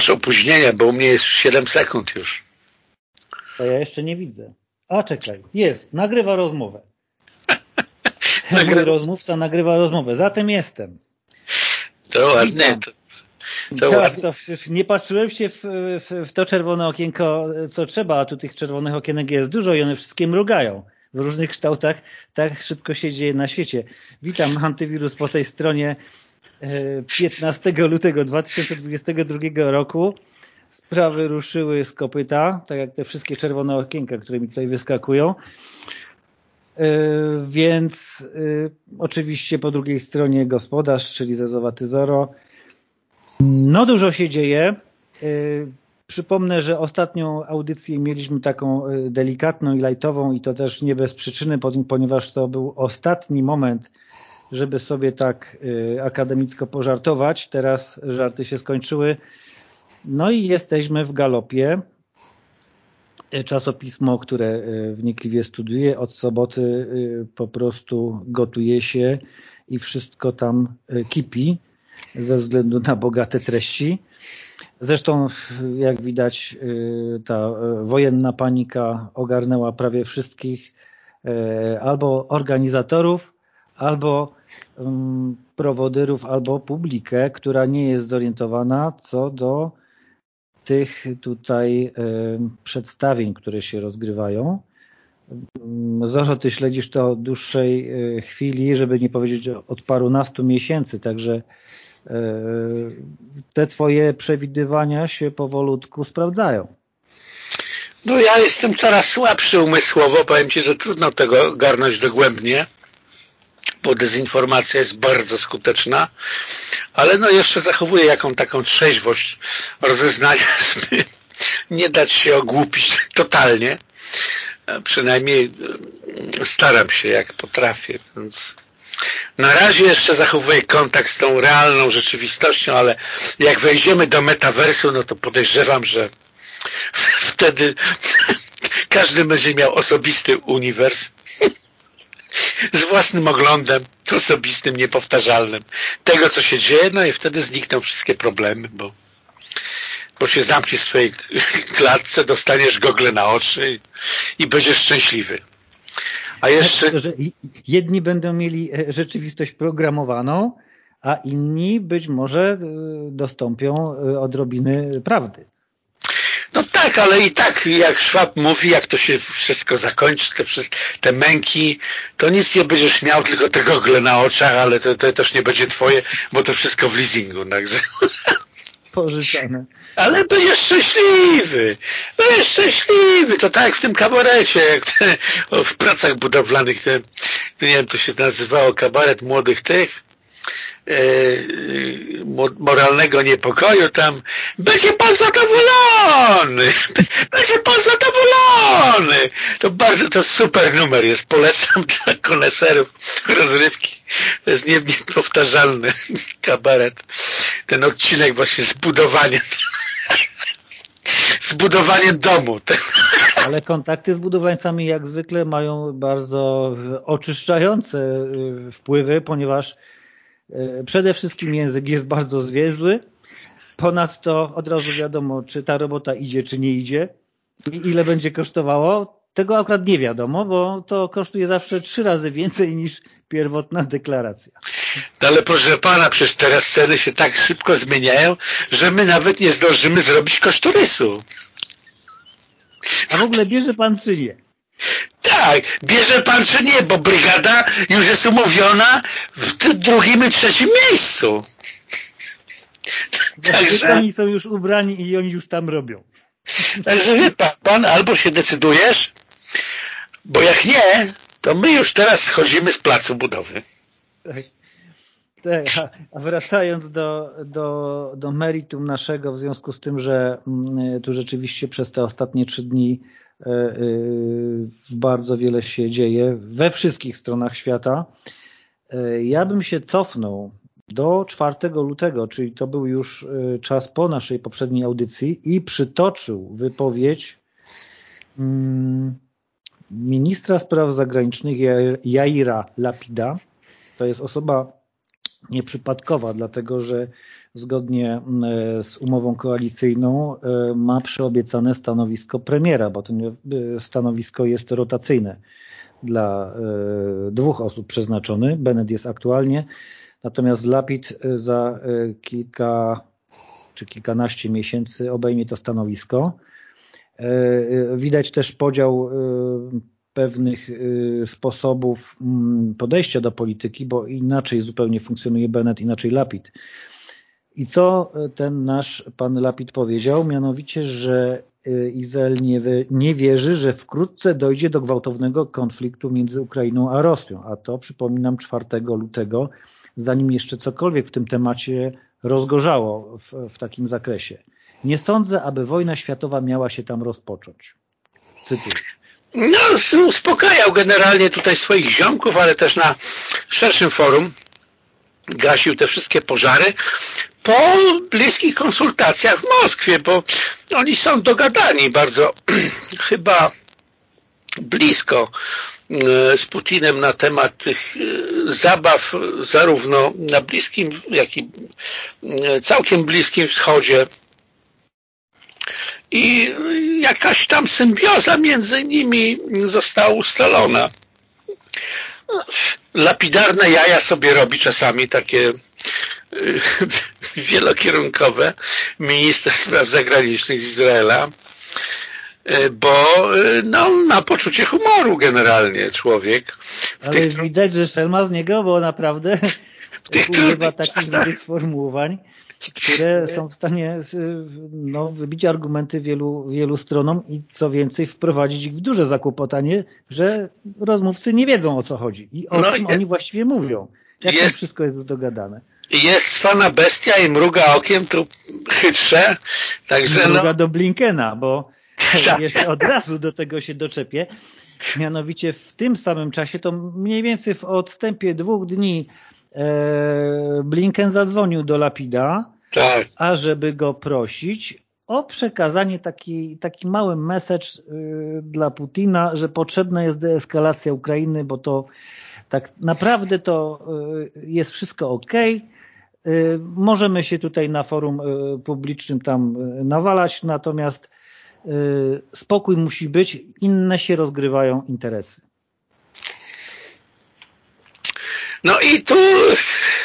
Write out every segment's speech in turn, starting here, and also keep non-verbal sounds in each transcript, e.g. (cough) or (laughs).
masz opóźnienie, bo u mnie jest 7 sekund już. To ja jeszcze nie widzę. A czekaj, jest, nagrywa rozmowę. Nagry- (laughs) Mój rozmówca nagrywa rozmowę, zatem jestem. To ładnie. Witam. To, to tak, ładnie. to nie patrzyłem się w, w, w to czerwone okienko, co trzeba, a tu tych czerwonych okienek jest dużo i one wszystkie mrugają w różnych kształtach. Tak szybko się dzieje na świecie. Witam, antywirus po tej stronie 15 lutego 2022 roku. Sprawy ruszyły z kopyta, tak jak te wszystkie czerwone okienka, które mi tutaj wyskakują. E, Więc e, oczywiście po drugiej stronie gospodarz, czyli Zezowaty Zoro. No dużo się dzieje. Y, Przypomnę, że ostatnią audycję mieliśmy taką delikatną i lajtową i to też nie bez przyczyny, po- ponieważ to był ostatni moment, żeby sobie tak y, akademicko pożartować. Teraz żarty się skończyły. No i jesteśmy w galopie. Y, Czasopismo, które y, wnikliwie studiuję, od soboty po prostu gotuje się i wszystko tam kipi ze względu na bogate treści. Zresztą, jak widać, ta wojenna panika ogarnęła prawie wszystkich albo organizatorów, albo prowodyrów, albo publikę, która nie jest zorientowana co do tych tutaj przedstawień, które się rozgrywają. Zoro, ty śledzisz to od dłuższej y, chwili, żeby nie powiedzieć że od parunastu miesięcy, także y, te twoje przewidywania się powolutku sprawdzają. No ja jestem coraz słabszy umysłowo, powiem Ci, że trudno tego garnąć dogłębnie, bo dezinformacja jest bardzo skuteczna, ale no jeszcze zachowuję jaką taką trzeźwość rozeznania, (laughs) żeby nie dać się ogłupić totalnie. E, Przynajmniej e, staram się jak potrafię, więc na razie jeszcze zachowuję kontakt z tą realną rzeczywistością, ale jak wejdziemy do metaversu, no to podejrzewam, że (laughs) wtedy (laughs) każdy będzie miał osobisty uniwers z własnym oglądem, osobistym, niepowtarzalnym tego, co się dzieje, no i wtedy znikną wszystkie problemy, bo, bo się zamkniesz w swojej klatce, dostaniesz gogle na oczy i, i będziesz szczęśliwy. A jeszcze... Że jedni będą mieli e, rzeczywistość programowaną, a inni być może e, dostąpią e, odrobiny prawdy. Tak, ale i tak jak Szwab mówi, jak to się wszystko zakończy, te, te męki, to nic nie będziesz miał, tylko te gogle na oczach, ale to, to też nie będzie twoje, bo to wszystko w leasingu, także... Pożyczane. Ale będziesz szczęśliwy, będziesz szczęśliwy, to tak jak w tym kabarecie, jak te, w pracach budowlanych, te, nie wiem, to się nazywało kabaret młodych tych, moralnego niepokoju tam, będzie pan zadowolony, (laughs) będzie pan zadowolony. To bardzo, to super numer jest, polecam (laughs) dla koneserów rozrywki. To jest nie- niepowtarzalny (laughs) kabaret. Ten odcinek właśnie z budowaniem z budowaniem domu. Ale kontakty z budowlańcami jak zwykle mają bardzo oczyszczające y, wpływy, ponieważ przede wszystkim język jest bardzo zwięzły. Ponadto od razu wiadomo, czy ta robota idzie, czy nie idzie. I ile będzie kosztowało. Tego akurat nie wiadomo, bo to kosztuje zawsze trzy razy więcej niż pierwotna deklaracja. No ale proszę pana, przecież teraz ceny się tak szybko zmieniają, że my nawet nie zdążymy zrobić kosztorysu. A w ogóle bierze pan czy nie? Tak, bierze pan czy nie, bo brygada już jest umówiona w drugim i trzecim miejscu. Także... Także, Oni są już ubrani i oni już tam robią. także wie pan, pan albo się decydujesz, bo jak nie, to my już teraz schodzimy z placu budowy. Tak. Tak, a, wracając do, do, do meritum naszego, w związku z tym, że mm, tu rzeczywiście przez te ostatnie trzy dni bardzo wiele się dzieje we wszystkich stronach świata, e, ja bym się cofnął do 4 lutego, czyli to był już e, czas po naszej poprzedniej audycji i przytoczył wypowiedź mm, ministra spraw zagranicznych Jaira Lapida, to jest osoba nieprzypadkowa, dlatego że zgodnie z umową koalicyjną ma przyobiecane stanowisko premiera, bo to stanowisko jest rotacyjne dla dwóch osób przeznaczony. Bennett jest aktualnie, natomiast Lapid za kilka czy kilkanaście miesięcy obejmie to stanowisko. Widać też podział pewnych sposobów podejścia do polityki, bo inaczej zupełnie funkcjonuje Bennett, inaczej Lapid. I co ten nasz pan Lapid powiedział? Mianowicie, że Izrael nie, nie wierzy, że wkrótce dojdzie do gwałtownego konfliktu między Ukrainą a Rosją, a to przypominam 4 lutego, zanim jeszcze cokolwiek w tym temacie rozgorzało w, w takim zakresie. Nie sądzę, aby wojna światowa miała się tam rozpocząć. Cytuję. No, uspokajał generalnie tutaj swoich ziomków, ale też na szerszym forum gasił te wszystkie pożary po bliskich konsultacjach w Moskwie, bo oni są dogadani bardzo (clears throat) chyba blisko e, z Putinem na temat tych e, zabaw zarówno na bliskim, jak i e, całkiem bliskim wschodzie i jakaś tam symbioza między nimi została ustalona. Lapidarne jaja sobie robi czasami takie (laughs) wielokierunkowe. Minister spraw zagranicznych z Izraela, bo no, ma poczucie humoru generalnie człowiek. Ale tych, widać, że Szelma z niego, bo naprawdę używa takich złych sformułowań które są w stanie no, wybić argumenty wielu, wielu stronom i co więcej wprowadzić ich w duże zakłopotanie, że rozmówcy nie wiedzą o co chodzi i o no czym jest, oni właściwie mówią. Jak jest, to wszystko jest dogadane. Jest swana bestia i mruga okiem tu chytrze. Także mruga no... do Blinkena, bo tak. jeszcze od razu do tego się doczepię. Mianowicie w tym samym czasie, to mniej więcej w odstępie dwóch dni Blinken zadzwonił do Lapida, tak. ażeby go prosić o przekazanie taki, taki mały message y, dla Putina, że potrzebna jest deeskalacja Ukrainy, bo to tak naprawdę to y, jest wszystko ok. Możemy się tutaj na forum y, publicznym tam nawalać, natomiast spokój musi być, inne się rozgrywają interesy. No i tu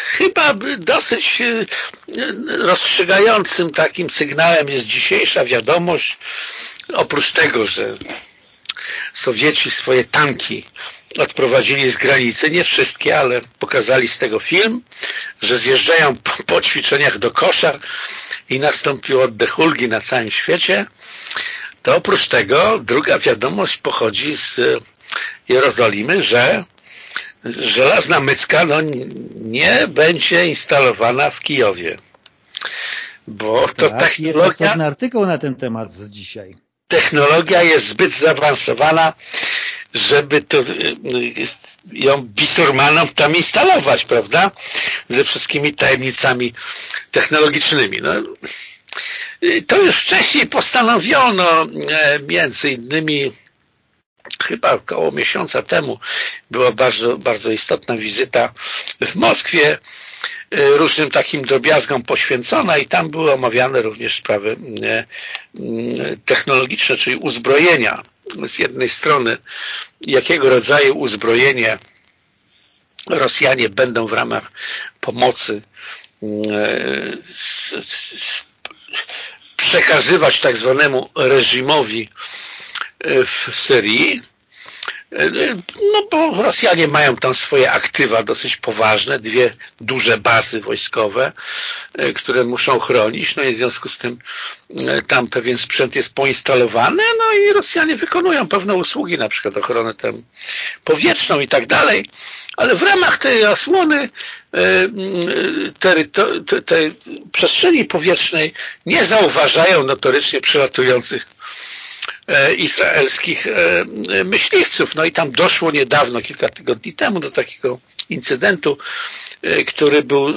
chyba dosyć e, rozstrzygającym takim sygnałem jest dzisiejsza wiadomość, oprócz tego, że Sowieci swoje tanki odprowadzili z granicy, nie wszystkie, ale pokazali z tego film, że zjeżdżają po, ćwiczeniach do koszar i nastąpił oddech ulgi na całym świecie, to oprócz tego druga wiadomość pochodzi z Jerozolimy, że żelazna mycka no, nie będzie instalowana w Kijowie. Bo to tak, technologia... Jest artykuł na ten temat z dzisiaj. Technologia jest zbyt zaawansowana, żeby to, ją bisurmanom tam instalować, prawda? Ze wszystkimi tajemnicami technologicznymi. No, to już wcześniej postanowiono e, między innymi chyba około miesiąca temu była bardzo, bardzo istotna wizyta w Moskwie, y, różnym takim drobiazgom poświęcona i tam były omawiane również sprawy y, y, technologiczne, czyli uzbrojenia. Z jednej strony, jakiego rodzaju uzbrojenie Rosjanie będą w ramach pomocy przekazywać tak zwanemu reżimowi w Syrii, no bo Rosjanie mają tam swoje aktywa dosyć poważne, dwie duże bazy wojskowe, które muszą chronić, no i w związku z tym e, tam pewien sprzęt jest poinstalowany, no i Rosjanie wykonują pewne usługi, na przykład ochronę tam powietrzną i tak dalej, ale w ramach tej osłony e, tej przestrzeni powietrznej nie zauważają notorycznie przelatujących E, izraelskich e, myśliwców. No i tam doszło niedawno, kilka tygodni temu do takiego incydentu, e, który był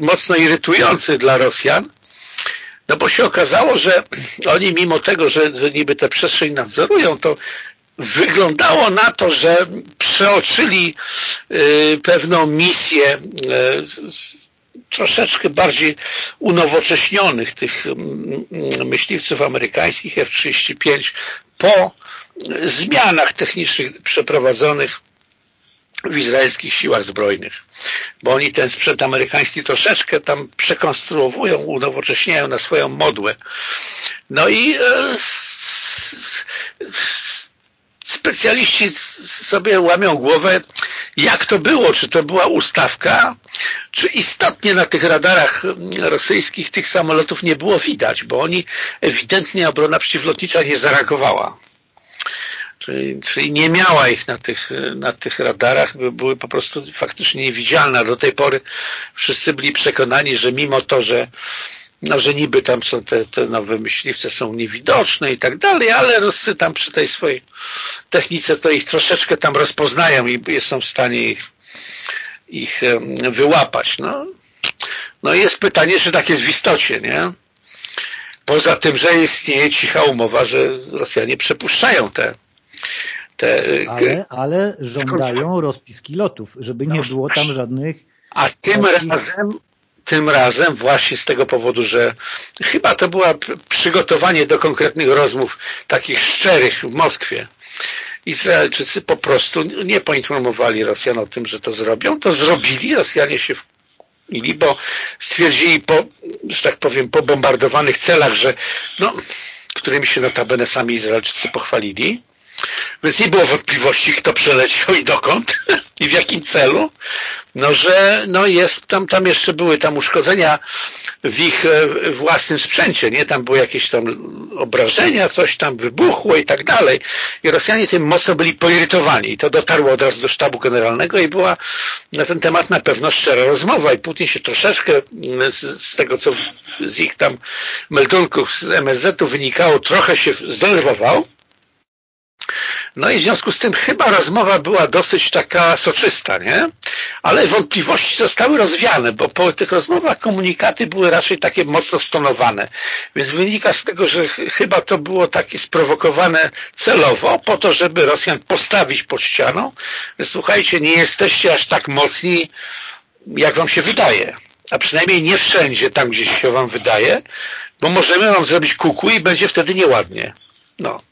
mocno irytujący dla Rosjan, no bo się okazało, że (clears throat) oni mimo tego, że, że niby tę przestrzeń nadzorują, to wyglądało na to, że przeoczyli pewną misję troszeczkę bardziej unowocześnionych tych myśliwców amerykańskich F-35 po zmianach technicznych przeprowadzonych w izraelskich siłach zbrojnych, bo oni ten sprzęt amerykański troszeczkę tam przekonstruowują, unowocześniają na swoją modłę. No i e, specjaliści sobie łamią głowę, jak to było, czy to była ustawka, czy istotnie na tych radarach rosyjskich tych samolotów nie było widać, bo oni ewidentnie obrona przeciwlotnicza nie zareagowała. Czyli, czyli nie miała ich na tych, na tych radarach, były po prostu faktycznie niewidzialne. Do tej pory wszyscy byli przekonani, że mimo to, że no, że niby tam są te, te nowe myśliwce są niewidoczne i tak dalej, ale Roscy tam przy tej swojej technice to ich troszeczkę tam rozpoznają i są w stanie ich, ich wyłapać. No, no jest pytanie, czy tak jest w istocie, nie? Poza tym, że istnieje cicha umowa, że Rosjanie przepuszczają te te, ale, ale żądają rozpiski lotów, żeby nie no, było tam żadnych... A tym razem tym razem właśnie z tego powodu, że chyba to było przygotowanie do konkretnych rozmów takich szczerych w Moskwie. Izraelczycy po prostu nie poinformowali Rosjan o tym, że to zrobią. To zrobili, Rosjanie się wkurwili, bo stwierdzili po, że tak powiem, po bombardowanych celach, że no, którymi się notabene sami Izraelczycy pochwalili, więc nie było wątpliwości, kto przeleciał i dokąd (laughs) i w jakim celu. No, że no jest, tam, tam jeszcze były tam uszkodzenia w ich e, własnym sprzęcie, nie? Tam były jakieś tam obrażenia, coś tam wybuchło i tak dalej. I Rosjanie tym mocno byli poirytowani. I to dotarło od razu do sztabu generalnego i była na ten temat na pewno szczera rozmowa. I Putin się troszeczkę z, z tego, co z ich tam meldunków z MSZ-u wynikało, trochę się zdenerwował no i w związku z tym chyba rozmowa była dosyć taka soczysta, nie? Ale wątpliwości zostały rozwiane, bo po tych rozmowach komunikaty były raczej takie mocno stonowane. Więc wynika z tego, że chyba to było takie sprowokowane celowo, po to, żeby Rosjan postawić pod ścianą. Słuchajcie, nie jesteście aż tak mocni, jak wam się wydaje. A przynajmniej nie wszędzie, tam gdzie się wam wydaje, bo możemy wam zrobić kuku i będzie wtedy nieładnie. No.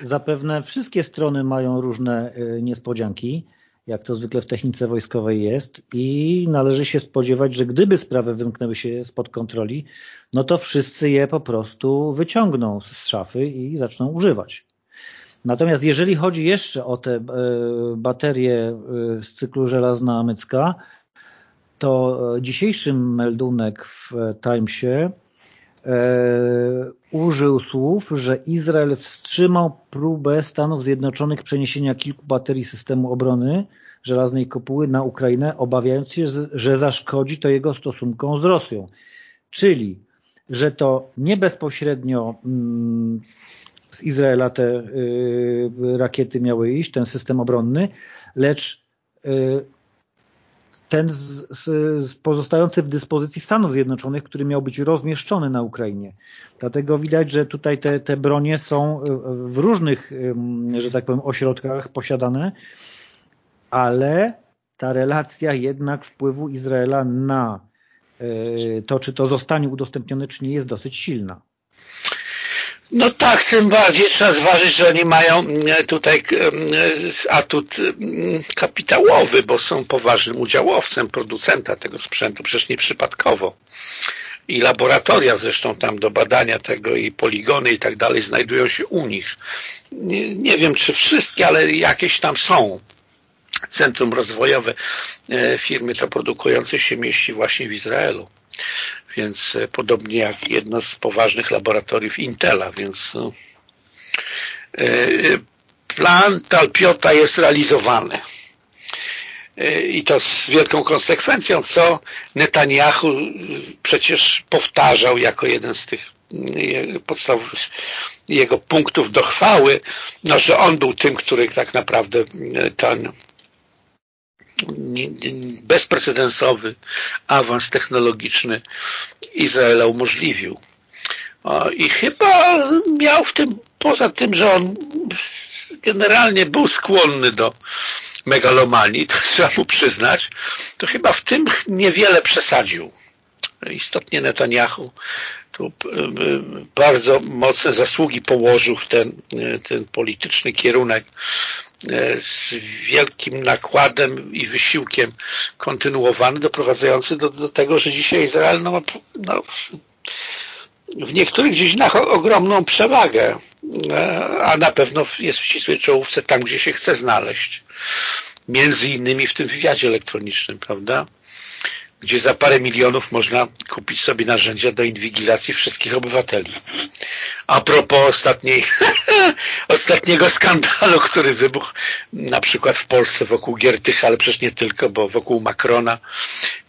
Zapewne wszystkie strony mają różne y, niespodzianki, jak to zwykle w technice wojskowej jest i należy się spodziewać, że gdyby sprawy wymknęły się spod kontroli, no to wszyscy je po prostu wyciągną z szafy i zaczną używać. Natomiast jeżeli chodzi jeszcze o te y, baterie y, z cyklu żelazna-amycka, to dzisiejszy meldunek w Timesie E, użył słów, że Izrael wstrzymał próbę Stanów Zjednoczonych przeniesienia kilku baterii systemu obrony żelaznej kopuły na Ukrainę, obawiając się, że zaszkodzi to jego stosunkom z Rosją. Czyli, że to nie bezpośrednio mm, z Izraela te y, rakiety miały iść, ten system obronny, lecz y, ten z, z, pozostający w dyspozycji Stanów Zjednoczonych, który miał być rozmieszczony na Ukrainie. Dlatego widać, że tutaj te, te bronie są e, w różnych, że tak powiem, ośrodkach posiadane, ale ta relacja jednak wpływu Izraela na e, to, czy to zostanie udostępnione, czy nie, jest dosyć silna. No tak, tym bardziej trzeba zważyć, że oni mają mm, tutaj mm, atut mm, kapitałowy, bo są poważnym udziałowcem producenta tego sprzętu, przecież nie przypadkowo. I laboratoria zresztą tam do badania tego i poligony i tak dalej znajdują się u nich. Nie, nie wiem czy wszystkie, ale jakieś tam są. Centrum rozwojowe e, firmy to produkujące się mieści właśnie w Izraelu więc e, podobnie jak jedno z poważnych laboratoriów Intela, więc no, e, plan Talpiota jest realizowany. E, I to z wielką konsekwencją, co Netanyahu przecież powtarzał jako jeden z tych podstawowych jego punktów do chwały, no, że on był tym, który tak naprawdę ten bezprecedensowy awans technologiczny Izraela umożliwił. I chyba miał w tym, poza tym, że on generalnie był skłonny do megalomanii, (laughs) to trzeba mu przyznać, to chyba w tym niewiele przesadził. Istotnie Netanyahu tu bardzo mocne zasługi położył w ten, ten polityczny kierunek e, z wielkim nakładem i wysiłkiem kontynuowany, doprowadzający do, do tego, że dzisiaj Izrael no, no, w niektórych dziedzinach ogromną przewagę, e, a na pewno jest w ścisłej czołówce tam, gdzie się chce znaleźć. Między innymi w tym wywiadzie elektronicznym, prawda? Gdzie za parę milionów można kupić sobie narzędzia do inwigilacji wszystkich obywateli. A propos ostatniej, (laughs) ostatniego skandalu, który wybuchł na przykład w Polsce wokół Giertych, ale przecież nie tylko, bo wokół Macrona,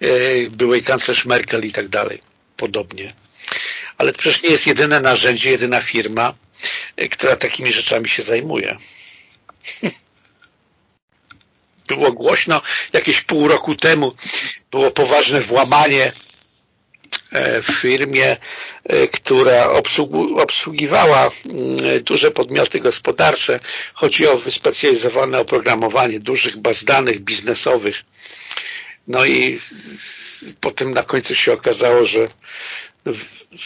e, byłej kanclerz Merkel i tak dalej. Podobnie ale to przecież nie jest jedyne narzędzie, jedyna firma, e, która takimi rzeczami się zajmuje. (laughs) Było głośno jakieś pół roku temu, było poważne włamanie e, w firmie, e, która obsługiwała mm, duże podmioty gospodarcze. Chodzi o wyspecjalizowane oprogramowanie dużych baz danych biznesowych. No i potem na końcu się okazało, że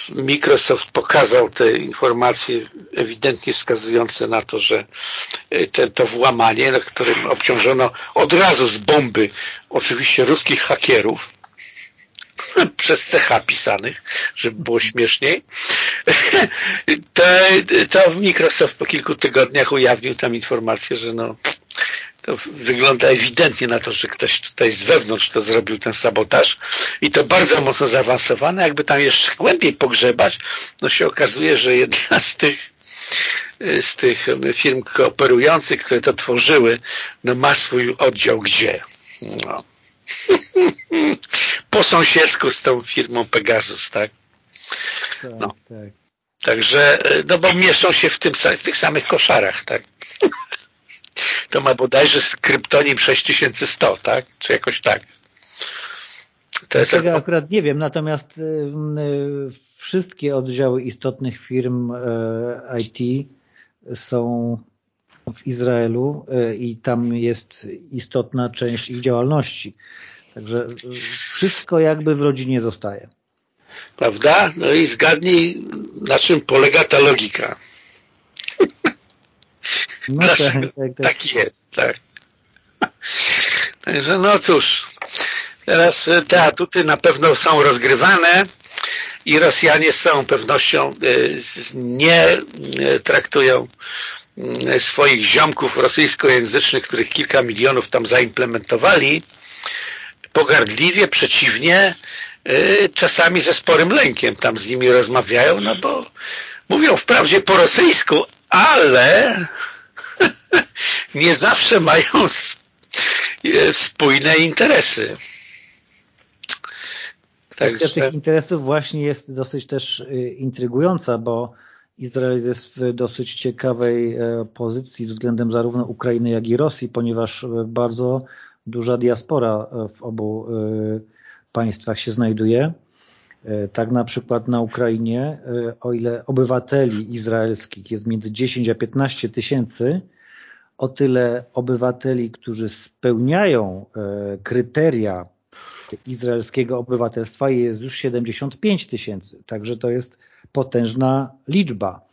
Microsoft pokazał te informacje ewidentnie wskazujące na to, że e, ten, to włamanie, na którym obciążono od razu z bomby oczywiście ruskich hakierów (laughs) przez cecha pisanych, żeby było śmieszniej, (laughs) to, to Microsoft po kilku tygodniach ujawnił tam informację, że no to wygląda ewidentnie na to, że ktoś tutaj z wewnątrz to zrobił ten sabotaż i to bardzo mocno zaawansowane. Jakby tam jeszcze głębiej pogrzebać, no się okazuje, że jedna z tych z tych firm kooperujących, które to tworzyły, no ma swój oddział gdzie? No. (laughs) po sąsiedzku z tą firmą Pegasus, tak? tak no. tak. Także, no bo mieszczą się w, tym, w tych samych koszarach, tak? (laughs) to ma bodajże skryptonim 6100, tak? Czy jakoś tak. To jest Tego akurat nie wiem, natomiast y, y, wszystkie oddziały istotnych firm y, IT są w Izraelu i tam jest istotna część ich działalności. Także wszystko jakby w rodzinie zostaje. Prawda? No i zgadnij, na czym polega ta logika. No tak, tak, tak. tak jest, tak. Także no cóż, teraz e, te atuty na pewno są rozgrywane i Rosjanie z całą pewnością e, nie e, traktują mm, swoich ziomków rosyjskojęzycznych, których kilka milionów tam zaimplementowali, pogardliwie, przeciwnie, czasami ze sporym lękiem tam z nimi rozmawiają, no bo mówią wprawdzie po rosyjsku, ale nie zawsze mają e, spójne interesy. Także... tych interesów właśnie jest dosyć też e, intrygująca, bo Izrael jest w dosyć ciekawej e, pozycji względem zarówno Ukrainy, jak i Rosji, ponieważ bardzo duża diaspora w obu państwach się znajduje. Tak na przykład na Ukrainie, o ile obywateli izraelskich jest między 10 a 15 tysięcy, o tyle obywateli, którzy spełniają e, kryteria izraelskiego obywatelstwa jest już 75 tysięcy. Także to jest potężna liczba.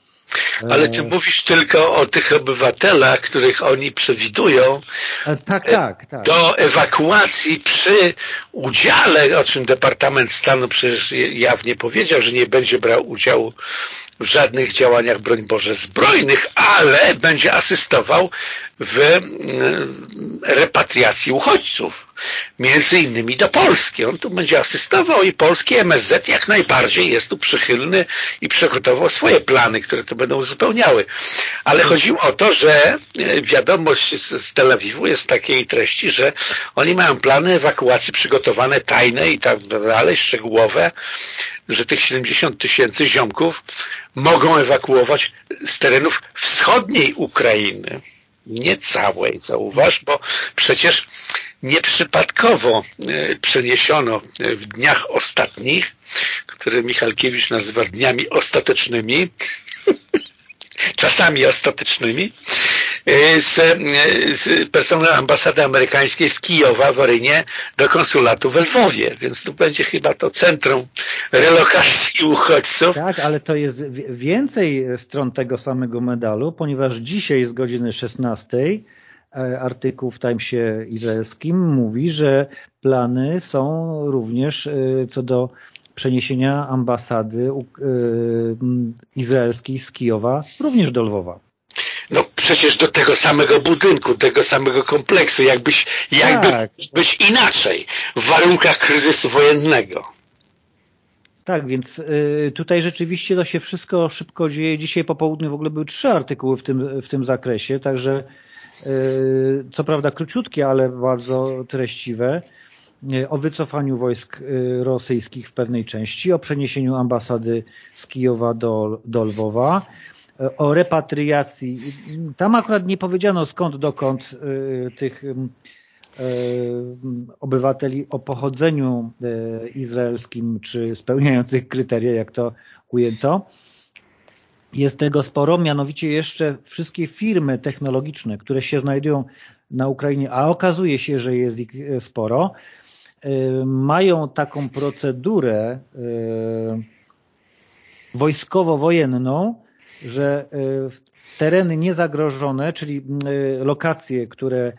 Ale czy mówisz tylko o tych obywatelach, których oni przewidują e, tak, tak, tak. do ewakuacji przy udziale, o czym Departament Stanu przecież jawnie powiedział, że nie będzie brał udziału w żadnych działaniach, broń Boże, zbrojnych, ale będzie asystował w mm, repatriacji uchodźców, między innymi do Polski. On tu będzie asystował i polski MSZ jak najbardziej jest tu przychylny i przygotował swoje plany, które to będą uzupełniały. Ale chodziło o to, że e, wiadomość z Tel Awiwu jest takiej treści, że oni mają plany ewakuacji przygotowane, tajne i tak dalej, szczegółowe, że tych 70 tysięcy ziomków mogą ewakuować z terenów wschodniej Ukrainy. Nie całej, zauważ, bo przecież nieprzypadkowo e, przeniesiono w dniach ostatnich które Michalkiewicz nazywa dniami ostatecznymi, (laughs) czasami ostatecznymi, e, z, e, z personelu ambasady amerykańskiej z Kijowa w Orynie do konsulatu w Lwowie, więc tu będzie chyba to centrum relokacji uchodźców. Tak, ale to jest więcej stron tego samego medalu, ponieważ dzisiaj z godziny 16 e, artykuł w Timesie izraelskim mówi, że plany są również co do przeniesienia ambasady izraelskiej z Kijowa również do Lwowa. Przecież do tego samego budynku, tego samego kompleksu, jakbyś, jakby tak. być inaczej w warunkach kryzysu wojennego. Tak, więc y, tutaj rzeczywiście to się wszystko szybko dzieje. Dzisiaj po południu w ogóle były trzy artykuły w tym, w tym zakresie, także y, co prawda króciutkie, ale bardzo treściwe y, o wycofaniu wojsk rosyjskich w pewnej części, o przeniesieniu ambasady z Kijowa do, do Lwowa, o repatriacji. Tam akurat nie powiedziano skąd dokąd y, tych y, obywateli o pochodzeniu y, izraelskim, czy spełniających kryteria, jak to ujęto. Jest tego sporo, mianowicie jeszcze wszystkie firmy technologiczne, które się znajdują na Ukrainie, a okazuje się, że jest ich sporo, mają taką procedurę wojskowo-wojenną, że e, tereny niezagrożone, czyli e, lokacje, które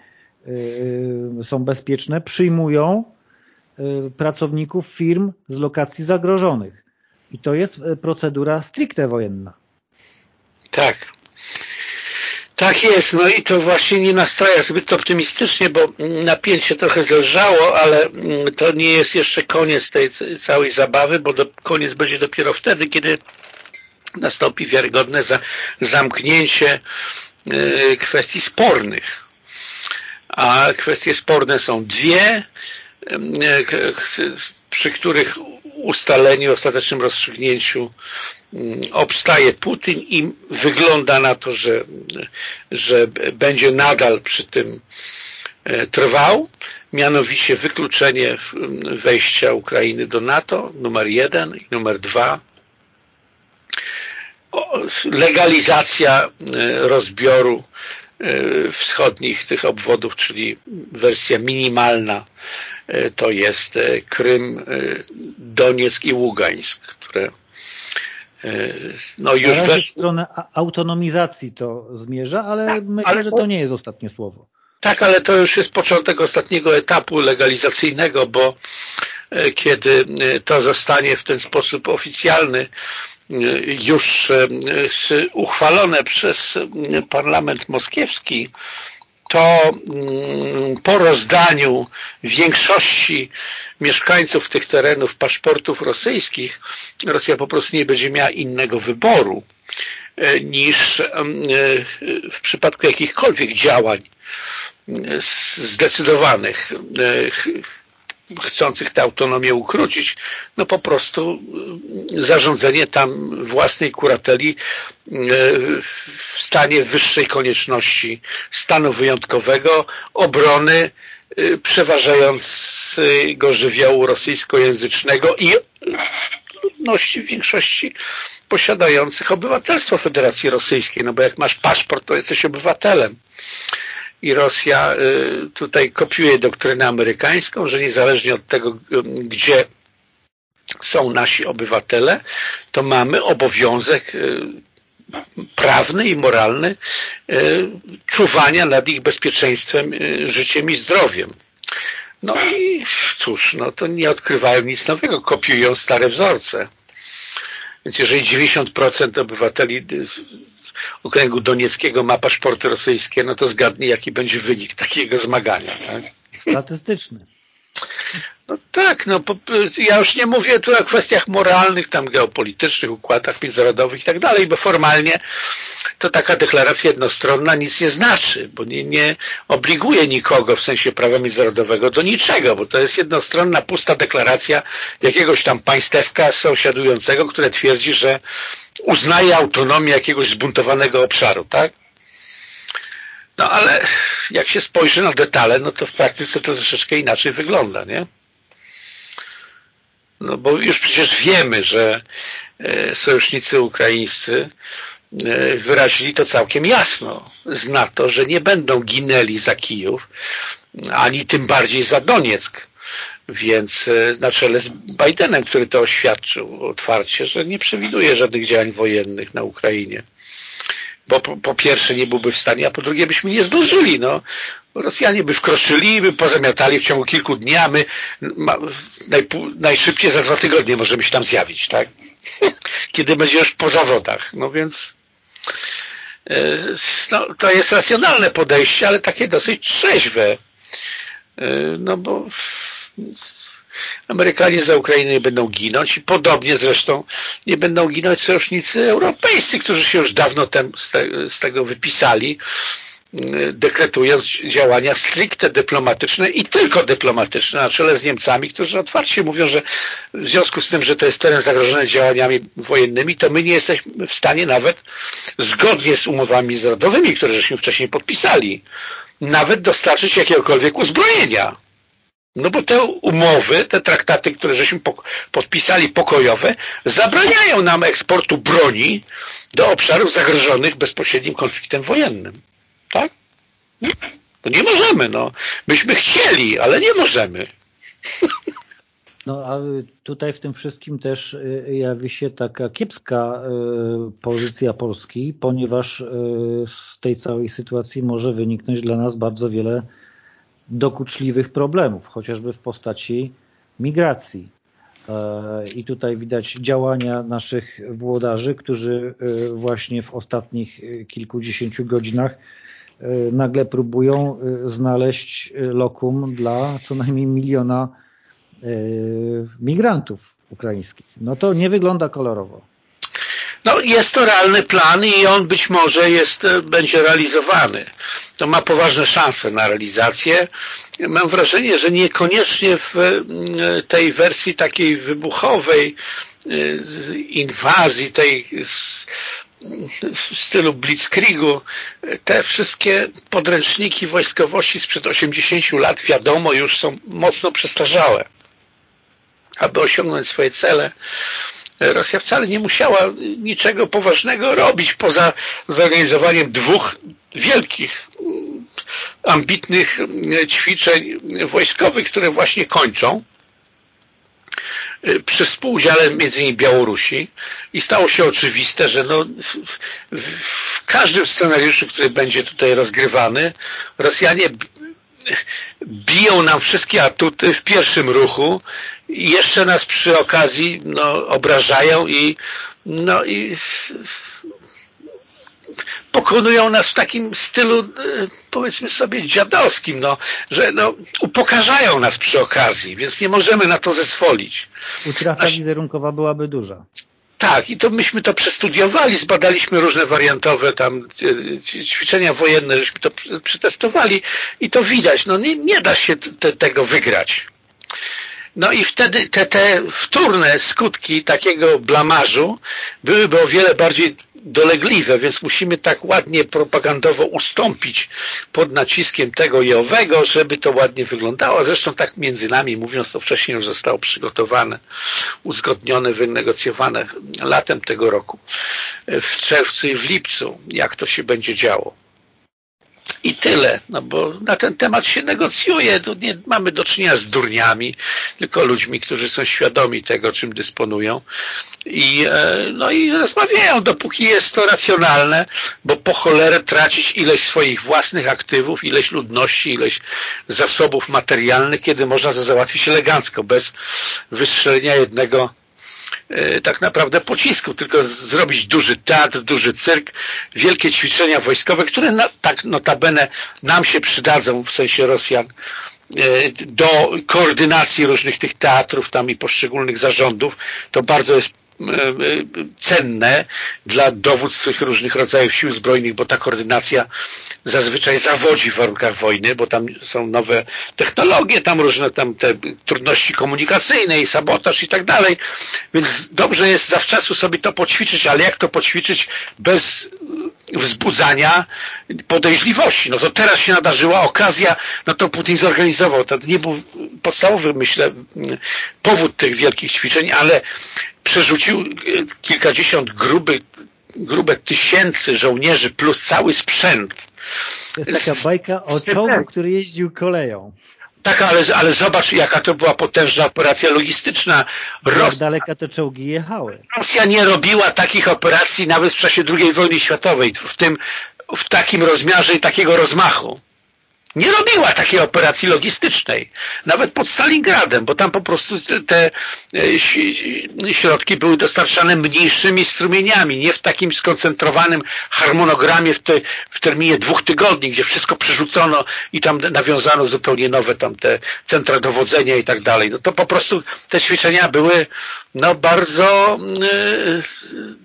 e, są bezpieczne, przyjmują pracowników firm z lokacji zagrożonych. I to jest procedura stricte wojenna. Tak. Tak jest, no i to właśnie nie nastraja zbyt optymistycznie, bo napięcie trochę zelżało, ale mm, to nie jest jeszcze koniec tej całej zabawy, bo do, koniec będzie dopiero wtedy, kiedy nastąpi wiarygodne za, zamknięcie y, kwestii spornych. A kwestie sporne są dwie, y, przy których ustaleniu, ostatecznym rozstrzygnięciu obstaje Putin i wygląda na to, że, że będzie nadal przy tym y, trwał, mianowicie wykluczenie wejścia Ukrainy do NATO, numer jeden i numer dwa, legalizacja e, rozbioru e, wschodnich tych obwodów, czyli wersja minimalna e, to jest Krym, Donieck i Ługańsk, które no już w stronę autonomizacji to zmierza, ale tak, myślę, ale że to nie jest ostatnie słowo. Tak, ale to już jest początek ostatniego etapu legalizacyjnego, bo kiedy to zostanie w ten sposób oficjalny już e, uchwalone przez parlament moskiewski, to mm, po rozdaniu większości mieszkańców tych terenów paszportów rosyjskich Rosja po prostu nie będzie miała innego wyboru e, niż e, w przypadku jakichkolwiek działań zdecydowanych chcących tę autonomię ukrócić, no po prostu y, zarządzenie tam własnej kurateli y, w stanie wyższej konieczności stanu wyjątkowego, obrony y, przeważającego żywiołu rosyjskojęzycznego i ludności w większości posiadających obywatelstwo Federacji Rosyjskiej, no bo jak masz paszport, to jesteś obywatelem i Rosja y, tutaj kopiuje doktrynę amerykańską, że niezależnie od tego, y, gdzie są nasi obywatele, to mamy obowiązek y, prawny i moralny czuwania nad ich bezpieczeństwem, życiem i zdrowiem. No i cóż, no to nie odkrywają nic nowego, kopiują stare wzorce. Więc jeżeli 90% obywateli okręgu donieckiego ma paszporty rosyjskie, no to zgadnij, jaki będzie wynik takiego zmagania. Tak? Statystyczny. No tak, no ja już nie mówię tu o kwestiach moralnych, tam geopolitycznych, układach międzynarodowych i tak dalej, bo formalnie to taka deklaracja jednostronna nic nie znaczy, bo nie, nie obliguje nikogo w sensie prawa międzynarodowego do niczego, bo to jest jednostronna, pusta deklaracja jakiegoś tam państewka sąsiadującego, które twierdzi, że uznaje autonomię jakiegoś zbuntowanego obszaru, tak? No ale jak się spojrzy na detale, no to w praktyce to troszeczkę inaczej wygląda, nie? No bo już przecież wiemy, że sojusznicy ukraińscy wyrazili to całkiem jasno z NATO, że nie będą ginęli za Kijów, ani tym bardziej za Donieck. Więc na czele z Bidenem, który to oświadczył otwarcie, że nie przewiduje żadnych działań wojennych na Ukrainie bo po, po, pierwsze nie byłby w stanie, a po drugie byśmy nie zdążyli. No. Rosjanie by wkroczyli, by pozamiatali w ciągu kilku dni, a my ma, najszybciej za dwa tygodnie możemy się tam zjawić, tak? (laughs) Kiedy będzie już po zawodach. No więc e, no, to jest racjonalne podejście, ale takie dosyć trzeźwe. E, no bo Amerykanie za Ukrainę nie będą ginąć i podobnie zresztą nie będą ginąć sojusznicy europejscy, którzy się już dawno z, te, z tego wypisali, mm, dekretując działania stricte dyplomatyczne i tylko dyplomatyczne na czele z Niemcami, którzy otwarcie mówią, że w związku z tym, że to jest teren zagrożony działaniami wojennymi, to my nie jesteśmy w stanie nawet zgodnie z umowami międzynarodowymi, które żeśmy wcześniej podpisali, nawet dostarczyć jakiegokolwiek uzbrojenia. No bo te umowy, te traktaty, które żeśmy podpisali pokojowe, zabraniają nam eksportu broni do obszarów zagrożonych bezpośrednim konfliktem wojennym. Tak? No nie możemy, no. Myśmy chcieli, ale nie możemy. No a tutaj w tym wszystkim też y, jawi się taka kiepska y, pozycja Polski, ponieważ y, z tej całej sytuacji może wyniknąć dla nas bardzo wiele dokuczliwych problemów, chociażby w postaci migracji. E, I tutaj widać działania naszych włodarzy, którzy e, właśnie w ostatnich e, kilkudziesięciu godzinach nagle próbują znaleźć lokum dla co najmniej miliona migrantów ukraińskich. No to nie wygląda kolorowo. No jest to realny plan i on być może jest, będzie realizowany. To ma poważne szanse na realizację. Mam wrażenie, że niekoniecznie w tej wersji takiej wybuchowej inwazji, tej w stylu blitzkriegu te wszystkie podręczniki wojskowości sprzed 80 lat wiadomo już są mocno przestarzałe. Aby osiągnąć swoje cele Rosja wcale nie musiała niczego poważnego robić poza zorganizowaniem dwóch wielkich, ambitnych ćwiczeń wojskowych, które właśnie kończą przy współudziale między innymi Białorusi. I stało się oczywiste, że no, w każdym scenariuszu, który będzie tutaj rozgrywany, Rosjanie biją nam wszystkie atuty w pierwszym ruchu i jeszcze nas przy okazji no, obrażają i, no, i pokonują nas w takim stylu, e, powiedzmy sobie, dziadowskim, no, że no, upokarzają nas przy okazji, więc nie możemy na to zezwolić. Utrata Aż... wizerunkowa byłaby duża. Tak, i to myśmy to przestudiowali, zbadaliśmy różne wariantowe tam e, ćwiczenia wojenne, żeśmy to przetestowali i to widać, no nie, nie da się te, tego wygrać. No i wtedy te, te wtórne skutki takiego blamażu byłyby o wiele bardziej dolegliwe, więc musimy tak ładnie propagandowo ustąpić pod naciskiem tego i owego, żeby to ładnie wyglądało. Zresztą tak między nami mówiąc, to wcześniej już zostało przygotowane, uzgodnione, wynegocjowane latem tego roku, w czerwcu i w lipcu, jak to się będzie działo. I tyle, no bo na ten temat się negocjuje, tu nie mamy do czynienia z durniami, tylko ludźmi, którzy są świadomi tego, czym dysponują. I, e, no i rozmawiają, dopóki jest to racjonalne, bo po cholerę tracić ileś swoich własnych aktywów, ileś ludności, ileś zasobów materialnych, kiedy można to załatwić elegancko, bez wystrzelenia jednego tak naprawdę pocisku, tylko zrobić duży teatr, duży cyrk, wielkie ćwiczenia wojskowe, które na, tak notabene nam się przydadzą, w sensie Rosjan, e, do koordynacji różnych tych teatrów tam i poszczególnych zarządów, to bardzo jest cenne dla dowódstw tych różnych rodzajów sił zbrojnych, bo ta koordynacja zazwyczaj zawodzi w warunkach wojny, bo tam są nowe technologie, tam różne tam te trudności komunikacyjne i sabotaż i tak dalej, więc dobrze jest zawczasu sobie to poćwiczyć, ale jak to poćwiczyć bez wzbudzania podejrzliwości. No to teraz się nadarzyła okazja, no to Putin zorganizował. To nie był podstawowy, myślę, powód tych wielkich ćwiczeń, ale przerzucił kilkadziesiąt gruby, grube tysięcy żołnierzy plus cały sprzęt. To jest taka bajka o czołgu, który jeździł koleją. Tak, ale, ale zobacz, jaka to była potężna operacja logistyczna. Jak daleka te czołgi jechały. Rosja nie robiła takich operacji nawet w czasie II wojny światowej, w tym w takim rozmiarze i takiego rozmachu nie robiła takiej operacji logistycznej, nawet pod Stalingradem, bo tam po prostu te e, środki były dostarczane mniejszymi strumieniami, nie w takim skoncentrowanym harmonogramie w, te, w terminie dwóch tygodni, gdzie wszystko przerzucono i tam nawiązano zupełnie nowe tam te centra dowodzenia i tak dalej. No to po prostu te ćwiczenia były no bardzo yy,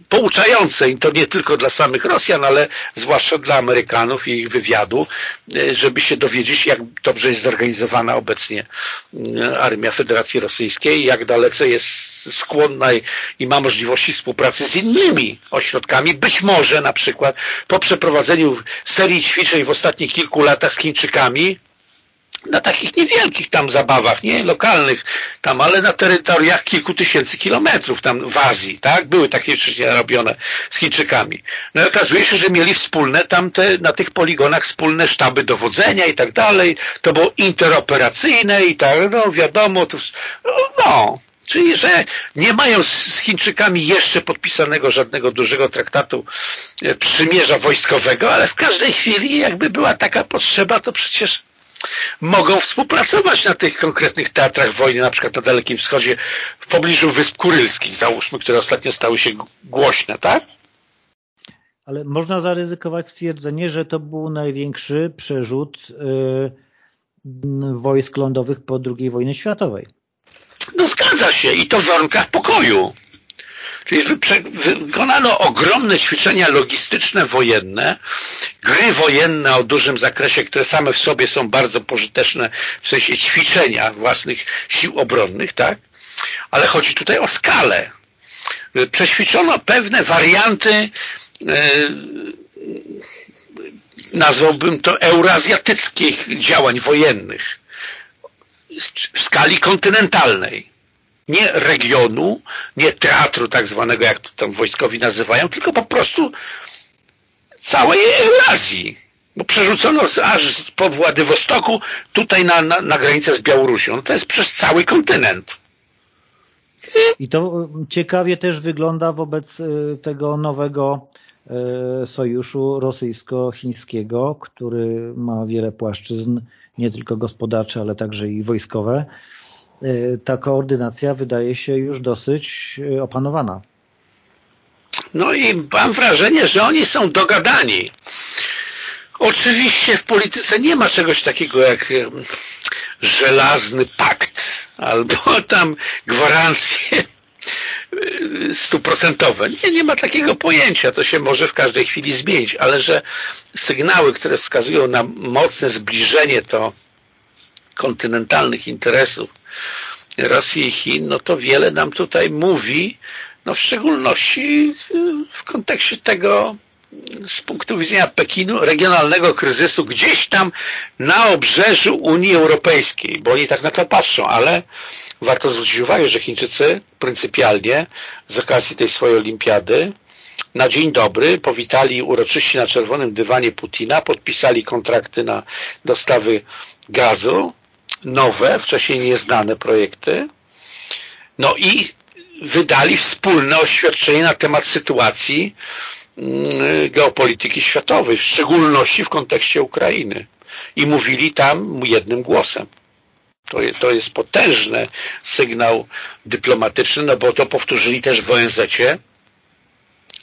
pouczające i to nie tylko dla samych Rosjan, ale zwłaszcza dla Amerykanów i ich wywiadu, yy, żeby się dowiedzieć, jak dobrze jest zorganizowana obecnie yy, armia Federacji Rosyjskiej, jak dalece jest skłonna i ma możliwości współpracy z innymi ośrodkami. Być może na przykład po przeprowadzeniu serii ćwiczeń w ostatnich kilku latach z Chińczykami na takich niewielkich tam zabawach, nie lokalnych tam, ale na terytoriach kilku tysięcy kilometrów tam w Azji, tak? Były takie ćwiczenia robione z Chińczykami. No i okazuje się, że mieli wspólne tam te, na tych poligonach wspólne sztaby dowodzenia i tak dalej. To było interoperacyjne i tak, no wiadomo, to, no, Czyli, że nie mają z Chińczykami jeszcze podpisanego żadnego dużego traktatu e, przymierza wojskowego, ale w każdej chwili jakby była taka potrzeba, to przecież mogą współpracować na tych konkretnych teatrach wojny, na przykład na Dalekim Wschodzie, w pobliżu Wysp Kurylskich, załóżmy, które ostatnio stały się głośne, tak? Ale można zaryzykować stwierdzenie, że to był największy przerzut yy, wojsk lądowych po II wojnie światowej. No zgadza się i to w warunkach pokoju. Czyli wykonano ogromne ćwiczenia logistyczne wojenne, gry wojenne o dużym zakresie, które same w sobie są bardzo pożyteczne w sensie ćwiczenia własnych sił obronnych, tak? Ale chodzi tutaj o skalę. Przećwiczono pewne warianty e, nazwałbym to eurazjatyckich działań wojennych w skali kontynentalnej nie regionu, nie teatru tak zwanego, jak to tam wojskowi nazywają, tylko po prostu całej Eurazji. Bo przerzucono aż spod Władywostoku tutaj na, na, na granicę z Białorusią. No to jest przez cały kontynent. I to ciekawie też wygląda wobec y, tego nowego y, sojuszu rosyjsko-chińskiego, który ma wiele płaszczyzn, nie tylko gospodarcze, ale także i wojskowe. Y, ta koordynacja wydaje się już dosyć y, opanowana. No i mam wrażenie, że oni są dogadani. Oczywiście w polityce nie ma czegoś takiego jak y, żelazny pakt albo (laughs) tam gwarancje stuprocentowe. Nie, nie ma takiego pojęcia. To się może w każdej chwili zmienić, ale że sygnały, które wskazują na mocne zbliżenie to kontynentalnych interesów Rosji i Chin, no to wiele nam tutaj mówi, no w szczególności w kontekście tego z punktu widzenia Pekinu regionalnego kryzysu gdzieś tam na obrzeżu Unii Europejskiej, bo oni tak na to patrzą, ale warto zwrócić uwagę, że Chińczycy pryncypialnie z okazji tej swojej olimpiady na dzień dobry powitali uroczyście na czerwonym dywanie Putina, podpisali kontrakty na dostawy gazu nowe, wcześniej nieznane projekty, no i wydali wspólne oświadczenie na temat sytuacji mm, geopolityki światowej, w szczególności w kontekście Ukrainy. I mówili tam jednym głosem. To jest, to jest potężny sygnał dyplomatyczny, no bo to powtórzyli też w ONZ-cie,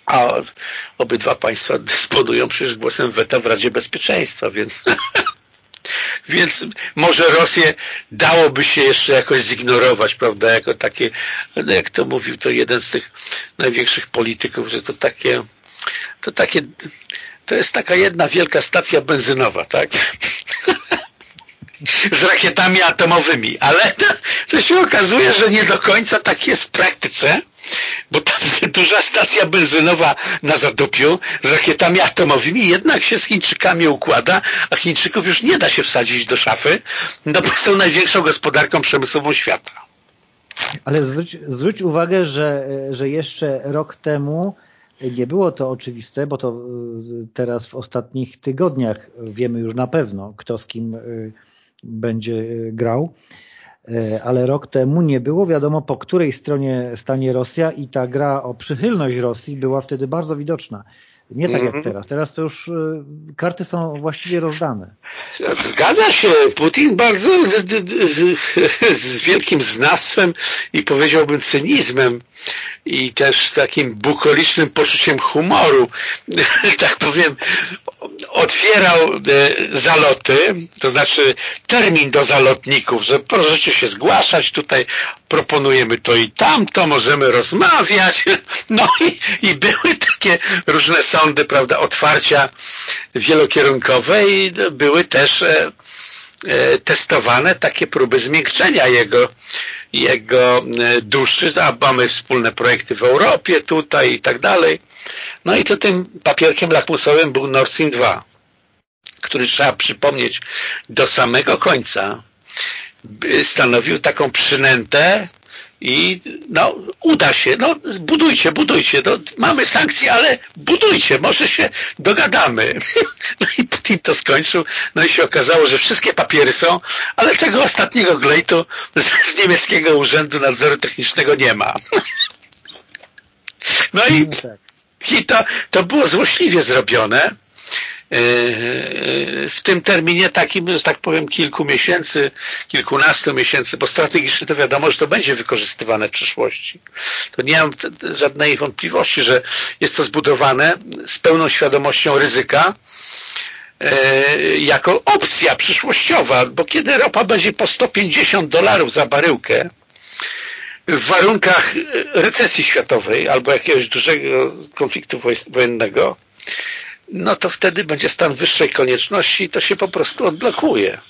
a obydwa państwa dysponują przecież głosem weta w Radzie Bezpieczeństwa, więc (laughs) Więc może Rosję dałoby się jeszcze jakoś zignorować, prawda, jako takie, no jak to mówił to jeden z tych największych polityków, że to takie, to takie, to jest taka jedna wielka stacja benzynowa, tak? Z rakietami atomowymi, ale to, (laughs) to, się okazuje, że nie do końca tak jest w praktyce, bo ta (laughs) duża stacja benzynowa na Zadupiu z rakietami atomowymi jednak się z Chińczykami układa, a Chińczyków już nie da się wsadzić do szafy, no bo są największą gospodarką przemysłową świata. Ale zwróć, zwróć uwagę, że, że jeszcze rok temu nie było to oczywiste, bo to y, teraz w ostatnich tygodniach wiemy już na pewno, kto z kim y, będzie y, grał, ale rok temu nie było wiadomo po której stronie stanie Rosja i ta gra o przychylność Rosji była wtedy bardzo widoczna. Nie tak jak mhm. teraz. Teraz to już y, karty są właściwie rozdane. Zgadza się. Putin bardzo z, z, (laughs) z wielkim znawstwem i powiedziałbym cynizmem i też takim bukolicznym poczuciem humoru, (laughs) tak powiem, otwierał e, zaloty, to znaczy termin do zalotników, że proszę się zgłaszać, tutaj proponujemy to i tamto, możemy rozmawiać. (laughs) No i, i były takie różne sądy, prawda, otwarcia wielokierunkowe i były też e, e, testowane takie próby zmiękczenia jego jego e, duszy, a mamy wspólne projekty w Europie tutaj i tak dalej. No i to tym papierkiem lakmusowym był Nord Stream 2, który trzeba przypomnieć do samego końca stanowił taką przynętę i no, uda się, no budujcie, budujcie, no, mamy sankcje, ale budujcie, może się dogadamy. (laughs) No i Putin to skończył, no i się okazało, że wszystkie papiery są, ale tego ostatniego glejtu z, z niemieckiego Urzędu Nadzoru Technicznego nie ma. (laughs) No i, no tak. i to, to było złośliwie zrobione, w tym terminie takim, że tak powiem, kilku miesięcy, kilkunastu miesięcy, bo strategicznie to wiadomo, że to będzie wykorzystywane w przyszłości. To nie mam żadnej wątpliwości, że jest to zbudowane z pełną świadomością ryzyka, e, jako opcja przyszłościowa, bo kiedy ropa będzie po 150 dolarów za baryłkę, w warunkach recesji światowej albo jakiegoś dużego konfliktu wojennego, no to wtedy będzie stan wyższej konieczności i to się po prostu odblokuje.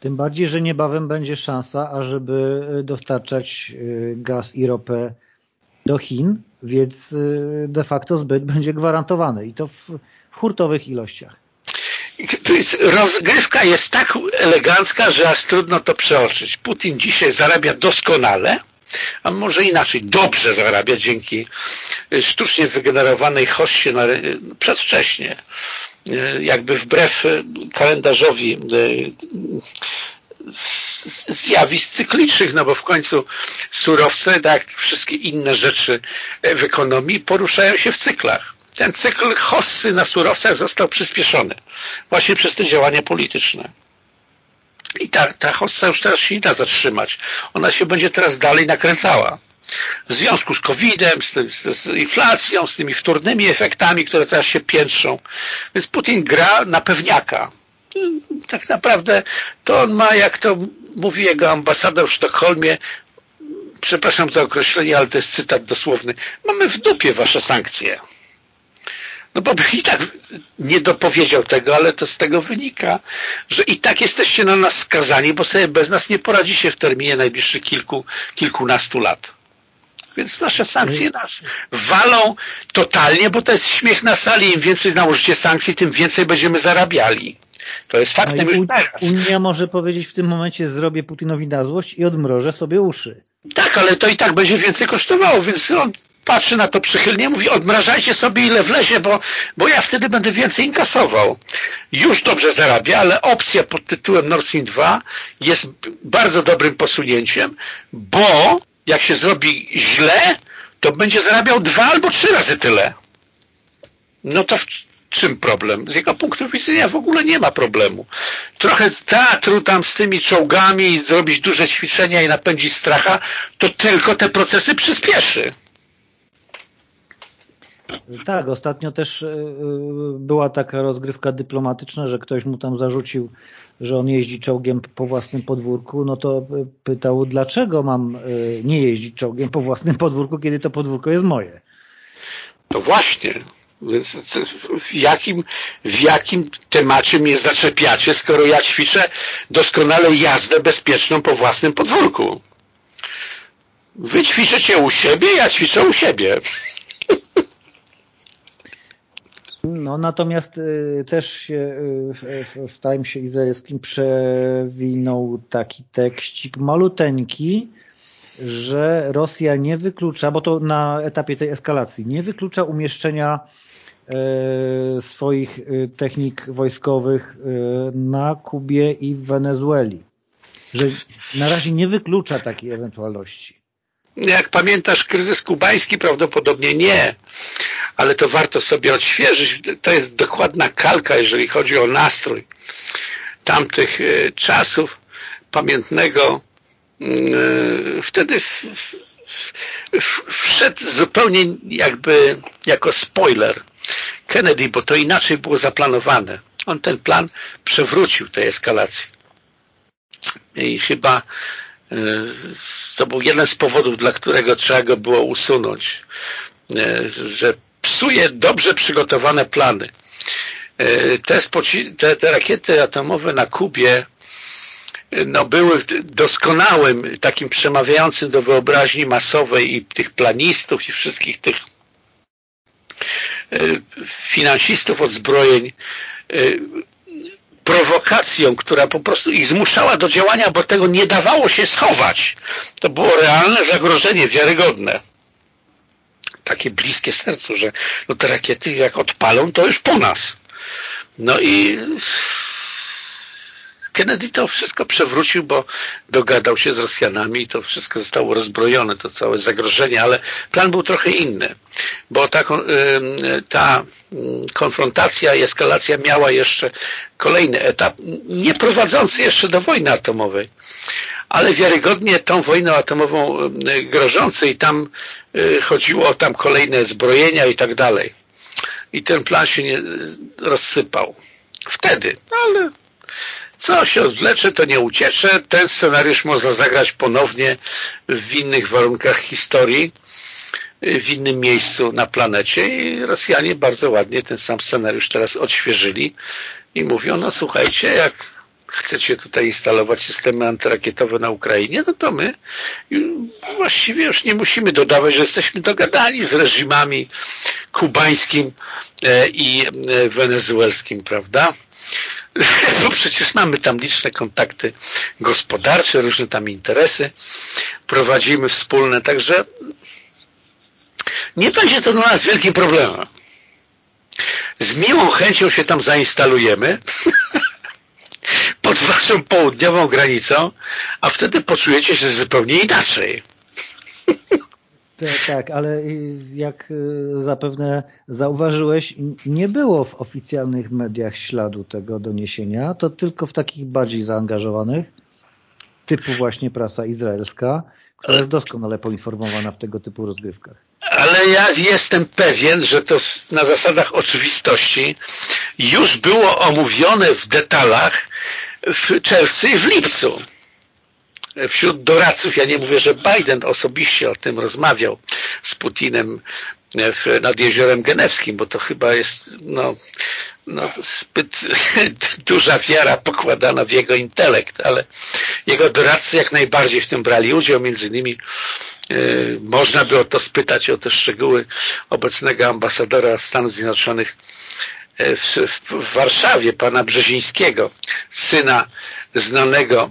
Tym bardziej, że niebawem będzie szansa, ażeby dostarczać y, gaz i ropę do Chin, więc y, de facto zbyt (laughs) będzie gwarantowany i to w, w hurtowych ilościach. Rozgrywka jest tak elegancka, że aż trudno to przeoczyć. Putin dzisiaj zarabia doskonale, a może inaczej, dobrze zarabia dzięki sztucznie wygenerowanej hoście na, przedwcześnie, jakby wbrew kalendarzowi zjawisk cyklicznych, no bo w końcu surowce, tak jak wszystkie inne rzeczy w ekonomii, poruszają się w cyklach. Ten cykl hossy na surowcach został przyspieszony właśnie przez te działania polityczne. I ta, hossa już teraz się nie da zatrzymać. Ona się będzie teraz dalej nakręcała. W związku z COVID-em, z, z, z, inflacją, z tymi wtórnymi efektami, które teraz się piętrzą. Więc Putin gra na pewniaka. Tak naprawdę to on ma, jak to mówi jego ambasador w Sztokholmie, przepraszam za określenie, ale to jest cytat dosłowny, mamy w dupie wasze sankcje. No bo i tak nie dopowiedział tego, ale to z tego wynika, że i tak jesteście na nas skazani, bo sobie bez nas nie poradzi się w terminie najbliższych kilku, kilkunastu lat. Więc nasze sankcje nas walą totalnie, bo to jest śmiech na sali. Im więcej nałożycie sankcji, tym więcej będziemy zarabiali. To jest faktem już teraz. Unia może powiedzieć w tym momencie zrobię Putinowi na złość i odmrożę sobie uszy. Tak, ale to i tak będzie więcej kosztowało, więc on patrzy na to przychylnie, mówi odmrażajcie sobie ile wlezie, bo, bo ja wtedy będę więcej inkasował. Już dobrze zarabia, ale opcja pod tytułem Nord Stream 2 jest bardzo dobrym posunięciem, bo jak się zrobi źle, to będzie zarabiał dwa albo trzy razy tyle. No to w czym problem? Z jego punktu widzenia w ogóle nie ma problemu. Trochę teatru tam z tymi czołgami, zrobić duże ćwiczenia i napędzić stracha, to tylko te procesy przyspieszy. Tak, ostatnio też była taka rozgrywka dyplomatyczna, że ktoś mu tam zarzucił, że on jeździ czołgiem po własnym podwórku, no to pytał, dlaczego mam nie jeździć czołgiem po własnym podwórku, kiedy to podwórko jest moje. No właśnie, więc w jakim, w jakim temacie mnie zaczepiacie, skoro ja ćwiczę doskonale jazdę bezpieczną po własnym podwórku? Wy ćwiczycie u siebie, ja ćwiczę u siebie. No natomiast y, też się y, w, w Timesie izraelskim przewinął taki tekścik maluteńki, że Rosja nie wyklucza, bo to na etapie tej eskalacji, nie wyklucza umieszczenia e, swoich e, technik wojskowych e, na Kubie i w Wenezueli. Że na razie nie wyklucza takiej ewentualności. Jak pamiętasz, kryzys kubański prawdopodobnie nie, ale to warto sobie odświeżyć. To jest dokładna kalka, jeżeli chodzi o nastrój tamtych czasów pamiętnego E, wtedy wszedł zupełnie jakby jako spoiler Kennedy, bo to inaczej było zaplanowane. On ten plan przewrócił tej eskalacji. I chyba e, to był jeden z powodów, dla którego trzeba go było usunąć. E, że psuje dobrze przygotowane plany. Te, te, te rakiety atomowe na Kubie no, były doskonałym, takim przemawiającym do wyobraźni masowej i tych planistów i wszystkich tych e, finansistów odzbrojeń e, prowokacją, która po prostu ich zmuszała do działania, bo tego nie dawało się schować. To było realne zagrożenie, wiarygodne. Takie bliskie sercu, że no te rakiety jak odpalą, to już po nas. No i Kennedy to wszystko przewrócił, bo dogadał się z Rosjanami i to wszystko zostało rozbrojone, to całe zagrożenie, ale plan był trochę inny, bo ta, ta konfrontacja i eskalacja miała jeszcze kolejny etap, nie prowadzący jeszcze do wojny atomowej, ale wiarygodnie tą wojną atomową grożący i tam y, chodziło o tam kolejne zbrojenia i tak dalej. I ten plan się nie rozsypał. Wtedy, ale co się odwlecze, to nie uciecze. Ten scenariusz można zagrać ponownie w innych warunkach historii, w innym miejscu na planecie i Rosjanie bardzo ładnie ten sam scenariusz teraz odświeżyli i mówią, no słuchajcie, jak chcecie tutaj instalować systemy antyrakietowe na Ukrainie, no to my właściwie już nie musimy dodawać, że jesteśmy dogadani z reżimami kubańskim e, i e, wenezuelskim, prawda? Bo przecież mamy tam liczne kontakty gospodarcze, różne tam interesy, prowadzimy wspólne, także nie będzie to dla nas wielkim problemem. Z miłą chęcią się tam zainstalujemy (laughs) pod waszą południową granicą, a wtedy poczujecie się zupełnie inaczej. (laughs) Tak, ale jak y, zapewne zauważyłeś, nie było w oficjalnych mediach śladu tego doniesienia, to tylko w takich bardziej zaangażowanych, typu właśnie prasa izraelska, która jest doskonale poinformowana w tego typu rozgrywkach. Ale ja jestem pewien, że to na zasadach oczywistości już było omówione w detalach w czerwcu i w lipcu wśród doradców, ja nie mówię, że Biden osobiście o tym rozmawiał z Putinem w, nad Jeziorem Genewskim, bo to chyba jest no, no, zbyt (laughs) duża wiara pokładana w jego intelekt, ale jego doradcy jak najbardziej w tym brali udział, między innymi y, można by o to spytać, o te szczegóły obecnego ambasadora Stanów Zjednoczonych y, w, w Warszawie, pana Brzezińskiego, syna znanego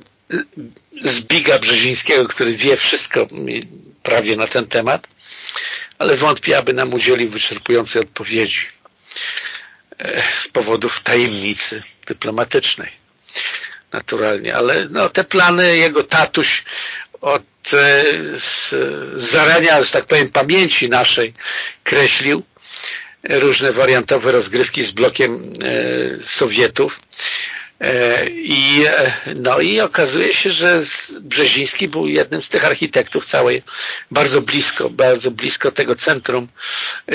Zbiga Brzezińskiego, który wie wszystko prawie na ten temat, ale wątpię, aby nam udzielił wyczerpującej odpowiedzi e, z powodów tajemnicy dyplomatycznej naturalnie, ale no, te plany jego tatuś od e, z, zarania, że tak powiem, pamięci naszej kreślił różne wariantowe rozgrywki z blokiem e, Sowietów I, no i okazuje się, że Brzeziński był jednym z tych architektów całej, bardzo blisko, bardzo blisko tego centrum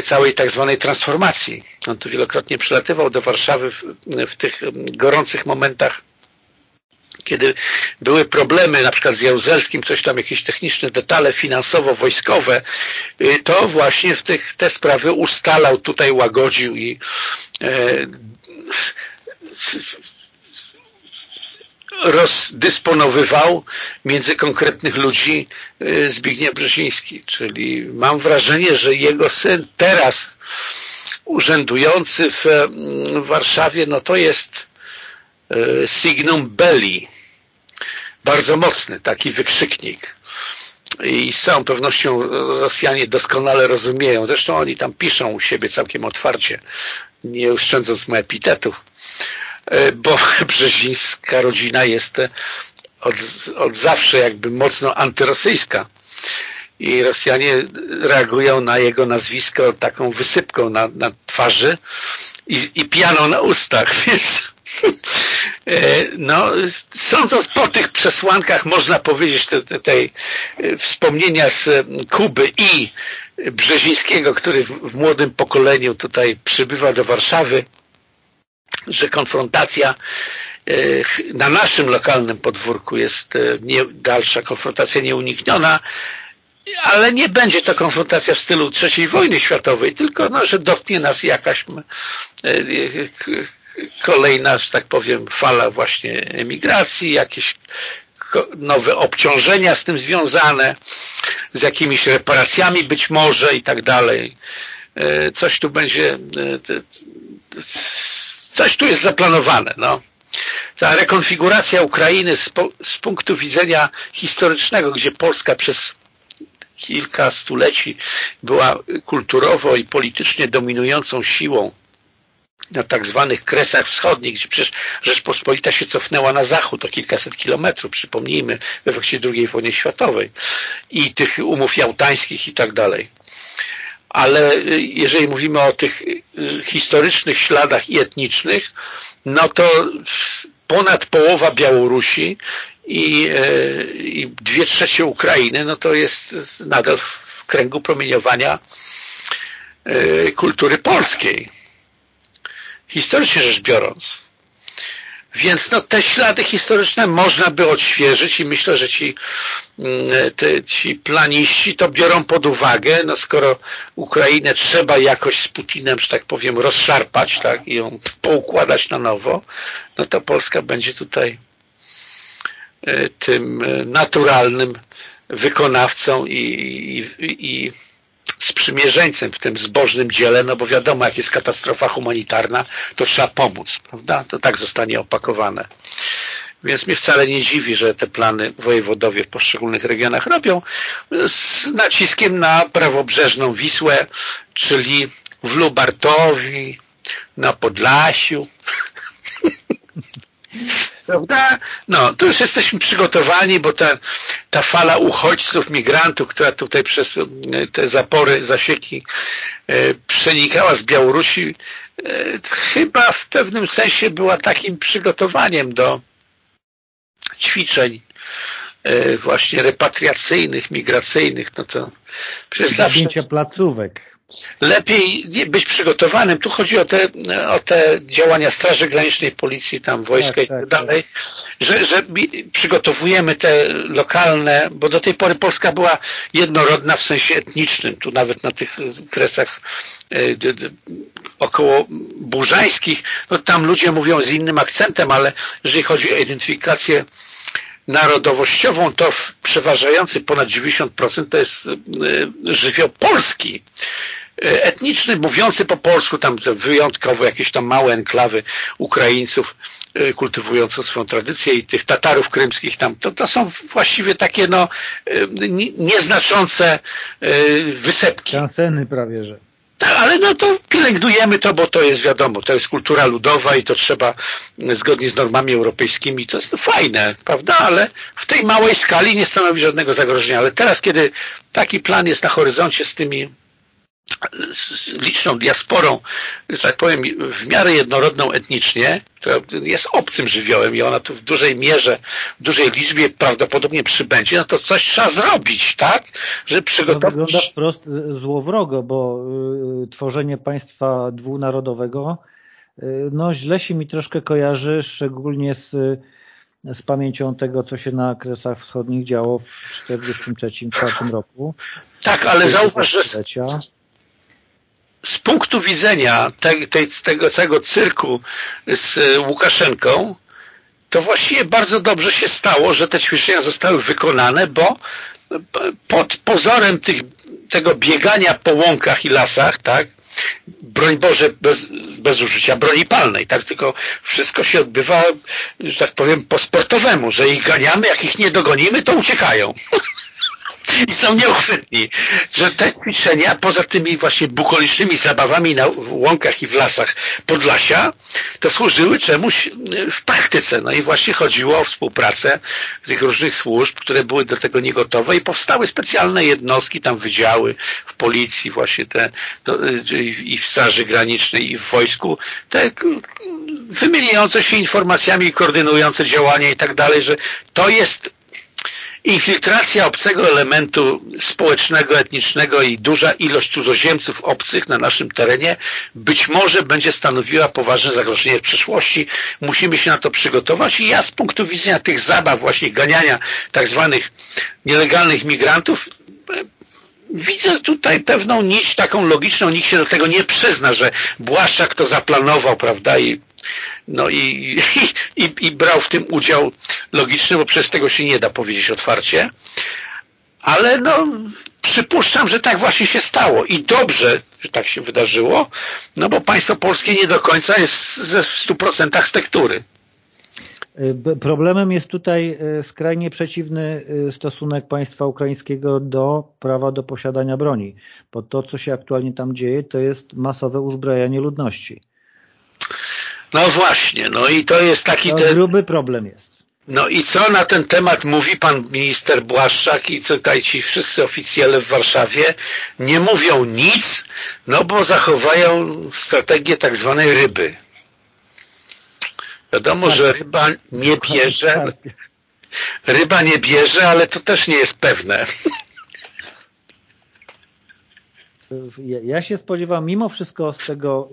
całej tak zwanej transformacji. On tu wielokrotnie przylatywał do Warszawy w, w tych gorących momentach kiedy były problemy na przykład z Jaruzelskim, coś tam, jakieś techniczne detale finansowo-wojskowe, to właśnie w tych, te sprawy ustalał, tutaj łagodził i e, rozdysponowywał między konkretnych ludzi y, Zbigniew Brzeziński. Czyli mam wrażenie, że jego syn teraz urzędujący w Warszawie, no to jest e, signum belli. Bardzo mocny, taki wykrzyknik. I z całą pewnością Rosjanie doskonale rozumieją, zresztą oni tam piszą u siebie całkiem otwarcie, nie oszczędząc mu epitetów, bo (laughs) brzezińska rodzina jest od, od zawsze jakby mocno antyrosyjska. I Rosjanie reagują na jego nazwisko taką wysypką na, na twarzy i, i pianą na ustach, (laughs) więc e, no, sądząc po tych przesłankach można powiedzieć te, te, e, wspomnienia z Kuby i Brzezińskiego, który w młodym pokoleniu tutaj przybywa do Warszawy, że konfrontacja e, na naszym lokalnym podwórku jest nie, dalsza konfrontacja nieunikniona, ale nie będzie to konfrontacja w stylu III wojny światowej, tylko no, że dotknie nas jakaś kolejna, że tak powiem, fala właśnie emigracji, jakieś nowe obciążenia z tym związane, z jakimiś reparacjami być może i tak dalej. E, coś tu będzie, e, coś tu jest zaplanowane. No. Ta rekonfiguracja Ukrainy z, z punktu widzenia historycznego, gdzie Polska przez kilka stuleci była kulturowo i politycznie dominującą siłą na tak zwanych kresach wschodnich, gdzie przecież Rzeczpospolita się cofnęła na zachód o kilkaset kilometrów, przypomnijmy, we efekcie II wojny światowej i tych umów jałtańskich i tak dalej. Ale y, jeżeli mówimy o tych y, historycznych śladach etnicznych, no to ponad połowa Białorusi i, y, i dwie trzecie Ukrainy, no to jest nadal w kręgu promieniowania kultury polskiej historycznie rzecz biorąc. Więc no, te ślady historyczne można by odświeżyć i myślę, że ci, mm, te, ci planiści to biorą pod uwagę, no skoro Ukrainę trzeba jakoś z Putinem, że tak powiem, rozszarpać tak, i ją poukładać na nowo, no to Polska będzie tutaj e, tym e, naturalnym wykonawcą i, i, i sprzymierzeńcem w tym zbożnym dziele, no bo wiadomo, jak jest katastrofa humanitarna, to trzeba pomóc, prawda? To tak zostanie opakowane. Więc mnie wcale nie dziwi, że te plany wojewodowie w poszczególnych regionach robią z naciskiem na prawobrzeżną Wisłę, czyli w Lubartowi, na Podlasiu. (laughs) Prawda? No, to już jesteśmy przygotowani, bo ta, ta fala uchodźców, migrantów, która tutaj przez e, te zapory, zasieki e, przenikała z Białorusi, e, chyba w pewnym sensie była takim przygotowaniem do ćwiczeń właśnie repatriacyjnych, migracyjnych, no to przecież zawsze... placówek lepiej być przygotowanym. Tu chodzi o te, o te działania Straży Granicznej, Policji, tam wojska tak, i tak, tak dalej, tak. Że, że przygotowujemy te lokalne, bo do tej pory Polska była jednorodna w sensie etnicznym, tu nawet na tych kresach e, około burzańskich, no tam ludzie mówią z innym akcentem, ale jeżeli chodzi o identyfikację narodowościową, to przeważający ponad 90% to jest e, żywioł polski e, etniczny, mówiący po polsku, tam wyjątkowo jakieś tam małe enklawy Ukraińców kultywującą swoją tradycję i tych Tatarów krymskich tam, to, to są właściwie takie no nieznaczące wysepki. Kanseny prawie, że. Ale no to pielęgnujemy to, bo to jest wiadomo, to jest kultura ludowa i to trzeba zgodnie z normami europejskimi, to jest fajne, prawda, ale w tej małej skali nie stanowi żadnego zagrożenia, ale teraz, kiedy taki plan jest na horyzoncie z tymi liczną diasporą, że tak powiem, w miarę jednorodną etnicznie, która jest obcym żywiołem i ona tu w dużej mierze, w dużej liczbie prawdopodobnie przybędzie, no to coś trzeba zrobić, tak? Żeby przygotować... To wygląda wprost złowrogo, bo y, tworzenie państwa dwunarodowego y, no źle się mi troszkę kojarzy, szczególnie z z pamięcią tego, co się na Kresach Wschodnich działo w 1943-1944 roku. Tak, ale zauważ, że z, punktu widzenia te, tego całego cyrku z Łukaszenką, to właściwie bardzo dobrze się stało, że te ćwiczenia zostały wykonane, bo pod pozorem tych, tego biegania po łąkach i lasach, tak, broń Boże, bez, bez użycia broni palnej, tak, tylko wszystko się odbywa, że tak powiem, po sportowemu, że ich ganiamy, jak ich nie dogonimy, to uciekają. (laughs) i są nieuchwytni, że te ćwiczenia, poza tymi właśnie bukolicznymi zabawami na łąkach i w lasach Podlasia, to służyły czemuś w praktyce. No i właśnie chodziło o współpracę tych różnych służb, które były do tego niegotowe i powstały specjalne jednostki, tam wydziały w policji właśnie te i w Straży Granicznej i w wojsku, te wymieniające się informacjami koordynujące działania i tak dalej, że to jest infiltracja obcego elementu społecznego, etnicznego i duża ilość cudzoziemców obcych na naszym terenie być może będzie stanowiła poważne zagrożenie w przyszłości. Musimy się na to przygotować i ja z punktu widzenia tych zabaw właśnie ganiania tak zwanych nielegalnych migrantów widzę tutaj pewną nić taką logiczną, nikt się do tego nie przyzna, że Błaszczak to zaplanował, prawda, i no i, i, i brał w tym udział logiczny, bo przez tego się nie da powiedzieć otwarcie, ale no przypuszczam, że tak właśnie się stało i dobrze, że tak się wydarzyło, no bo państwo polskie nie do końca jest ze w 100% z tektury. Problemem jest tutaj y, skrajnie przeciwny y, stosunek państwa ukraińskiego do prawa do posiadania broni, bo to, co się aktualnie tam dzieje, to jest masowe uzbrajanie ludności. No właśnie, no i to jest taki... To ten... gruby problem jest. No i co na ten temat mówi pan minister Błaszczak i co tutaj ci wszyscy oficjele w Warszawie? Nie mówią nic, no bo zachowają strategię tak zwanej ryby. Wiadomo, że ryba nie bierze, ryba nie bierze, ale to też nie jest pewne. Ja się spodziewam mimo wszystko z tego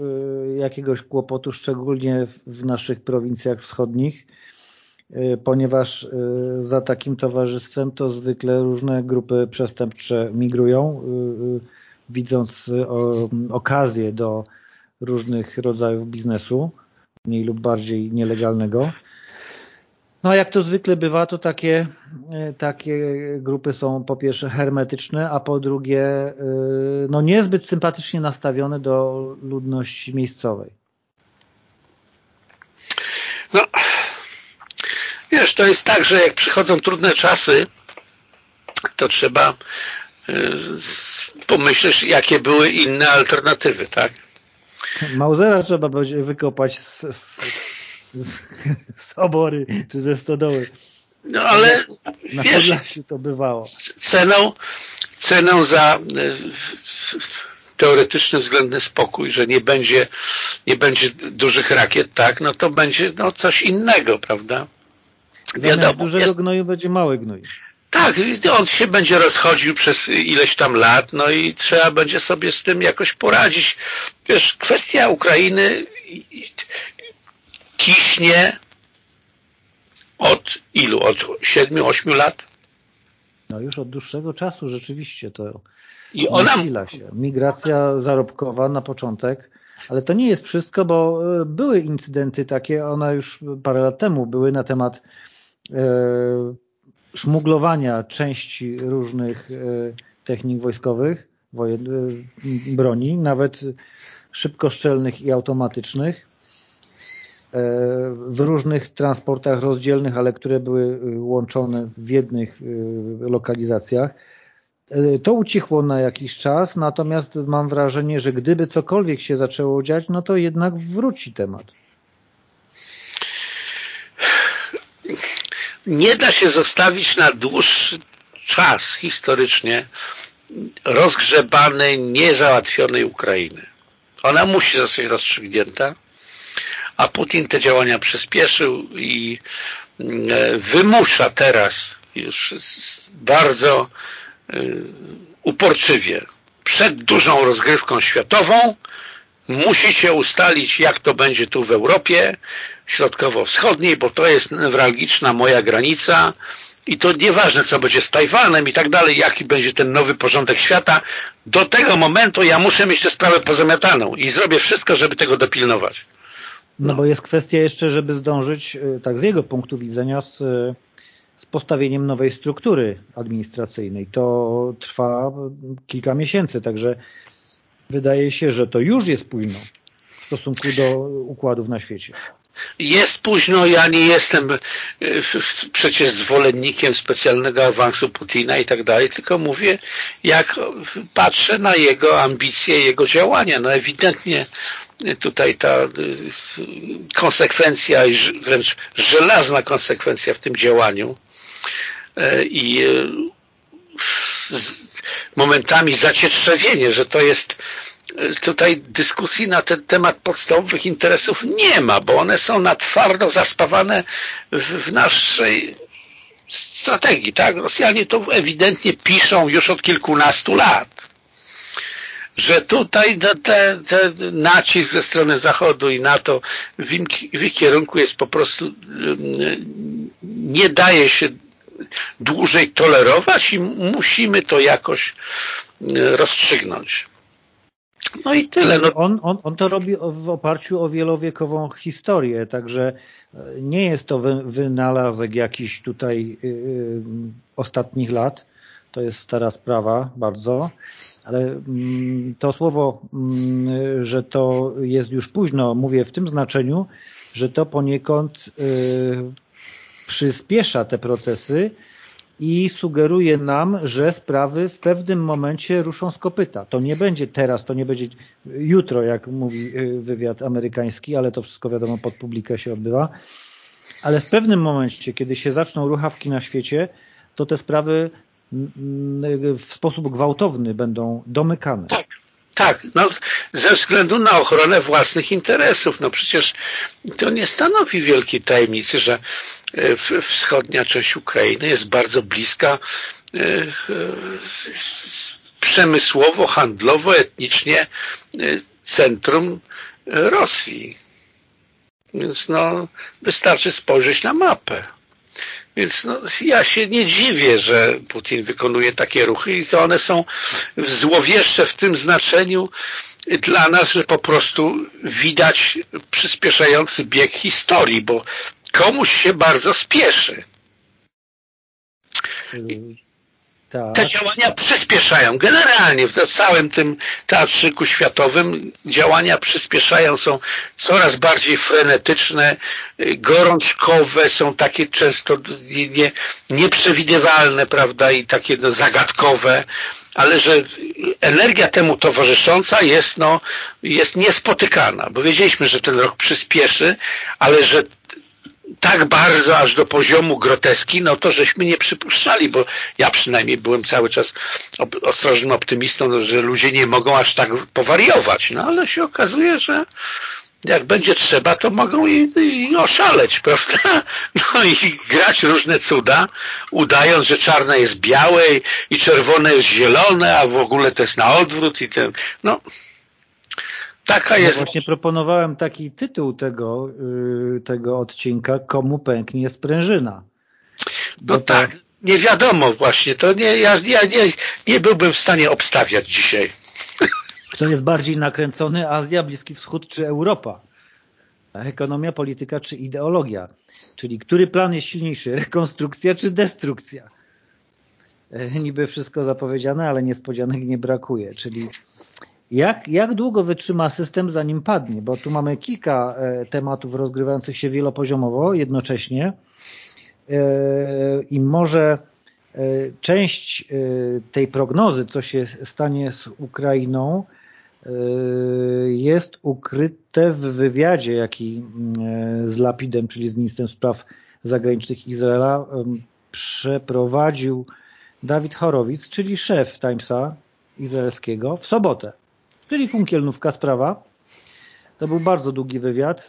y, jakiegoś kłopotu, szczególnie w naszych prowincjach wschodnich, y, ponieważ y, za takim towarzystwem to zwykle różne grupy przestępcze migrują, widząc okazję do różnych rodzajów biznesu, mniej lub bardziej nielegalnego. No a jak to zwykle bywa, to takie, e, takie grupy są po pierwsze hermetyczne, a po drugie e, no niezbyt sympatycznie nastawione do ludności miejscowej. No, wiesz, to jest tak, że jak przychodzą trudne czasy, to trzeba e, pomyśleć, jakie były inne alternatywy, tak? Mauzera trzeba będzie wykopać z, z, z, z obory czy ze stodoły. No ale na wiesz, Podlasiu to bywało. Ceną, ceną za e, teoretyczny względny spokój, że nie będzie, nie będzie dużych rakiet, tak, no to będzie no, coś innego, prawda? Wiadomo, dużego jest... gnoju będzie mały gnój. Tak, on się będzie rozchodził przez ileś tam lat, no i trzeba będzie sobie z tym jakoś poradzić. Wiesz, kwestia Ukrainy kiśnie od ilu? Od 7-8 lat? No już od dłuższego czasu rzeczywiście to I ona... nasila się. Migracja zarobkowa na początek, ale to nie jest wszystko, bo e, były incydenty takie, one już parę lat temu były na temat e, szmuglowania części różnych e, technik wojskowych, broni, nawet szybkoszczelnych i automatycznych w różnych transportach rozdzielnych, ale które były y, łączone w jednych y, lokalizacjach. Y, to ucichło na jakiś czas, natomiast mam wrażenie, że gdyby cokolwiek się zaczęło dziać, no to jednak wróci temat. Nie da się zostawić na dłuższy czas historycznie rozgrzebanej, niezałatwionej Ukrainy. Ona musi zostać rozstrzygnięta, a Putin te działania przyspieszył i e, wymusza teraz już bardzo e, uporczywie przed dużą rozgrywką światową musi się ustalić, jak to będzie tu w Europie Środkowo-Wschodniej, bo to jest newralgiczna moja granica i to nieważne, co będzie z Tajwanem i tak dalej, jaki będzie ten nowy porządek świata, do tego momentu ja muszę mieć tę sprawę pozamiataną i zrobię wszystko, żeby tego dopilnować. No, no bo jest kwestia jeszcze, żeby zdążyć, y, tak z jego punktu widzenia, z, z postawieniem nowej struktury administracyjnej. To trwa kilka miesięcy, także wydaje się, że to już jest późno w stosunku do układów na świecie. Jest późno, ja nie jestem e, przecież zwolennikiem specjalnego awansu Putina i tak dalej, tylko mówię, jak patrzę na jego ambicje, jego działania. No ewidentnie tutaj ta e, konsekwencja, wręcz żelazna konsekwencja w tym działaniu e, i momentami zacietrzewienie, że to jest tutaj dyskusji na ten temat podstawowych interesów nie ma, bo one są na twardo zaspawane w naszej strategii. Tak? Rosjanie to ewidentnie piszą już od kilkunastu lat że tutaj ten nacisk ze strony Zachodu i NATO w, im, w ich kierunku jest po prostu nie daje się dłużej tolerować i musimy to jakoś rozstrzygnąć. No i tyle. No. On, on, on to robi w oparciu o wielowiekową historię, także e, nie jest to wynalazek jakiś tutaj yy, ostatnich lat. To jest stara sprawa bardzo, ale mm, to słowo, mm, że to jest już późno, mówię w tym znaczeniu, że to poniekąd yy, przyspiesza te procesy, i sugeruje nam, że sprawy w pewnym momencie ruszą z kopyta. To nie będzie teraz, to nie będzie jutro, jak mówi y, wywiad amerykański, ale to wszystko wiadomo pod publikę się odbywa. Ale w pewnym momencie, kiedy się zaczną ruchawki na świecie, to te sprawy w sposób gwałtowny będą domykane. Tak, tak, no ze względu na ochronę własnych interesów. No przecież to nie stanowi wielkiej tajemnicy, że e, wschodnia część Ukrainy jest bardzo bliska e, przemysłowo, handlowo, etnicznie e, centrum Rosji. Więc no, wystarczy spojrzeć na mapę. Więc no, ja się nie dziwię, że Putin wykonuje takie ruchy i to one są złowieszcze w tym znaczeniu dla nas, że po prostu widać przyspieszający bieg historii, bo komuś się bardzo spieszy. Tak. Te działania przyspieszają. Generalnie w całym tym teatrzyku światowym działania przyspieszają, są coraz bardziej frenetyczne, gorączkowe, są takie często nie, nieprzewidywalne, prawda, i takie no, zagadkowe, ale że energia temu towarzysząca jest, no, jest niespotykana, bo wiedzieliśmy, że ten rok przyspieszy, ale że tak bardzo aż do poziomu groteski, no to żeśmy nie przypuszczali, bo ja przynajmniej byłem cały czas ostrożnym optymistą, no, że ludzie nie mogą aż tak powariować, no ale się okazuje, że jak będzie trzeba, to mogą i, i oszaleć, (laughs) prawda? No i grać różne cuda, udając, że czarne jest białe i czerwone jest zielone, a w ogóle to jest na odwrót i ten, no Taka jest. Ja właśnie proponowałem taki tytuł tego, yy, tego odcinka, komu pęknie sprężyna. No to... tak, nie wiadomo właśnie, to nie, ja, ja nie, nie byłbym w stanie obstawiać dzisiaj. (laughs) Kto jest bardziej nakręcony, Azja, Bliski Wschód czy Europa? Ekonomia, polityka czy ideologia? Czyli który plan jest silniejszy, (laughs) rekonstrukcja czy destrukcja? E, niby wszystko zapowiedziane, ale niespodzianek nie brakuje, czyli jak, jak długo wytrzyma system zanim padnie? Bo tu mamy kilka e, tematów rozgrywających się wielopoziomowo jednocześnie e, i może e, część tej prognozy, co się stanie z Ukrainą, jest ukryte w wywiadzie, jaki z Lapidem, czyli z ministrem spraw zagranicznych Izraela, przeprowadził Dawid Horowitz, czyli szef Timesa izraelskiego, w sobotę, czyli funkielnówka sprawa. To był bardzo długi wywiad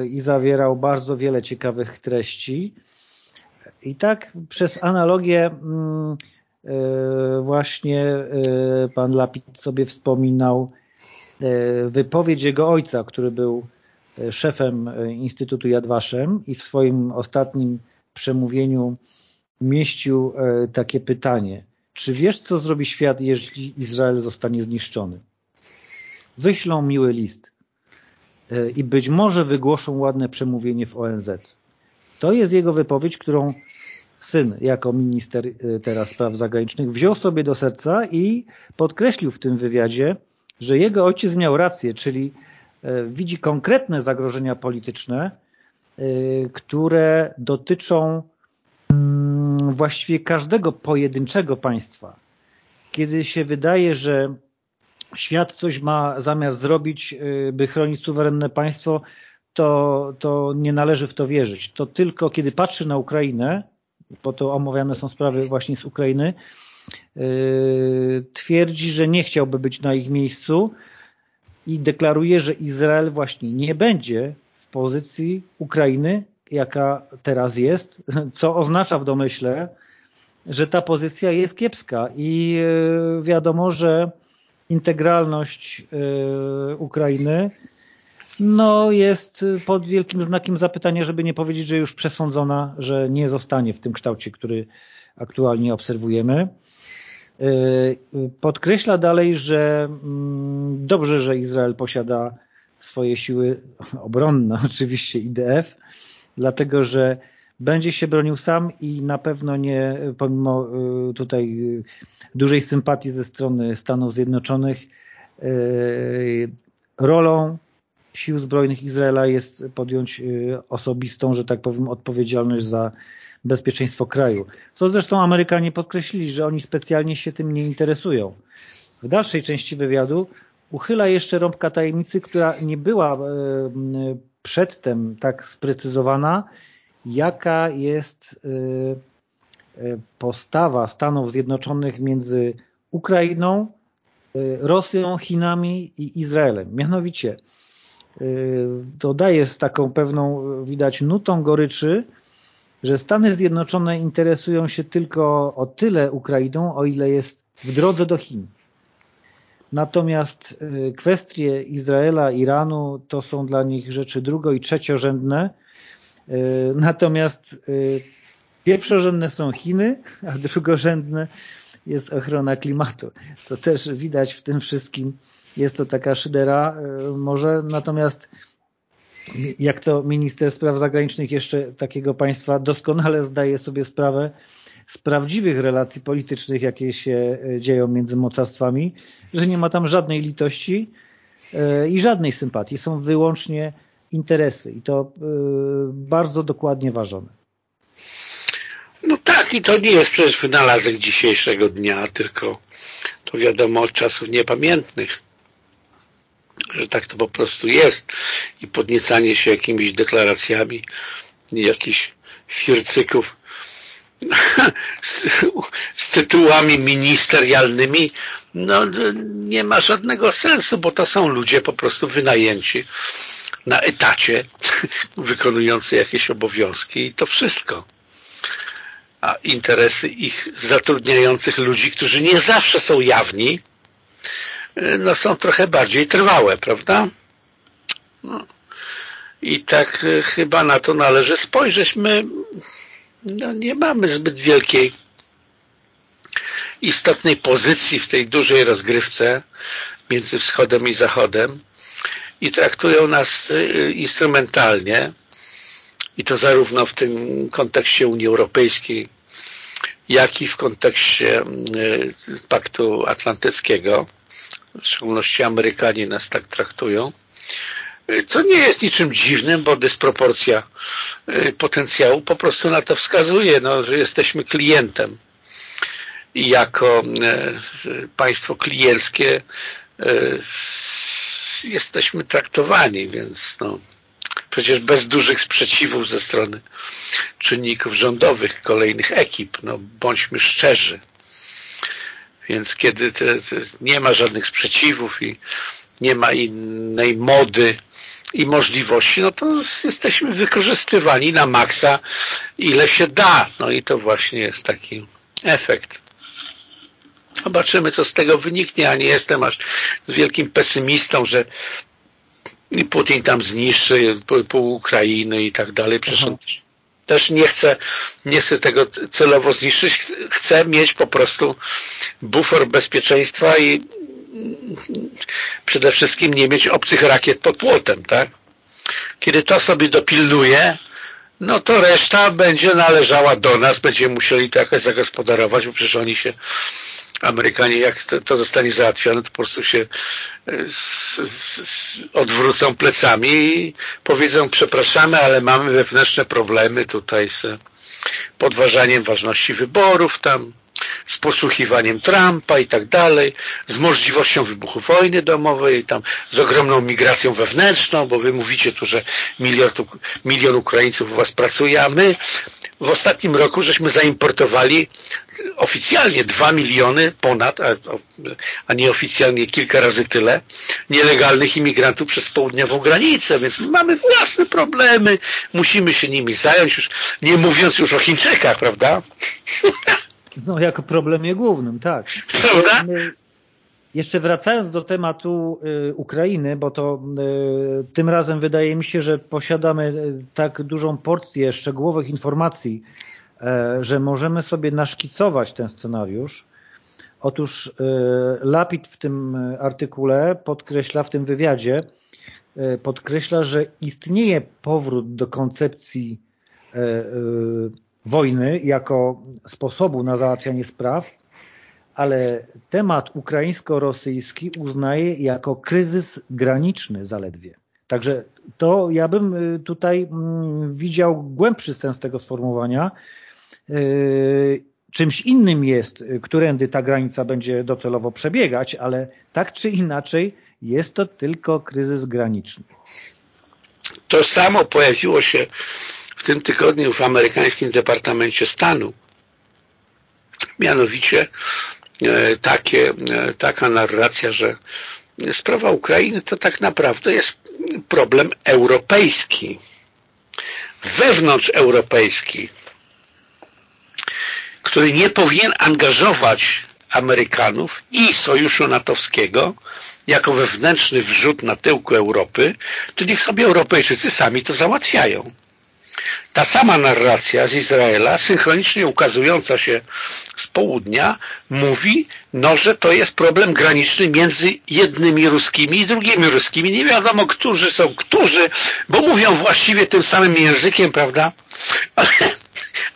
yy, i zawierał bardzo wiele ciekawych treści. I tak przez analogię yy, właśnie yy, pan Lapid sobie wspominał wypowiedź jego ojca, który był szefem Instytutu Yad Vashem i w swoim ostatnim przemówieniu mieścił e, takie pytanie. Czy wiesz, co zrobi świat, jeśli Izrael zostanie zniszczony? Wyślą miły list e, i być może wygłoszą ładne przemówienie w ONZ. To jest jego wypowiedź, którą syn, jako minister e, teraz spraw zagranicznych, wziął sobie do serca i podkreślił w tym wywiadzie, że jego ojciec miał rację, czyli widzi konkretne zagrożenia polityczne, które dotyczą właściwie każdego pojedynczego państwa, kiedy się wydaje, że świat coś ma zamiar zrobić, y, by chronić suwerenne państwo, to, to nie należy w to wierzyć. To tylko kiedy patrzy na Ukrainę, bo to omawiane są sprawy właśnie z Ukrainy, yy, twierdzi, że nie chciałby być na ich miejscu i deklaruje, że Izrael właśnie nie będzie w pozycji Ukrainy jaka teraz jest, co oznacza w domyśle, że ta pozycja jest kiepska i e, wiadomo, że integralność e, Ukrainy no jest pod wielkim znakiem zapytania, żeby nie powiedzieć, że już przesądzona, że nie zostanie w tym kształcie, który aktualnie obserwujemy. E, podkreśla dalej, że mm, dobrze, że Izrael posiada swoje siły obronne, (laughs) oczywiście IDF, dlatego że będzie się bronił sam i na pewno nie, pomimo y, tutaj y, dużej sympatii ze strony Stanów Zjednoczonych, y, rolą sił zbrojnych Izraela jest podjąć osobistą, że tak powiem, odpowiedzialność za bezpieczeństwo kraju. Co zresztą Amerykanie podkreślili, że oni specjalnie się tym nie interesują. W dalszej części wywiadu uchyla jeszcze rąbka tajemnicy, która nie była przedtem tak sprecyzowana, jaka jest y, y, postawa Stanów Zjednoczonych między Ukrainą, y, Rosją, Chinami i Izraelem. Mianowicie to daje z taką pewną, widać, nutą goryczy, że Stany Zjednoczone interesują się tylko o tyle Ukrainą, o ile jest w drodze do Chin. Natomiast kwestie Izraela, Iranu to są dla nich rzeczy drugo- i trzeciorzędne. Y, natomiast y, pierwszorzędne są Chiny, a drugorzędne jest ochrona klimatu. Co też widać w tym wszystkim. Jest to taka szydera może, natomiast jak to minister spraw zagranicznych jeszcze takiego państwa doskonale zdaje sobie sprawę, z prawdziwych relacji politycznych, jakie się e, dzieją między mocarstwami, że nie ma tam żadnej litości e, i żadnej sympatii. Są wyłącznie interesy i to e, bardzo dokładnie ważone. No tak i to nie jest przecież wynalazek dzisiejszego dnia, tylko to wiadomo od czasów niepamiętnych, że tak to po prostu jest i podniecanie się jakimiś deklaracjami jakichś fircyków (laughs) z, tytułami ministerialnymi, no nie ma żadnego sensu, bo to są ludzie po prostu wynajęci na etacie, (laughs) wykonujący jakieś obowiązki i to wszystko. A interesy ich zatrudniających ludzi, którzy nie zawsze są jawni, no są trochę bardziej trwałe, prawda? No. I tak e, chyba na to należy spojrzeć. My no, nie mamy zbyt wielkiej istotnej pozycji w tej dużej rozgrywce między wschodem i zachodem i traktują nas y, instrumentalnie. I to zarówno w tym kontekście Unii Europejskiej jak i w kontekście y, Paktu Atlantyckiego. W szczególności Amerykanie nas tak traktują. Co nie jest niczym dziwnym, bo dysproporcja y, potencjału po prostu na to wskazuje, no, że jesteśmy klientem. I jako y, państwo klienckie y, jesteśmy traktowani, więc no, przecież bez dużych sprzeciwów ze strony czynników rządowych, kolejnych ekip, no bądźmy szczerzy. Więc kiedy te, te nie ma żadnych sprzeciwów i nie ma innej mody i możliwości, no to jesteśmy wykorzystywani na maksa ile się da. No i to właśnie jest taki efekt. Zobaczymy, co z tego wyniknie, a nie jestem aż z wielkim pesymistą, że Putin tam zniszczy pół Ukrainy i tak dalej. Przecież on też nie chcę, nie chcę tego celowo zniszczyć. Chcę mieć po prostu bufor bezpieczeństwa i przede wszystkim nie mieć obcych rakiet pod płotem, tak? Kiedy to sobie dopilnuje, no to reszta będzie należała do nas, będziemy musieli to jakoś zagospodarować, bo przecież oni się Amerykanie, jak to, to zostanie załatwione, to po prostu się e, odwrócą plecami i powiedzą, przepraszamy, ale mamy wewnętrzne problemy tutaj z podważaniem ważności wyborów tam, z posłuchiwaniem Trumpa i tak dalej, z możliwością wybuchu wojny domowej, tam z ogromną migracją wewnętrzną, bo wy mówicie tu, że milion, milion Ukraińców u was pracuje, a my w ostatnim roku żeśmy zaimportowali oficjalnie 2 miliony ponad, a, a nieoficjalnie kilka razy tyle nielegalnych imigrantów przez południową granicę, więc mamy własne problemy, musimy się nimi zająć, już nie mówiąc już o Chińczykach, prawda? (laughs) (laughs) No, jako problemie głównym, tak. Prawda? Jeszcze wracając do tematu y, Ukrainy, bo to y, tym razem wydaje mi się, że posiadamy y, tak dużą porcję szczegółowych informacji, że możemy sobie naszkicować ten scenariusz. Otóż Lapid w tym artykule podkreśla, w tym wywiadzie, podkreśla, że istnieje powrót do koncepcji wojny jako sposobu na załatwianie spraw, ale temat ukraińsko-rosyjski uznaje jako kryzys graniczny zaledwie. Także to ja bym y, tutaj mm, widział głębszy sens tego sformułowania. Y, czymś innym jest, y, którędy ta granica będzie docelowo przebiegać, ale tak czy inaczej jest to tylko kryzys graniczny. To samo pojawiło się w tym tygodniu w amerykańskim Departamencie Stanu. Mianowicie e, takie, e, taka narracja, że sprawa Ukrainy to tak naprawdę jest problem europejski, wewnątrzeuropejski, który nie powinien angażować Amerykanów i Sojuszu Natowskiego jako wewnętrzny wrzut na tyłku Europy, to niech sobie Europejczycy sami to załatwiają. Ta sama narracja z Izraela, synchronicznie ukazująca się z południa, mówi, no, że to jest problem graniczny między jednymi ruskimi i drugimi ruskimi. Nie wiadomo, którzy są którzy, bo mówią właściwie tym samym językiem, prawda? Ale,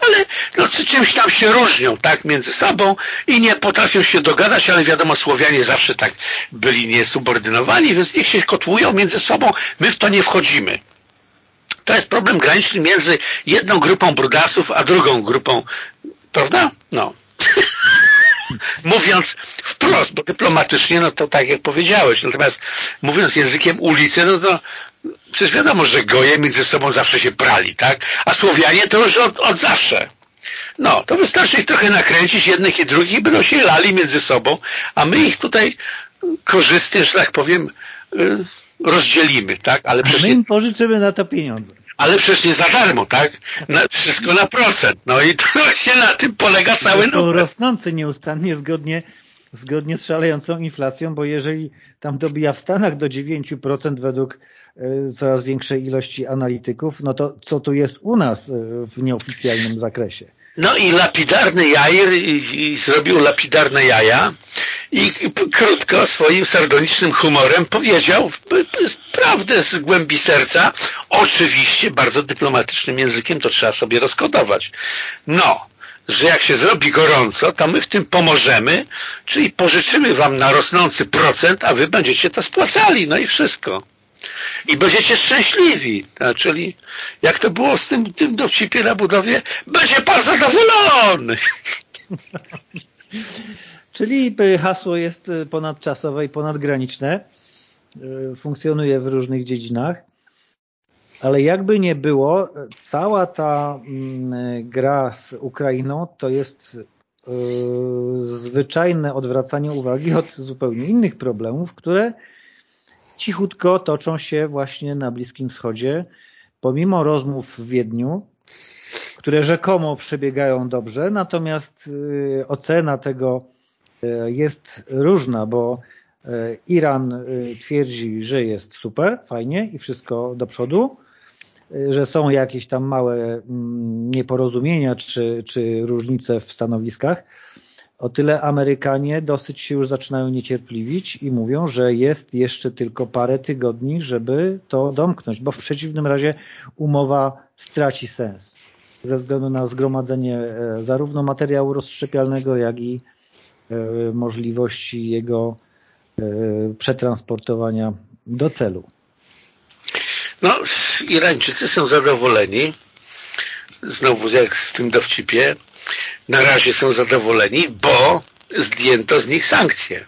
ale no, czymś tam się różnią, tak, między sobą i nie potrafią się dogadać, ale wiadomo, Słowianie zawsze tak byli niesubordynowani, więc niech się kotłują między sobą, my w to nie wchodzimy. To jest problem graniczny między jedną grupą brudasów, a drugą grupą, prawda? No. (laughs) mówiąc wprost, bo dyplomatycznie, no to tak jak powiedziałeś, natomiast mówiąc językiem ulicy, no to przecież wiadomo, że goje między sobą zawsze się prali, tak? A Słowianie to już od, od zawsze. No, to wystarczy ich trochę nakręcić jednych i drugich, będą się lali między sobą, a my ich tutaj korzystnie, że tak powiem, y, rozdzielimy, tak? Ale my im pożyczymy na to pieniądze. Ale przecież nie za darmo, tak? Na, wszystko na procent. No i to (laughs) się na tym polega cały numer. rosnący nieustannie zgodnie, zgodnie z szalejącą inflacją, bo jeżeli tam dobija w Stanach do 9% według e, coraz większej ilości analityków, no to co tu jest u nas e, w nieoficjalnym zakresie? No i lapidarny Jair i, i zrobił lapidarne jaja i krótko swoim sardonicznym humorem powiedział prawdę z głębi serca, oczywiście bardzo dyplomatycznym językiem, to trzeba sobie rozkodować. No, że jak się zrobi gorąco, to my w tym pomożemy, czyli pożyczymy wam na rosnący procent, a wy będziecie to spłacali, no i wszystko. I będziecie szczęśliwi. A, czyli jak to było z tym, tym dowcipie na budowie, będzie pan zadowolony. (laughs) Czyli hasło jest ponadczasowe i ponadgraniczne. E, funkcjonuje w różnych dziedzinach. Ale jakby nie było, cała ta mm, gra z Ukrainą to jest zwyczajne odwracanie uwagi od zupełnie innych problemów, które cichutko toczą się właśnie na Bliskim Wschodzie, pomimo rozmów w Wiedniu, które rzekomo przebiegają dobrze, natomiast y, ocena tego y, jest różna, bo y, Iran twierdzi, że jest super, fajnie i wszystko do przodu, że są jakieś tam małe mm, nieporozumienia czy, czy różnice w stanowiskach, o tyle Amerykanie dosyć się już zaczynają niecierpliwić i mówią, że jest jeszcze tylko parę tygodni, żeby to domknąć, bo w przeciwnym razie umowa straci sens. Ze względu na zgromadzenie e, zarówno materiału rozszczepialnego, jak i e, możliwości jego e, przetransportowania do celu. No, Irańczycy są zadowoleni, znowu jak w tym dowcipie, na razie są zadowoleni, bo zdjęto z nich sankcje.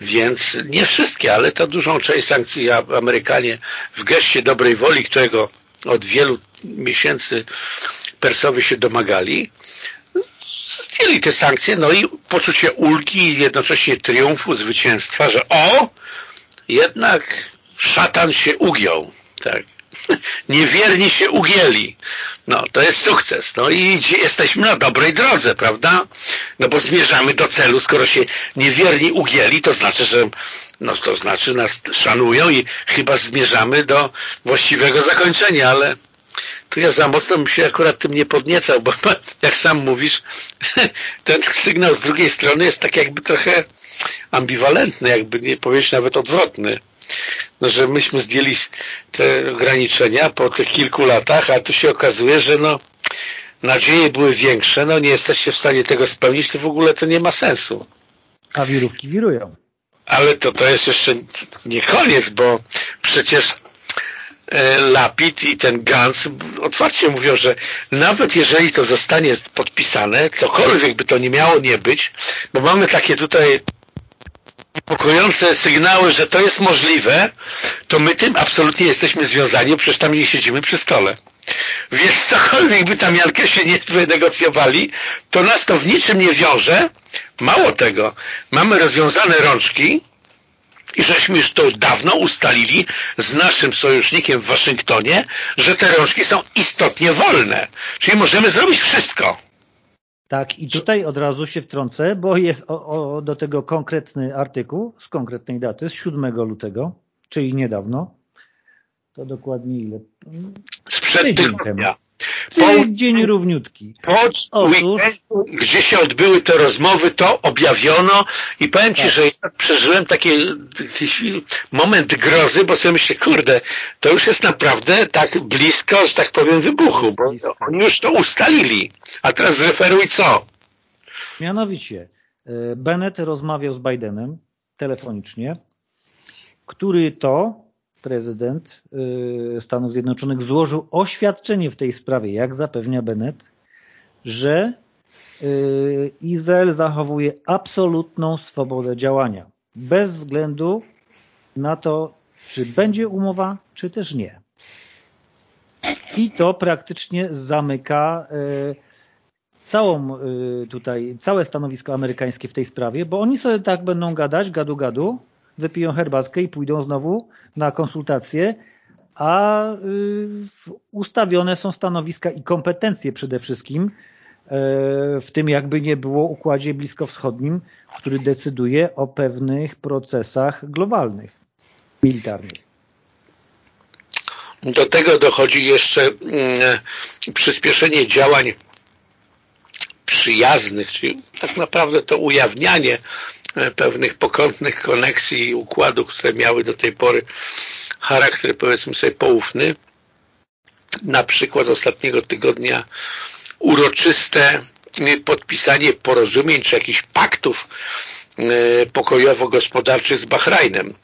Więc nie wszystkie, ale to dużą część sankcji Amerykanie w geście dobrej woli, którego od wielu miesięcy Persowie się domagali, zdjęli te sankcje, no i poczucie ulgi i jednocześnie triumfu, zwycięstwa, że o, jednak szatan się ugiął. Tak. (laughs) Niewierni się ugięli. No, to jest sukces. No i jesteśmy na dobrej drodze, prawda? No bo zmierzamy do celu, skoro się niewierni ugięli, to znaczy, że no to znaczy nas szanują i chyba zmierzamy do właściwego zakończenia, ale tu ja za mocno bym się akurat tym nie podniecał, bo (laughs) jak sam mówisz, (laughs) ten sygnał z drugiej strony jest tak jakby trochę ambiwalentny, jakby nie powiedzieć nawet odwrotny. No, że myśmy zdjęli te ograniczenia po tych kilku latach, a tu się okazuje, że no nadzieje były większe, no nie jesteście w stanie tego spełnić, to w ogóle to nie ma sensu. A wirówki wirują. Ale to, to jest jeszcze nie koniec, bo przecież E, Lapid i ten Gans otwarcie mówią, że nawet jeżeli to zostanie podpisane, cokolwiek by to nie miało nie być, bo mamy takie tutaj niepokojące sygnały, że to jest możliwe, to my tym absolutnie jesteśmy związani, przecież tam nie siedzimy przy stole. Więc cokolwiek by tam Jankę nie wynegocjowali, to nas to w niczym nie wiąże. Mało tego, mamy rozwiązane rączki, i żeśmy już to dawno ustalili z naszym sojusznikiem w Waszyngtonie, że te rączki są istotnie wolne. Czyli możemy zrobić wszystko. Tak, i tutaj od razu się wtrącę, bo jest o, o, do tego konkretny artykuł z konkretnej daty, z 7 lutego, czyli niedawno. To dokładnie ile? Sprzed tygodnia. Po, dzień równiutki. Po Otóż... gdzie się odbyły te rozmowy, to objawiono i powiem Ci, tak. że ja przeżyłem taki, taki moment grozy, bo sobie myślę, kurde, to już jest naprawdę tak blisko, że tak powiem, wybuchu, bo oni już to ustalili. A teraz zreferuj co? Mianowicie, e, Bennett rozmawiał z Bidenem telefonicznie, który to prezydent y, Stanów Zjednoczonych złożył oświadczenie w tej sprawie, jak zapewnia Bennett, że y, Izrael zachowuje absolutną swobodę działania, bez względu na to, czy będzie umowa, czy też nie. I to praktycznie zamyka y, całą tutaj, całe stanowisko amerykańskie w tej sprawie, bo oni sobie tak będą gadać, gadu gadu, wypiją herbatkę i pójdą znowu na konsultacje, a y, ustawione są stanowiska i kompetencje przede wszystkim, e, w tym jakby nie było układzie bliskowschodnim, który decyduje o pewnych procesach globalnych, militarnych. Do tego dochodzi jeszcze mm, przyspieszenie działań przyjaznych, czyli tak naprawdę to ujawnianie pewnych pokątnych koneksji i układów, które miały do tej pory charakter powiedzmy sobie poufny. Na przykład z ostatniego tygodnia uroczyste podpisanie porozumień czy jakichś paktów e, pokojowo-gospodarczych z Bahrajnem,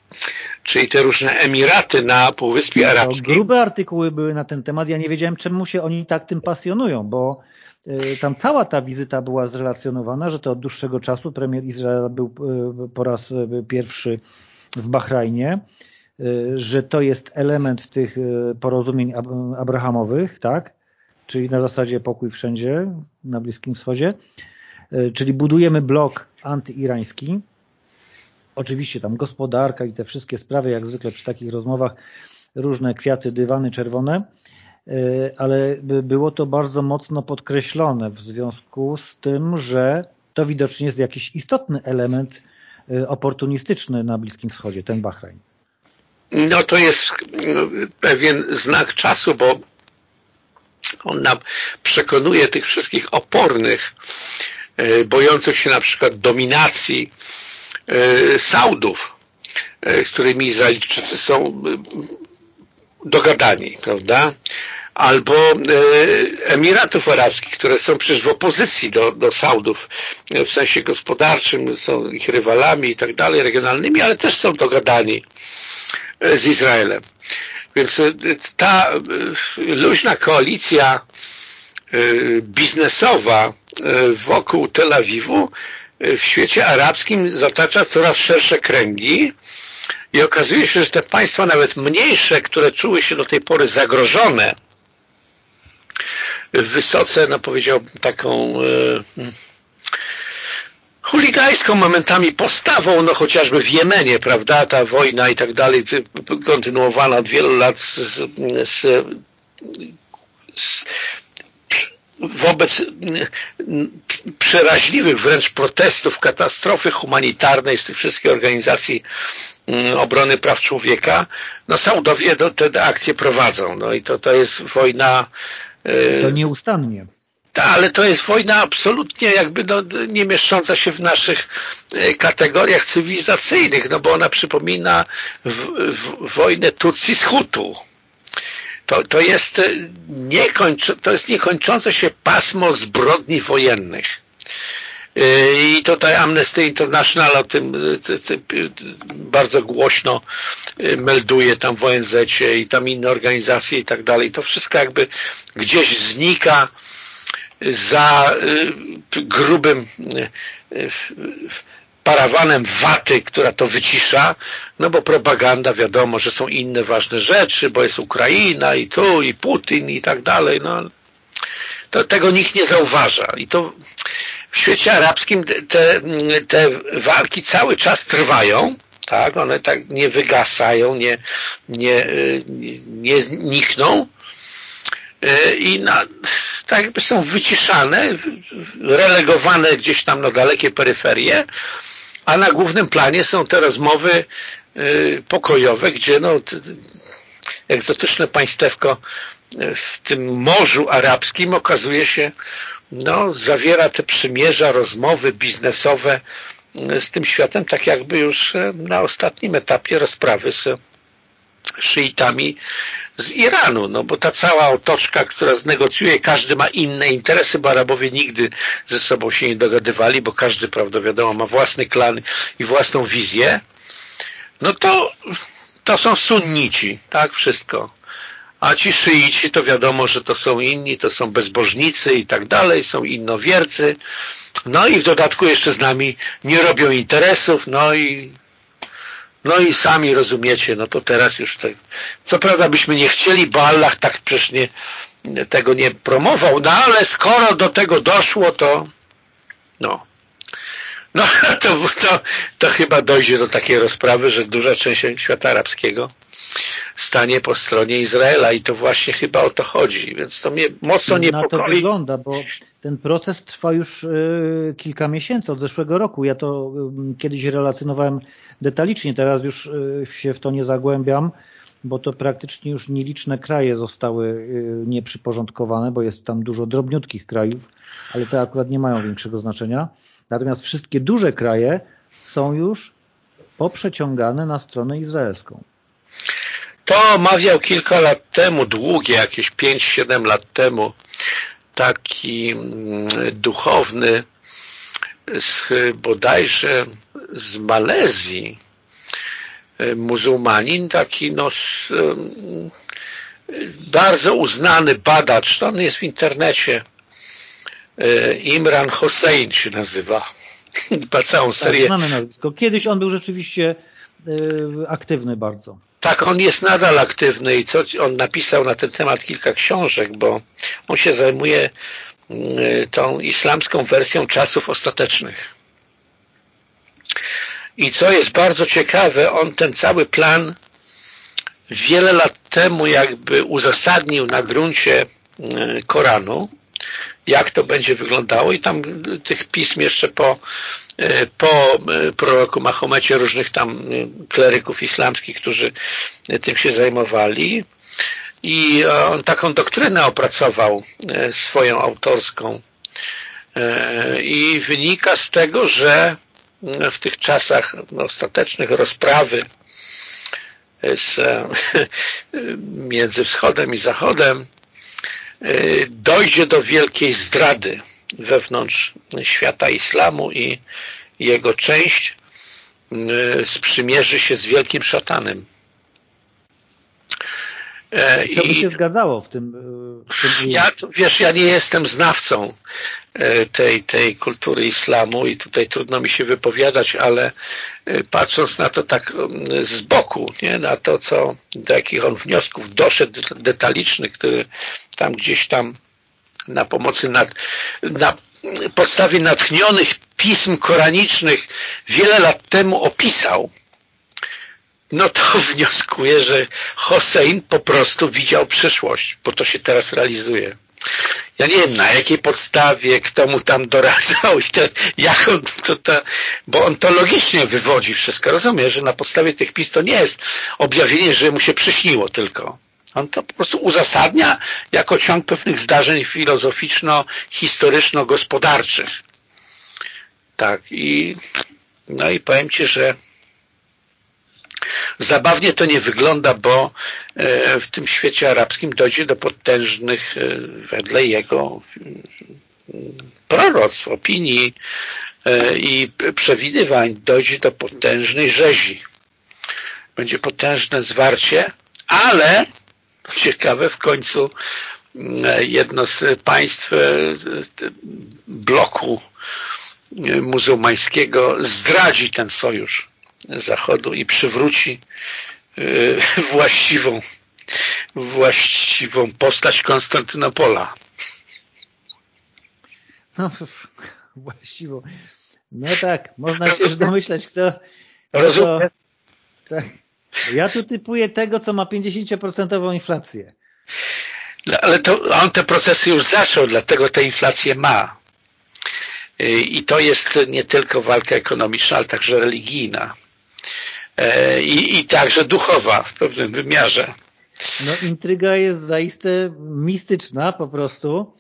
czyli te różne Emiraty na Półwyspie no, Arabskim. grube artykuły były na ten temat. Ja nie wiedziałem, czemu się oni tak tym pasjonują, bo E, tam cała ta wizyta była zrelacjonowana, że to od dłuższego czasu premier Izraela był e, po raz e, pierwszy w Bahrajnie, że to jest element tych porozumień abrahamowych, tak? czyli na zasadzie pokój wszędzie na Bliskim Wschodzie. czyli budujemy blok antyirański, oczywiście tam gospodarka i te wszystkie sprawy, jak zwykle przy takich rozmowach, różne kwiaty, dywany czerwone, ale było to bardzo mocno podkreślone w związku z tym, że to widocznie jest jakiś istotny element oportunistyczny na Bliskim Wschodzie, ten Bahrajn. No to jest pewien znak czasu, bo on nam przekonuje tych wszystkich opornych, e, bojących się na przykład dominacji e, Saudów, e, z którymi Izraelczycy są dogadani, prawda? Albo Emiratów Arabskich, które są przecież w opozycji do, do Saudów w sensie gospodarczym, są ich rywalami i tak dalej, regionalnymi, ale też są dogadani z Izraelem. Więc e, ta e, luźna koalicja e, biznesowa wokół Tel Awiwu w świecie arabskim zatacza coraz szersze kręgi i okazuje się, że te państwa nawet mniejsze, które czuły się do tej pory zagrożone wysoce, no powiedziałbym taką hmm, chuligańską momentami postawą, no chociażby w Jemenie, prawda, ta wojna i tak dalej, kontynuowana od wielu lat z, z, z wobec przeraźliwych wręcz protestów, katastrofy humanitarnej z tych wszystkich organizacji mm, obrony praw człowieka, no Saudowie do, te akcje prowadzą. No i to, to jest wojna... To nieustannie ale to jest wojna absolutnie jakby no, nie mieszcząca się w naszych e, kategoriach cywilizacyjnych, no bo ona przypomina w, w, wojnę Tutsi z Hutu. To, to, jest e, niekończ, to jest niekończące się pasmo zbrodni wojennych. E, I tutaj Amnesty International o tym bardzo głośno melduje tam w ONZ i tam inne organizacje i tak dalej. To wszystko jakby gdzieś znika za grubym parawanem waty, która to wycisza, no bo propaganda, wiadomo, że są inne ważne rzeczy, bo jest Ukraina i tu, i Putin i tak dalej, no to tego nikt nie zauważa. I to w świecie arabskim te, te walki cały czas trwają, tak, one tak nie wygasają, nie, nie, y, nie znikną. I na, tak jakby są wyciszane, relegowane gdzieś tam na dalekie peryferie, a na głównym planie są te rozmowy y, pokojowe, gdzie no, egzotyczne państewko y, w tym Morzu Arabskim okazuje się, no, zawiera te przymierza, rozmowy biznesowe y, z tym światem, tak jakby już na ostatnim etapie rozprawy z szyitami z Iranu, no bo ta cała otoczka, która znegocjuje, każdy ma inne interesy, bo Arabowie nigdy ze sobą się nie dogadywali, bo każdy, prawda, wiadomo, ma własny klan i własną wizję, no to to są sunnici, tak, wszystko. A ci szyici to wiadomo, że to są inni, to są bezbożnicy i tak dalej, są innowiercy, no i w dodatku jeszcze z nami nie robią interesów, no i no i sami rozumiecie, no to teraz już tak. Co prawda byśmy nie chcieli, bo Allah tak przecież nie, tego nie promował, no ale skoro do tego doszło, to no. No (laughs) to, to, to chyba dojdzie do takiej rozprawy, że duża część świata arabskiego stanie po stronie Izraela i to właśnie chyba o to chodzi, więc to mnie mocno niepokoi. Na to wygląda, bo ten proces trwa już y, kilka miesięcy, od zeszłego roku. Ja to y, kiedyś relacjonowałem detalicznie, teraz już y, się w to nie zagłębiam, bo to praktycznie już nieliczne kraje zostały nieprzyporządkowane, bo jest tam dużo drobniutkich krajów, ale te akurat nie mają większego znaczenia. Natomiast wszystkie duże kraje są już poprzeciągane na stronę izraelską. To mawiał kilka lat temu, długie, jakieś 5-7 lat temu, taki mm, duchowny z, bodajże z Malezji, e, muzułmanin, taki no, mm, bardzo uznany badacz, on jest w internecie, Imran Hossein się nazywa, (laughs) ma całą tak, serię. Tak, nazwisko. Kiedyś on był rzeczywiście e, aktywny bardzo. Tak, on jest nadal aktywny i co on napisał na ten temat kilka książek, bo on się zajmuje tą islamską wersją czasów ostatecznych. I co jest bardzo ciekawe, on ten cały plan wiele lat temu jakby uzasadnił na gruncie Koranu, jak to będzie wyglądało. I tam tych pism jeszcze po, po proroku Mahomecie różnych tam kleryków islamskich, którzy tym się zajmowali. I on taką doktrynę opracował swoją autorską. I wynika z tego, że w tych czasach ostatecznych rozprawy z, (laughs) między wschodem i zachodem dojdzie do wielkiej zdrady wewnątrz świata islamu i jego część sprzymierzy się z wielkim szatanem. To by się zgadzało w tym, w tym ja, wiesz, ja nie jestem znawcą tej, tej kultury islamu i tutaj trudno mi się wypowiadać, ale patrząc na to tak z boku, nie, na to, co, do jakich on wniosków doszedł detalicznych, który tam gdzieś tam na pomocy nad, na podstawie natchnionych pism koranicznych wiele lat temu opisał, no to (laughs) wnioskuję, że Hossein po prostu widział przyszłość, bo to się teraz realizuje. Ja nie wiem na jakiej podstawie, kto mu tam doradzał i te, jak on to, to, bo on to logicznie wywodzi wszystko. Rozumie, że na podstawie tych pism to nie jest objawienie, że mu się przyśniło tylko. On to po prostu uzasadnia jako ciąg pewnych zdarzeń filozoficzno-historyczno-gospodarczych. Tak i no i powiem Ci, że Zabawnie to nie wygląda, bo w tym świecie arabskim dojdzie do potężnych, wedle jego proroctw, opinii i przewidywań, dojdzie do potężnej rzezi. Będzie potężne zwarcie, ale ciekawe w końcu jedno z państw bloku muzułmańskiego zdradzi ten sojusz Zachodu i przywróci (laughs) właściwą właściwą postać Konstantynopola. No, (laughs) właściwą. No tak, można się już domyśleć, kto... Rozumiem. tak. Ja tu typuję tego, co ma 50% inflację. No, ale to on te procesy już zaczął, dlatego tę inflację ma. I to jest nie tylko walka ekonomiczna, ale także religijna. I, i także duchowa w pewnym wymiarze. No intryga jest zaiste mistyczna po prostu,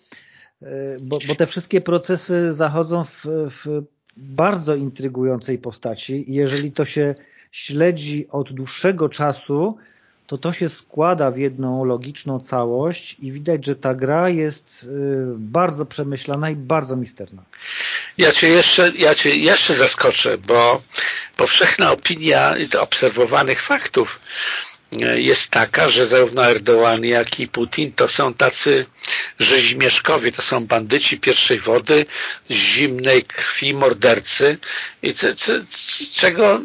bo, bo te wszystkie procesy zachodzą w, w bardzo intrygującej postaci. Jeżeli to się śledzi od dłuższego czasu, to to się składa w jedną logiczną całość i widać, że ta gra jest bardzo przemyślana i bardzo misterna. Ja cię jeszcze, ja cię jeszcze zaskoczę, bo powszechna opinia obserwowanych faktów jest taka, że zarówno Erdogan, jak i Putin to są tacy rzezimieszkowie, to są bandyci pierwszej wody, zimnej krwi, mordercy i czego,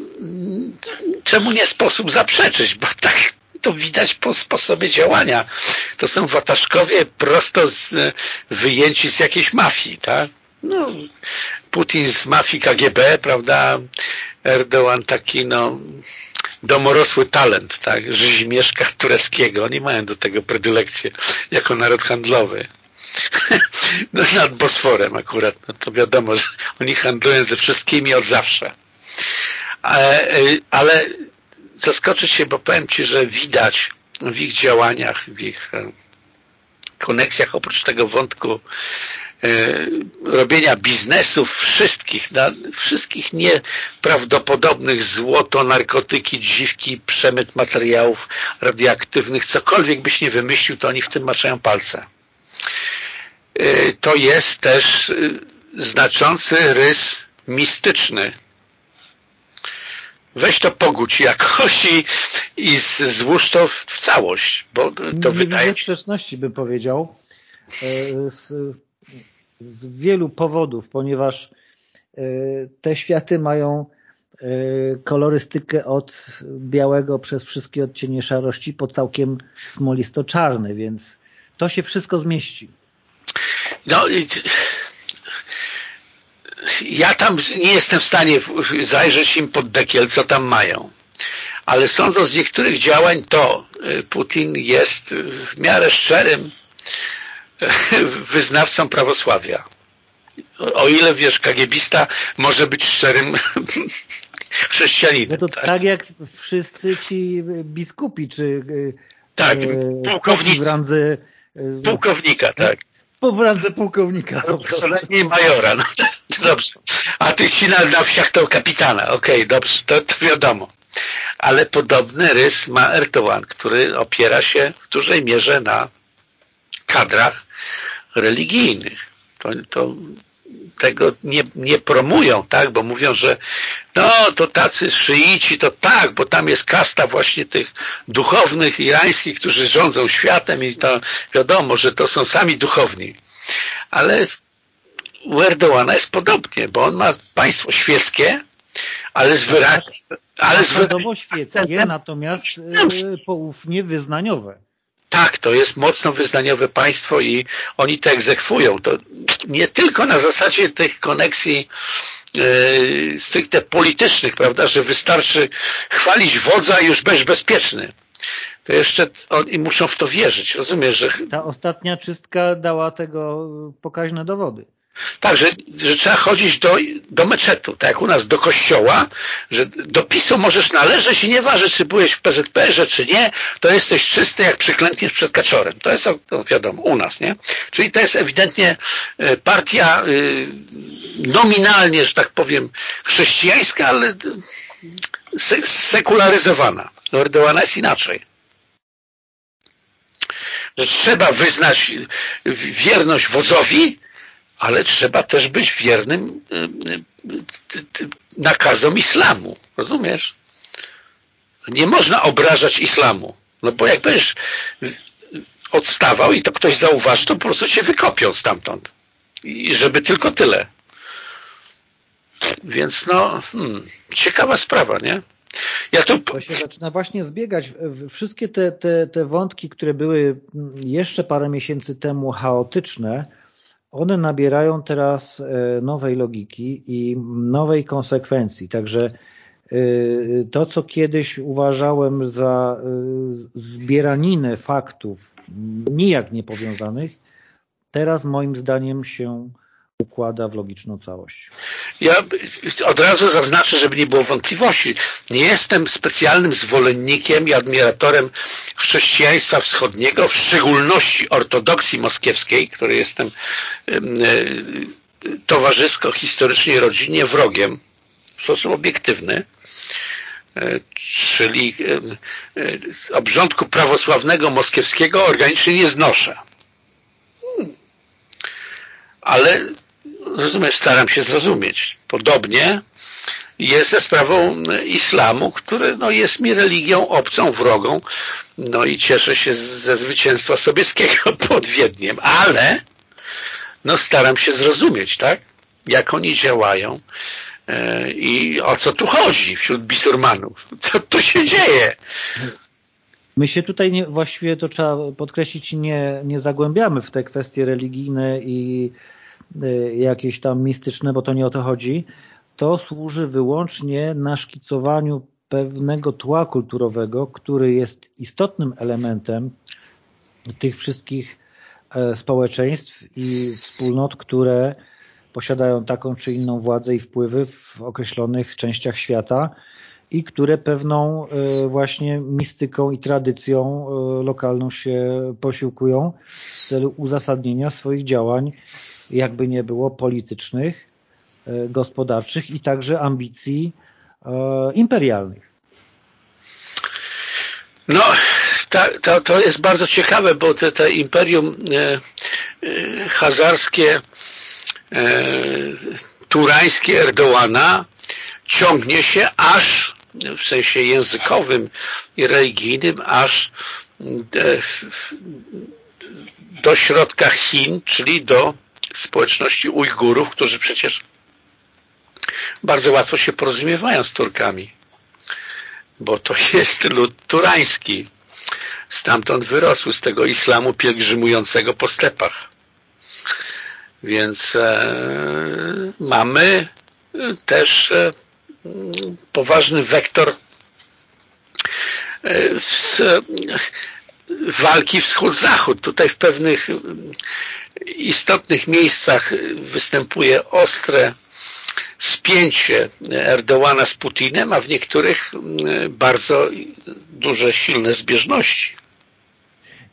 czemu nie sposób zaprzeczyć, bo (laughs) tak to widać po sposobie działania. To są wataszkowie prosto z, wyjęci z jakiejś mafii, tak? No, Putin z mafii KGB, prawda? Erdogan taki, no, domorosły talent, tak, rzezimieszka tureckiego. Oni mają do tego predylekcję jako naród handlowy. (laughs) no, nad Bosforem akurat, no to wiadomo, że oni handlują ze wszystkimi od zawsze. Ale, ale zaskoczyć się, bo powiem Ci, że widać w ich działaniach, w ich e, koneksjach, oprócz tego wątku robienia biznesów wszystkich, na wszystkich nieprawdopodobnych złoto, narkotyki, dziwki, przemyt materiałów radioaktywnych, cokolwiek byś nie wymyślił, to oni w tym maczają palce. E, to jest też e, znaczący rys mistyczny. Weź to pogódź jakoś i, i złóż to w, w całość, bo to nie wydaje widzę sprzeczności, bym powiedział z wielu powodów, ponieważ e, te światy mają e, kolorystykę od białego przez wszystkie odcienie szarości po całkiem smolisto-czarny, więc to się wszystko zmieści. no ja tam nie jestem w stanie zajrzeć im pod dekiel, co tam mają. Ale sądząc z niektórych działań, to y, Putin jest w miarę szczerym (laughs) wyznawcą prawosławia. O ile, wiesz, kagiebista może być szczerym (laughs) chrześcijaninem. No to tak? tak jak wszyscy ci biskupi, czy y, tak, pułkownicy. w randze pułkownika, tak po randze pułkownika. Co najmniej majora. No, (laughs) dobrze. A ty ci na, na wsiach to kapitana. Okej, okay, dobrze, to, to wiadomo. Ale podobny rys ma Erdogan, który opiera się w dużej mierze na kadrach religijnych. To, to tego nie, nie promują, tak, bo mówią, że no to tacy szyici, to tak, bo tam jest kasta właśnie tych duchownych irańskich, którzy rządzą światem i to wiadomo, że to są sami duchowni. Ale u Erdoğana jest podobnie, bo on ma państwo świeckie, ale z wyraźnie... Ale z wyraźnie... świeckie, natomiast yy, poufnie wyznaniowe. Tak, to jest mocno wyznaniowe państwo i oni to egzekwują. To nie tylko na zasadzie tych koneksji yy, stricte politycznych, prawda, że wystarczy chwalić wodza i już będziesz bezpieczny. To jeszcze oni muszą w to wierzyć, rozumiesz, że... Ta ostatnia czystka dała tego pokaźne dowody. Tak, że, że trzeba chodzić do, do meczetu, tak jak u nas do kościoła, że do PiSu możesz należeć i nieważne, czy byłeś w PZPR-ze, czy nie, to jesteś czysty, jak przyklękniesz przed kaczorem. To jest to wiadomo, u nas, nie? Czyli to jest ewidentnie e, partia y, nominalnie, że tak powiem, chrześcijańska, ale sekularyzowana. Do Erdoğana jest inaczej trzeba wyznać wierność wodzowi, ale trzeba też być wiernym y, y, y, nakazom islamu. Rozumiesz? Nie można obrażać islamu. No bo jak będziesz odstawał i to ktoś zauważy, to po prostu cię wykopią stamtąd. I żeby tylko tyle. Więc no, hmm, ciekawa sprawa, nie? Ja to... to się zaczyna właśnie zbiegać. Wszystkie te, te, te wątki, które były jeszcze parę miesięcy temu chaotyczne, one nabierają teraz e, nowej logiki i nowej konsekwencji. Także e, to, co kiedyś uważałem za e, zbieraninę faktów nijak niepowiązanych, teraz moim zdaniem się układa w logiczną całość. Ja od razu zaznaczę, żeby nie było wątpliwości. Nie jestem specjalnym zwolennikiem i admiratorem chrześcijaństwa wschodniego, w szczególności ortodoksji moskiewskiej, której jestem e, towarzysko, historycznie, rodzinnie wrogiem w sposób obiektywny e, czyli e, obrządku prawosławnego moskiewskiego organicznie nie znoszę. Hmm. Ale rozumiesz, staram się zrozumieć. Podobnie jest ze sprawą islamu, który no, jest mi religią obcą, wrogą, no i cieszę się ze zwycięstwa Sobieskiego (laughs) pod Wiedniem, ale no, staram się zrozumieć, tak, jak oni działają e, i o co tu chodzi wśród bisurmanów, co tu się dzieje. My się tutaj nie, właściwie to trzeba podkreślić, nie, nie zagłębiamy w te kwestie religijne i jakieś tam mistyczne, bo to nie o to chodzi, to służy wyłącznie naszkicowaniu pewnego tła kulturowego, który jest istotnym elementem tych wszystkich e, społeczeństw i wspólnot, które posiadają taką czy inną władzę i wpływy w określonych częściach świata i które pewną e, właśnie mistyką i tradycją e, lokalną się posiłkują w celu uzasadnienia swoich działań jakby nie było politycznych, e, gospodarczych i także ambicji e, imperialnych. No, to, to jest bardzo ciekawe, bo te, te imperium e, hazarskie, turańskie Erdołana ciągnie się aż w sensie językowym i religijnym, aż do środka Chin, czyli do społeczności Ujgurów, którzy przecież bardzo łatwo się porozumiewają z Turkami, bo to (laughs) jest lud turański. Stamtąd wyrosły z tego islamu pielgrzymującego po stepach. Więc e, mamy też e, poważny wektor e, z, walki wschód-zachód. Tutaj w pewnych istotnych miejscach występuje ostre spięcie Erdołana z Putinem, a w niektórych bardzo duże, silne zbieżności.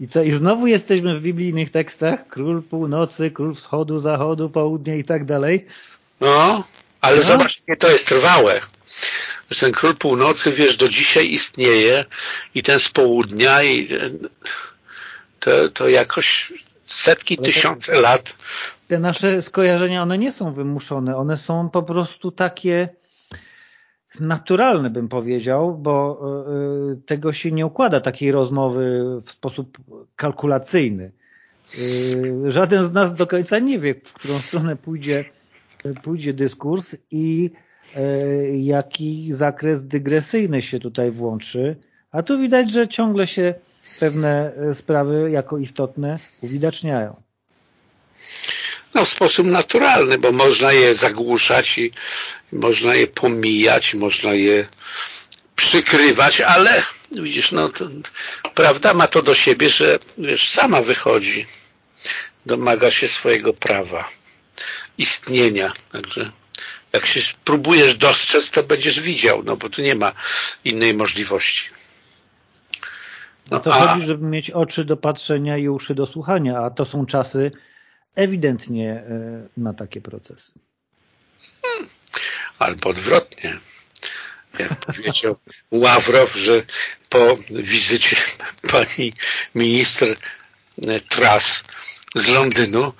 I co, i znowu jesteśmy w biblijnych tekstach? Król północy, król wschodu, zachodu, południa i tak dalej. No, ale no. zobacz, to jest trwałe. Że ten król północy, wiesz, do dzisiaj istnieje i ten z południa i to, to jakoś setki, ale tysiące lat. Te nasze skojarzenia, one nie są wymuszone, one są po prostu takie naturalne, bym powiedział, bo e, tego się nie układa takiej rozmowy w sposób kalkulacyjny. E, żaden z nas do końca nie wie, w którą stronę pójdzie, pójdzie dyskurs i e, jaki zakres dygresyjny się tutaj włączy. A tu widać, że ciągle się pewne sprawy jako istotne uwidaczniają. No w sposób naturalny, bo można je zagłuszać i można je pomijać, można je przykrywać, ale widzisz, no to, prawda ma to do siebie, że wiesz, sama wychodzi, domaga się swojego prawa, istnienia, także jak się próbujesz dostrzec, to będziesz widział, no bo tu nie ma innej możliwości. No, to a... chodzi, żeby mieć oczy do patrzenia i uszy do słuchania, a to są czasy ewidentnie e, na takie procesy. Hmm. Albo odwrotnie. Jak powiedział Ławrow, że po wizycie pani minister e, Truss z Londynu,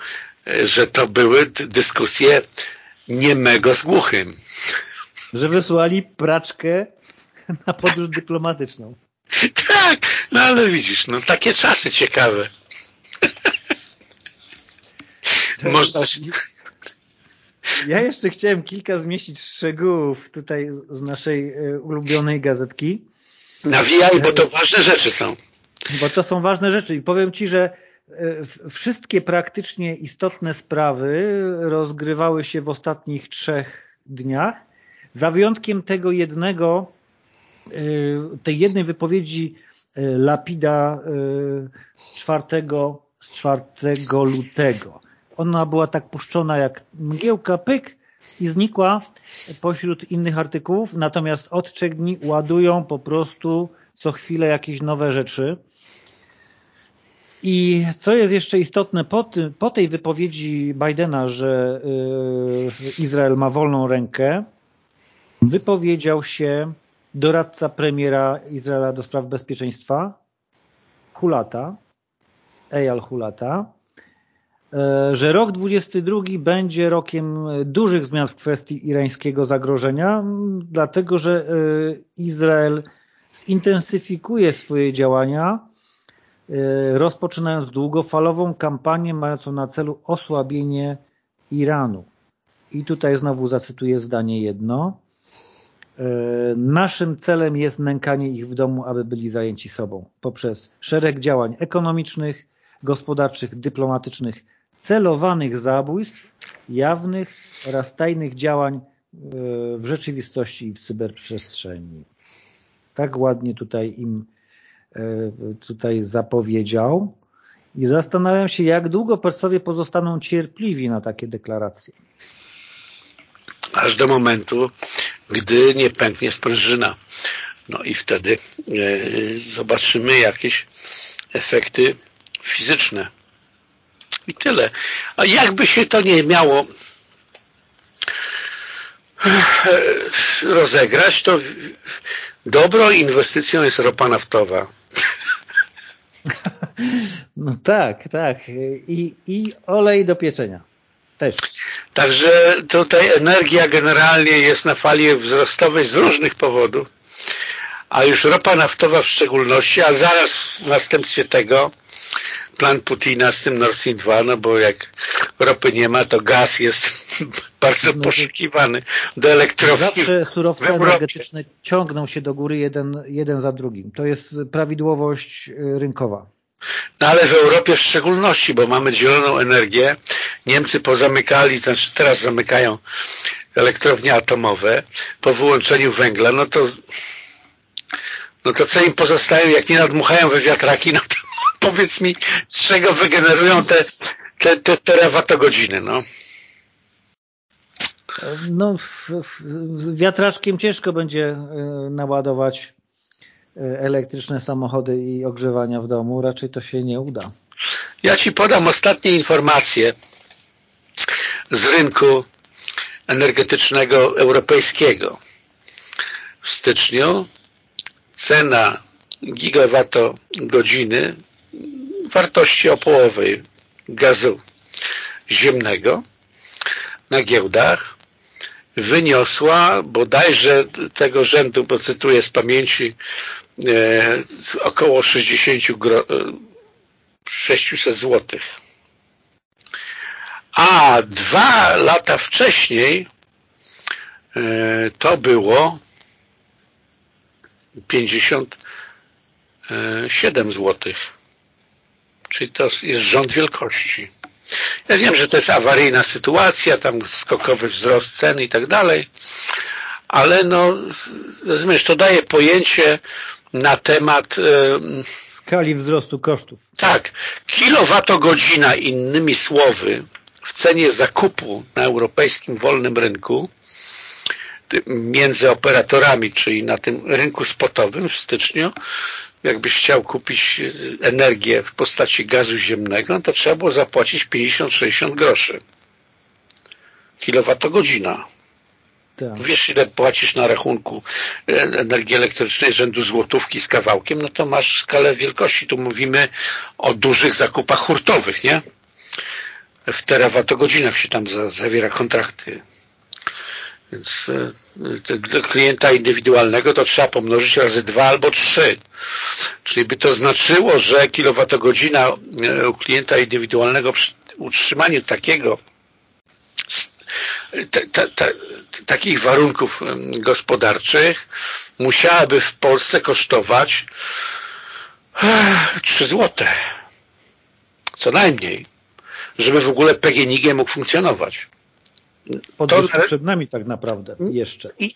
e, że to były dyskusje niemego z głuchym. Że wysłali praczkę na podróż dyplomatyczną. Tak, no ale widzisz, no takie czasy ciekawe. Można się... Ja jeszcze chciałem kilka zmieścić szczegółów tutaj z naszej e, ulubionej gazetki. Nawijaj, bo to ważne rzeczy są. Bo to są ważne rzeczy i powiem Ci, że e, wszystkie praktycznie istotne sprawy rozgrywały się w ostatnich trzech dniach, za wyjątkiem tego jednego, e, tej jednej wypowiedzi Lapida z 4, z 4 lutego ona była tak puszczona jak mgiełka, pyk i znikła pośród innych artykułów, natomiast od trzech dni ładują po prostu co chwilę jakieś nowe rzeczy. I co jest jeszcze istotne, po, tym, po tej wypowiedzi Bidena, że y, Izrael ma wolną rękę, wypowiedział się doradca premiera Izraela do spraw bezpieczeństwa, Hulata, Eyal Hulata, E, że rok 22 będzie rokiem dużych zmian w kwestii irańskiego zagrożenia, dlatego że e, Izrael zintensyfikuje swoje działania, e, rozpoczynając długofalową kampanię mającą na celu osłabienie Iranu. I tutaj znowu zacytuję zdanie jedno. Naszym celem jest nękanie ich w domu, aby byli zajęci sobą poprzez szereg działań ekonomicznych, gospodarczych, dyplomatycznych, celowanych zabójstw, jawnych oraz tajnych działań e, w rzeczywistości i w cyberprzestrzeni. Tak ładnie tutaj im e, tutaj zapowiedział i zastanawiam się, jak długo Persowie pozostaną cierpliwi na takie deklaracje. Aż do momentu, gdy nie pęknie sprężyna. No i wtedy e, zobaczymy jakieś efekty fizyczne. I tyle. A jakby się to nie miało rozegrać, to dobrą inwestycją jest ropa naftowa. (laughs) No tak, tak. I, I olej do pieczenia. Też. Także tutaj energia generalnie jest na fali wzrostowej z różnych powodów, a już ropa naftowa w szczególności, a zaraz w następstwie tego plan Putina z tym Nord Stream 2, no bo jak ropy nie ma, to gaz jest (laughs) bardzo no, poszukiwany do elektrowni. Zawsze surowce energetyczne ciągną się do góry jeden, jeden za drugim. To jest prawidłowość y, rynkowa. No ale w Europie w szczególności, bo mamy zieloną energię Niemcy pozamykali, znaczy teraz zamykają elektrownie atomowe po wyłączeniu węgla, no to no to co im pozostają, jak nie nadmuchają we wiatraki, no to (laughs) powiedz mi, z czego wygenerują te, te, te terawatogodziny, no. No, w, w, wiatraczkiem ciężko będzie e, naładować elektryczne samochody i ogrzewania w domu. Raczej to się nie uda. Ja Ci podam ostatnie informacje z rynku energetycznego europejskiego. W styczniu cena gigawattogodziny wartości opołowej gazu ziemnego na giełdach wyniosła bodajże tego rzędu, bo cytuję z pamięci, około 60 gro, 600 złotych. A dwa lata wcześniej e, to było 57 złotych. Czyli to jest rząd wielkości. Ja wiem, że to jest awaryjna sytuacja, tam skokowy wzrost cen i tak dalej, ale no, rozumiesz, to daje pojęcie na temat skali wzrostu kosztów. Tak. Kilowatogodzina, innymi słowy, w cenie zakupu na europejskim wolnym rynku między operatorami, czyli na tym rynku spotowym w styczniu, jakbyś chciał kupić energię w postaci gazu ziemnego, to trzeba było zapłacić 50-60 groszy. Kilowatogodzina. Tak. Wiesz, ile płacisz na rachunku e, energii elektrycznej rzędu złotówki z kawałkiem, no to masz skalę wielkości. Tu mówimy o dużych zakupach hurtowych, nie? W terawatogodzinach się tam zawiera kontrakty. Więc e, klienta indywidualnego to trzeba pomnożyć razy dwa albo trzy. Czyli by to znaczyło, że kilowatogodzina e, u klienta indywidualnego przy utrzymaniu takiego takich warunków gospodarczych musiałaby w Polsce kosztować 3 złote. Co najmniej, żeby w ogóle PGNiG mógł funkcjonować. Podwyżki to, przed nami tak naprawdę jeszcze. I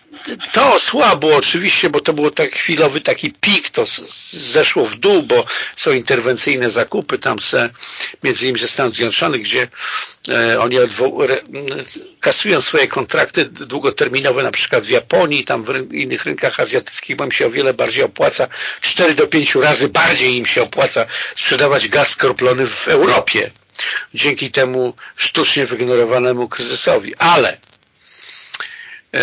to słabo oczywiście, bo to był tak chwilowy taki pik, to zeszło w dół, bo są interwencyjne zakupy tam se, między innymi ze Stanów Zjednoczonych, gdzie e, oni re, kasują swoje kontrakty długoterminowe na przykład w Japonii, tam w innych rynkach azjatyckich, bo im się o wiele bardziej opłaca, 4 do 5 razy bardziej im się opłaca sprzedawać gaz skroplony w Europie dzięki temu sztucznie wygenerowanemu kryzysowi. Ale e,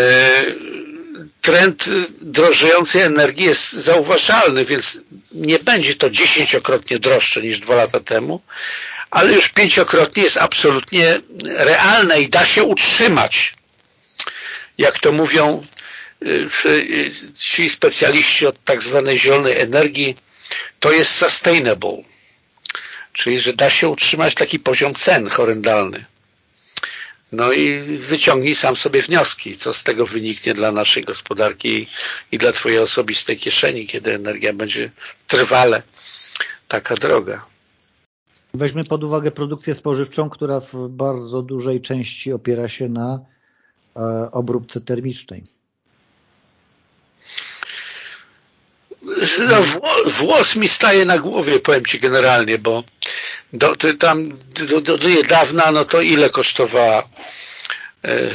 trend drożejącej energii jest zauważalny, więc nie będzie to dziesięciokrotnie droższe niż dwa lata temu, ale już pięciokrotnie jest absolutnie realne i da się utrzymać. Jak to mówią e, ci specjaliści od tak zwanej zielonej energii, to jest sustainable. Czyli, że da się utrzymać taki poziom cen horrendalny. No i wyciągnij sam sobie wnioski, co z tego wyniknie dla naszej gospodarki i dla Twojej osobistej kieszeni, kiedy energia będzie trwale taka droga. Weźmy pod uwagę produkcję spożywczą, która w bardzo dużej części opiera się na e, obróbce termicznej. No, włos mi staje na głowie, powiem Ci generalnie, bo do, tam do, do, do niedawna, no to ile kosztowała e,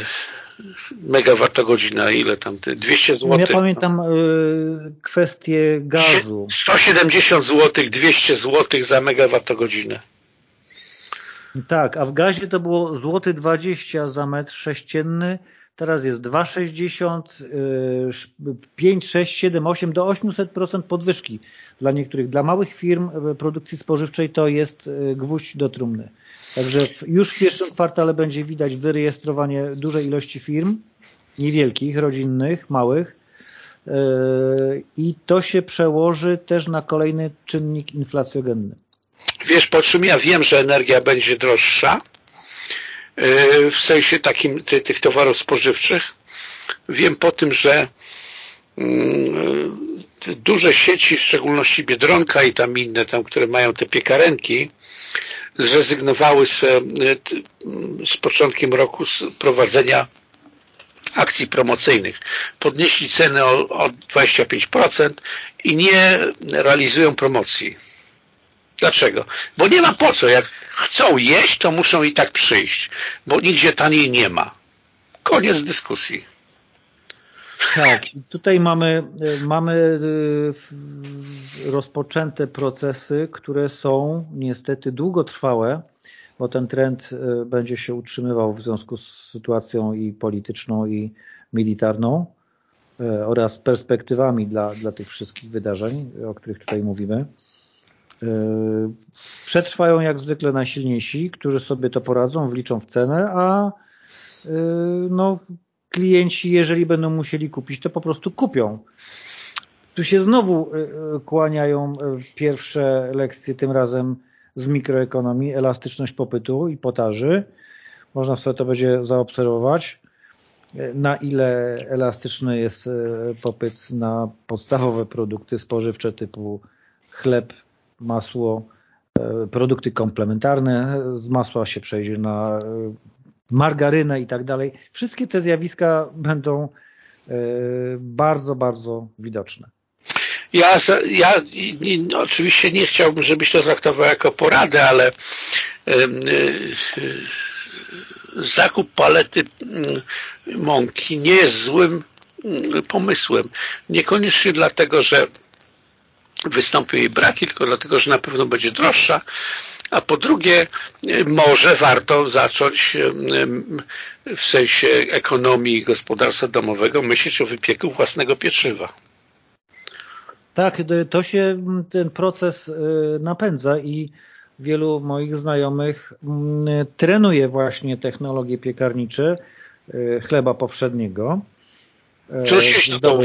megawattogodzina, ile tam, 200 zł? Ja pamiętam y, kwestię gazu. 170 zł, 200 zł za megawattogodzinę. Tak, a w gazie to było złoty 20 za metr sześcienny, Teraz jest 2,60, 5, 6, 7, 8 do 800% podwyżki dla niektórych. Dla małych firm e, produkcji spożywczej to jest e, gwóźdź do trumny. Także już w pierwszym kwartale będzie widać wyrejestrowanie dużej ilości firm, niewielkich, rodzinnych, małych e, i to się przełoży też na kolejny czynnik inflacjogenny. Wiesz po czym ja wiem, że energia będzie droższa? W sensie takim ty, tych towarów spożywczych. Wiem po tym, że mm, duże sieci, w szczególności Biedronka i tam inne, tam, które mają te piekarenki, zrezygnowały z, z początkiem roku z prowadzenia akcji promocyjnych. Podnieśli ceny o, o 25% i nie realizują promocji. Dlaczego? Bo nie ma po co. Jak chcą jeść, to muszą i tak przyjść, bo nigdzie taniej nie ma. Koniec dyskusji. Tak, tutaj mamy, mamy y, rozpoczęte procesy, które są niestety długotrwałe, bo ten trend y, będzie się utrzymywał w związku z sytuacją i polityczną, i militarną y, oraz perspektywami dla, dla tych wszystkich wydarzeń, o których tutaj mówimy. Przetrwają jak zwykle najsilniejsi, którzy sobie to poradzą, wliczą w cenę, a no, klienci, jeżeli będą musieli kupić, to po prostu kupią. Tu się znowu y, kłaniają pierwsze lekcje, tym razem z mikroekonomii, elastyczność popytu i podaży. Można sobie to będzie zaobserwować, na ile elastyczny jest popyt na podstawowe produkty spożywcze typu chleb, masło, produkty komplementarne. Z masła się przejdzie na margarynę i tak dalej. Wszystkie te zjawiska będą e, bardzo, bardzo widoczne. Ja, ja oczywiście nie chciałbym, żebyś to traktował jako poradę, ale e, e, zakup palety mąki nie jest złym pomysłem. Niekoniecznie dlatego, że wystąpią jej braki, tylko dlatego, że na pewno będzie droższa, a po drugie może warto zacząć w sensie ekonomii gospodarstwa domowego myśleć o wypieku własnego pieczywa. Tak, to się ten proces y, napędza i wielu moich znajomych trenuje właśnie technologie piekarnicze y, chleba powszedniego. Cóż się to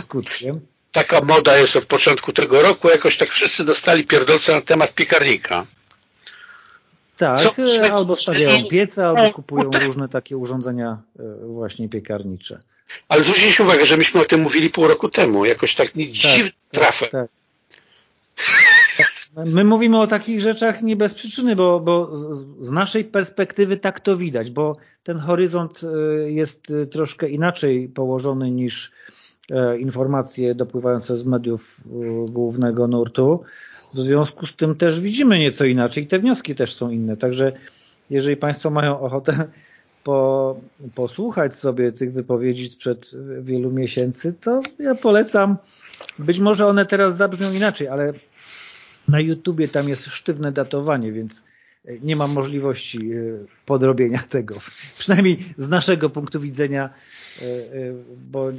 skutkiem. Taka moda jest od początku tego roku, jakoś tak wszyscy dostali pierdolce na temat piekarnika. Tak, Co? albo stawiają piece, albo kupują różne takie urządzenia e, właśnie piekarnicze. Ale zwróćcie uwagę, że myśmy o tym mówili pół roku temu. Jakoś tak nie tak, dziwnie tak, trafę. Tak. My mówimy o takich rzeczach nie bez przyczyny, bo, bo z naszej perspektywy tak to widać, bo ten horyzont e, jest e, troszkę inaczej położony niż informacje dopływające z mediów głównego nurtu. W związku z tym też widzimy nieco inaczej. Te wnioski też są inne. Także jeżeli Państwo mają ochotę (laughs) po, posłuchać sobie tych wypowiedzi sprzed wielu miesięcy, to ja polecam. Być może one teraz zabrzmią inaczej, ale na YouTubie tam jest sztywne datowanie, więc nie ma możliwości e, podrobienia tego. (laughs) Przynajmniej z naszego punktu widzenia, e, e, bo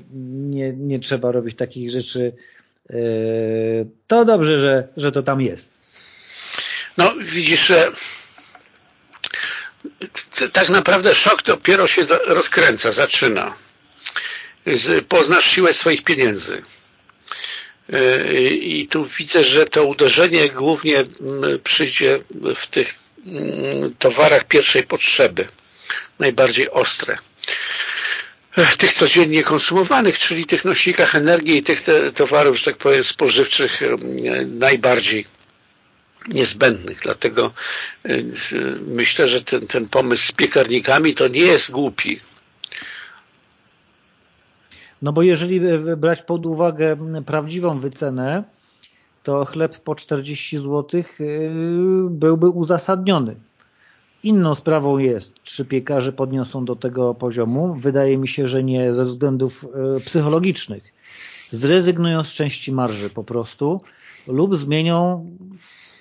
nie, nie trzeba robić takich rzeczy to dobrze, że, że to tam jest. No widzisz, że tak naprawdę szok dopiero się rozkręca, zaczyna. Poznasz siłę swoich pieniędzy. I tu widzę, że to uderzenie głównie przyjdzie w tych towarach pierwszej potrzeby, najbardziej ostre tych codziennie konsumowanych, czyli tych nośnikach energii i tych towarów, że tak powiem, spożywczych najbardziej niezbędnych. Dlatego myślę, że ten, ten pomysł z piekarnikami to nie jest głupi. No bo jeżeli brać pod uwagę prawdziwą wycenę, to chleb po 40 zł y, byłby uzasadniony. Inną sprawą jest, czy piekarze podniosą do tego poziomu. Wydaje mi się, że nie ze względów e, psychologicznych. Zrezygnują z części marży po prostu lub zmienią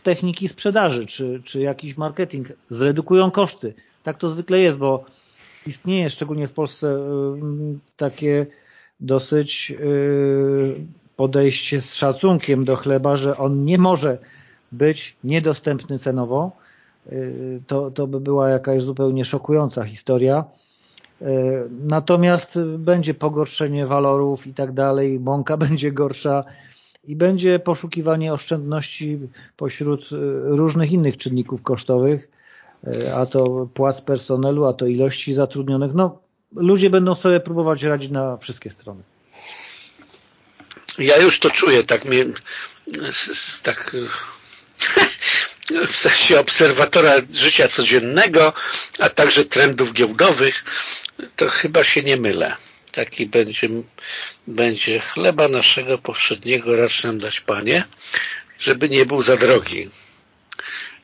techniki sprzedaży, czy, czy jakiś marketing, zredukują koszty. Tak to zwykle jest, bo istnieje szczególnie w Polsce e, takie dosyć podejście z szacunkiem do chleba, że on nie może być niedostępny cenowo, Y, to, to by była jakaś zupełnie szokująca historia. Y, natomiast będzie pogorszenie walorów i tak dalej, mąka (laughs) będzie gorsza i będzie poszukiwanie oszczędności pośród y, różnych innych czynników kosztowych, a to płac personelu, a to ilości zatrudnionych. No, ludzie będą sobie próbować radzić na wszystkie strony. Ja już to czuję, tak mnie tak w sensie obserwatora życia codziennego, a także trendów giełdowych, to chyba się nie mylę. Taki będzie, będzie chleba naszego powszedniego racz nam dać Panie, żeby nie był za drogi.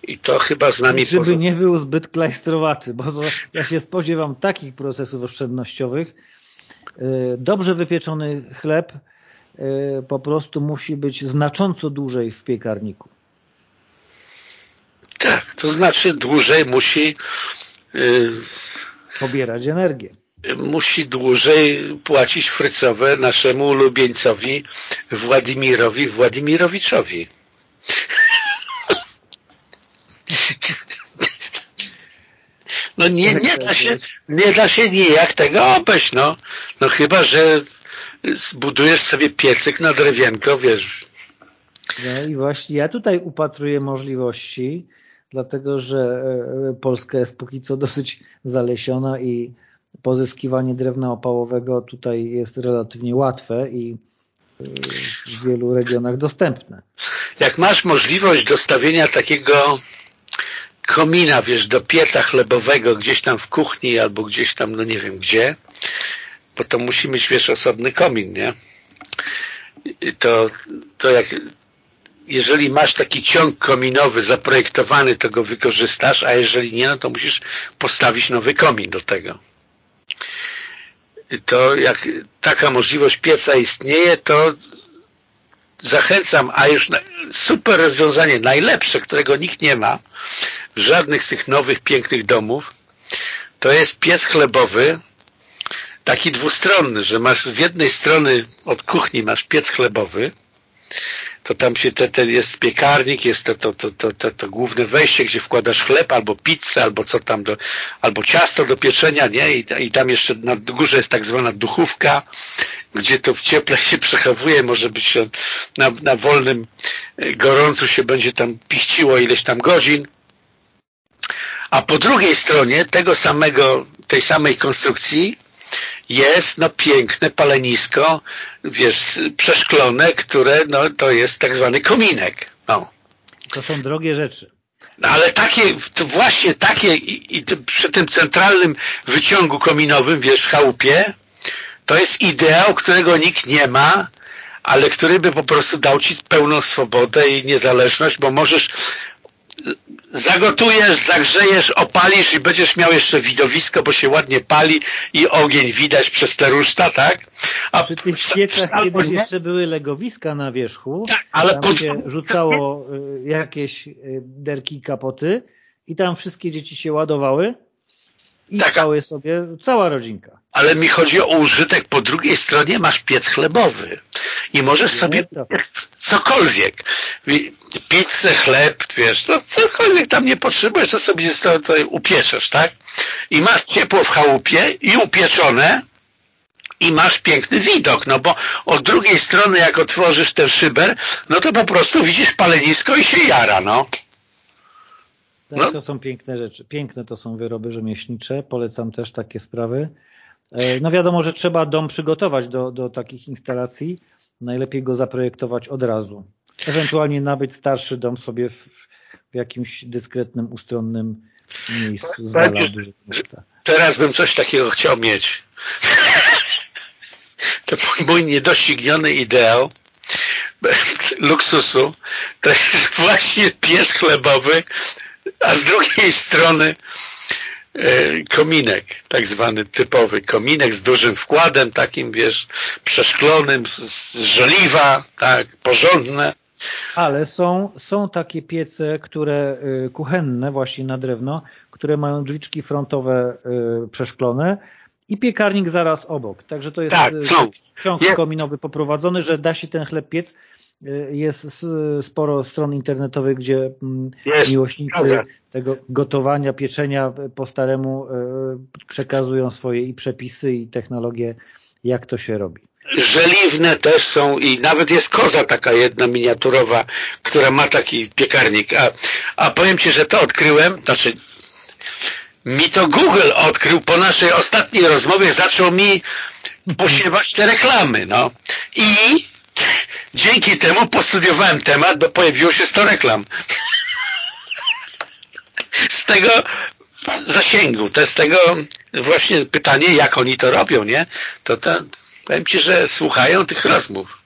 I to chyba z nami... Żeby nie był zbyt klajstrowaty, bo ja się spodziewam takich procesów oszczędnościowych. Y, dobrze wypieczony chleb po prostu musi być znacząco dłużej w piekarniku. Tak, to znaczy dłużej musi yy, pobierać energię. Musi dłużej płacić frycowe naszemu ulubieńcowi Władimirowi Władimirowiczowi. No nie, nie, da się, nie da się nijak tego obejść, no. No chyba, że zbudujesz sobie piecyk na drewienko, wiesz. No i właśnie ja tutaj upatruję możliwości, dlatego że e, Polska jest póki co dosyć zalesiona i pozyskiwanie drewna opałowego tutaj jest relatywnie łatwe i e, w wielu regionach dostępne. Jak masz możliwość dostawienia takiego komina, wiesz, do pieca chlebowego gdzieś tam w kuchni albo gdzieś tam, no nie wiem gdzie, bo to musi mieć, wiesz, osobny komin, nie? To, to jak jeżeli masz taki ciąg kominowy zaprojektowany, to go wykorzystasz, a jeżeli nie, no to musisz postawić nowy komin do tego. To jak taka możliwość pieca istnieje, to zachęcam, a już super rozwiązanie, najlepsze, którego nikt nie ma w żadnych z tych nowych, pięknych domów, to jest piec chlebowy, taki dwustronny, że masz z jednej strony od kuchni masz piec chlebowy, to tam się te, te jest piekarnik, jest to, to, to, to, to, to główne wejście, gdzie wkładasz chleb, albo pizzę, albo co tam, do, albo ciasto do pieczenia, nie? I, I tam jeszcze na górze jest tak zwana duchówka, gdzie to w cieple się przechowuje, może być na, na wolnym gorącu się będzie tam piściło ileś tam godzin. A po drugiej stronie tego samego, tej samej konstrukcji jest no piękne palenisko, wiesz, przeszklone, które no to jest tak zwany kominek. No. To są drogie rzeczy. No ale takie, właśnie takie i, i przy tym centralnym wyciągu kominowym, wiesz, chałupie, to jest ideał, którego nikt nie ma, ale który by po prostu dał ci pełną swobodę i niezależność, bo możesz zagotujesz, zagrzejesz, opalisz i będziesz miał jeszcze widowisko, bo się ładnie pali i ogień widać przez te ruszta, tak? A przy tych piecach kiedyś jeszcze były legowiska na wierzchu, tak, ale tam pod... się rzucało y, jakieś y, derki kapoty i tam wszystkie dzieci się ładowały i tak. spały sobie cała rodzinka. Ale mi chodzi o użytek, po drugiej stronie masz piec chlebowy i możesz sobie cokolwiek, pizzę, chleb, wiesz, no cokolwiek tam nie potrzebujesz, to sobie to, to upieczesz, tak? I masz ciepło w chałupie i upieczone i masz piękny widok, no bo od drugiej strony jak otworzysz ten szyber, no to po prostu widzisz palenisko i się jara, no. Tak, no. to są piękne rzeczy. Piękne to są wyroby rzemieślnicze. Polecam też takie sprawy. E, no wiadomo, że trzeba dom przygotować do, do takich instalacji. Najlepiej go zaprojektować od razu. Ewentualnie nabyć starszy dom sobie w, w jakimś dyskretnym, ustronnym miejscu z dala. Teraz bym coś takiego chciał mieć. (laughs) to mój niedościgniony ideał luksusu to jest właśnie pies chlebowy a z drugiej strony kominek, tak zwany typowy kominek z dużym wkładem, takim wiesz, przeszklonym, z żeliwa, tak, porządne. Ale są, są takie piece, które y, kuchenne właśnie na drewno, które mają drzwiczki frontowe y, przeszklone i piekarnik zaraz obok. Także to jest tak, y, ciąg kominowy poprowadzony, że da się ten chleb piec jest sporo stron internetowych, gdzie mm, jest, miłośnicy tego gotowania, pieczenia po staremu e, przekazują swoje i przepisy i technologie, jak to się robi. Żeliwne też są i nawet jest koza taka jedna miniaturowa, która ma taki piekarnik. A, a powiem Ci, że to odkryłem, znaczy mi to Google odkrył po naszej ostatniej rozmowie, zaczął mi posiewać te reklamy, no. I Dzięki temu postudiowałem temat, bo pojawiło się 100 reklam. Z tego zasięgu, to jest tego właśnie pytanie, jak oni to robią, nie? To, to powiem Ci, że słuchają tych rozmów.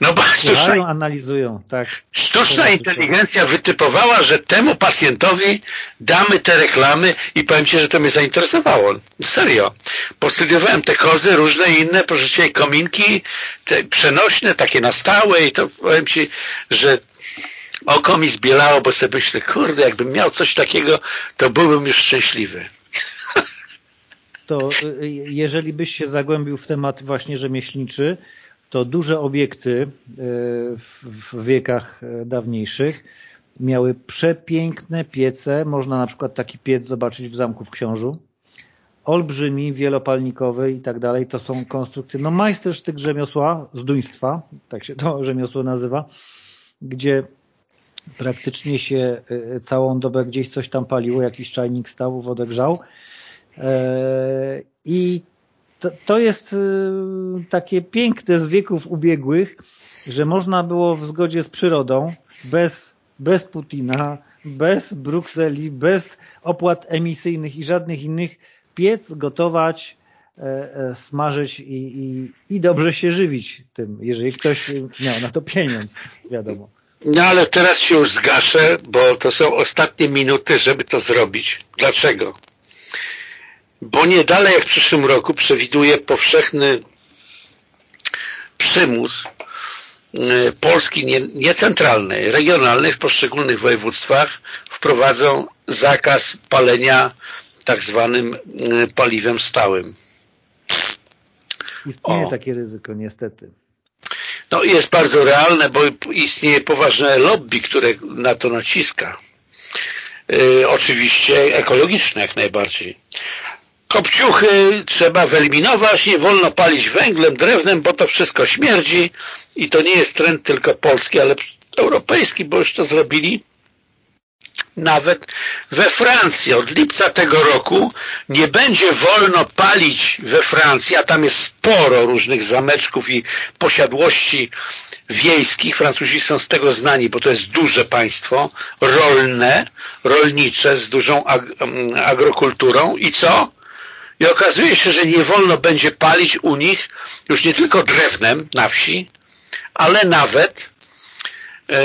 No bo sztuczna, analizują, tak. Sztuczna inteligencja wytypowała, że temu pacjentowi damy te reklamy i powiem Ci, że to mnie zainteresowało. Serio. Postudiowałem te kozy, różne inne, proszę kominki, te przenośne, takie na stałe i to powiem Ci, że oko mi zbielało, bo sobie myślę, kurde, jakbym miał coś takiego, to byłbym już szczęśliwy. To y, jeżeli byś się zagłębił w temat właśnie rzemieślniczy, to duże obiekty y, w wiekach y, dawniejszych miały przepiękne piece. Można na przykład taki piec zobaczyć w Zamku w Książu. Olbrzymi, wielopalnikowy i tak dalej. To są konstrukcje, no majstersztyk rzemiosła, zduństwa, tak się to (laughs) rzemiosło nazywa, gdzie praktycznie się e, całą dobę gdzieś coś tam paliło, jakiś czajnik stał, wodę grzał e, i to, to jest e, takie piękne z wieków ubiegłych, że można było w zgodzie z przyrodą, bez, bez Putina, bez Brukseli, bez opłat emisyjnych i żadnych innych piec, gotować, smażyć i, i, i dobrze się żywić tym, jeżeli ktoś miał na to pieniądz, wiadomo. No ale teraz się już zgaszę, bo to są ostatnie minuty, żeby to zrobić. Dlaczego? Bo nie dalej jak w przyszłym roku przewiduje powszechny przymus y, Polski nie, nie regionalnej w poszczególnych województwach wprowadzą zakaz palenia tak zwanym y, paliwem stałym. Istnieje o. takie ryzyko niestety no jest bardzo realne, bo istnieje poważne lobby, które na to naciska. Yy, oczywiście ekologiczne jak najbardziej. Kopciuchy trzeba wyeliminować, nie wolno palić węglem, drewnem, bo to wszystko śmierdzi i to nie jest trend tylko polski, ale europejski, bo już to zrobili nawet we Francji. Od lipca tego roku nie będzie wolno palić we Francji, a tam jest sporo różnych zameczków i posiadłości wiejskich. Francuzi są z tego znani, bo to jest duże państwo, rolne, rolnicze, z dużą ag agrokulturą. I co? I okazuje się, że nie wolno będzie palić u nich już nie tylko drewnem na wsi, ale nawet yy,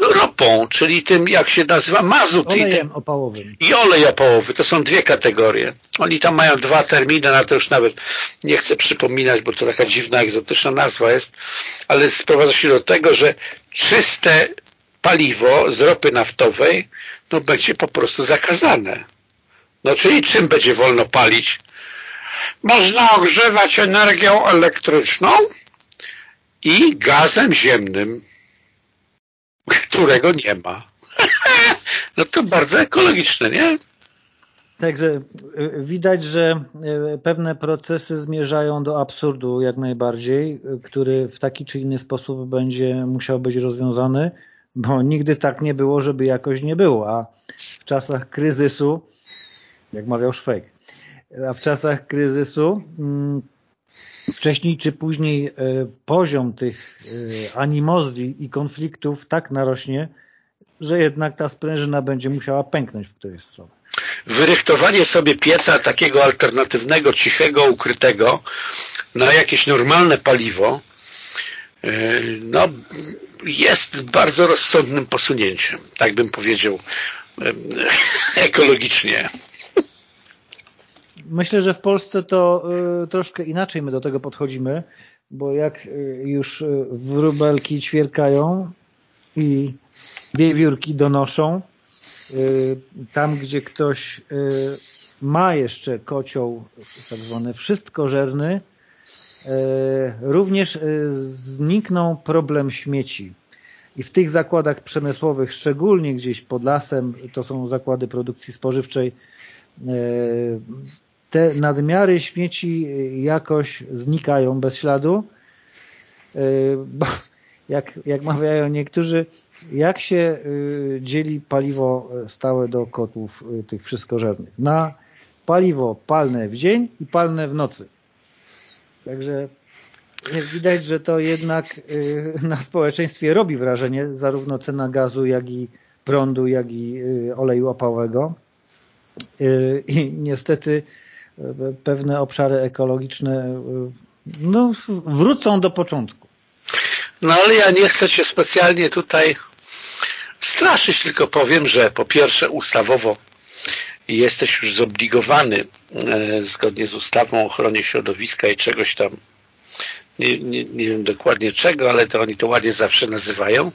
ropą, czyli tym, jak się nazywa, mazut. Olejem i, opałowym. I olej opałowy. To są dwie kategorie. Oni tam mają dwa terminy, na to już nawet nie chcę przypominać, bo to taka dziwna, egzotyczna nazwa jest, ale sprowadza się do tego, że czyste paliwo z ropy naftowej no będzie po prostu zakazane. No czyli czym będzie wolno palić? Można ogrzewać energią elektryczną i gazem ziemnym którego nie ma. (laughs) no to bardzo ekologiczne, nie? Także e, widać, że e, pewne procesy zmierzają do absurdu jak najbardziej, który w taki czy inny sposób będzie musiał być rozwiązany, bo nigdy tak nie było, żeby jakoś nie było, a w czasach kryzysu, jak mawiał Szwajk, a w czasach kryzysu mm, wcześniej czy później e, poziom tych e, animozji i konfliktów tak narośnie, że jednak ta sprężyna będzie musiała pęknąć w którejś stronie. Wyrychtowanie sobie pieca takiego alternatywnego, cichego, ukrytego na jakieś normalne paliwo e, no, jest bardzo rozsądnym posunięciem, tak bym powiedział (laughs) ekologicznie. Myślę, że w Polsce to y, troszkę inaczej my do tego podchodzimy, bo jak y, już y, wróbelki ćwierkają i wiewiórki donoszą, tam gdzie ktoś ma jeszcze kocioł tak zwany wszystkożerny, również znikną problem śmieci. I w tych zakładach przemysłowych, szczególnie gdzieś pod lasem, to są zakłady produkcji spożywczej, te nadmiary śmieci jakoś znikają bez śladu, e, bo jak, jak mawiają niektórzy, jak się e, dzieli paliwo stałe do kotłów tych wszystkożernych? Na paliwo palne w dzień i palne w nocy. Także widać, że to jednak na społeczeństwie robi wrażenie, zarówno cena gazu, jak i prądu, jak i oleju opałowego. I niestety pewne obszary ekologiczne no, wrócą do początku. No ale ja nie chcę Cię specjalnie tutaj straszyć, tylko powiem, że po pierwsze ustawowo jesteś już zobligowany e, zgodnie z ustawą o ochronie środowiska i czegoś tam nie, nie, nie wiem dokładnie czego, ale to oni to ładnie zawsze nazywają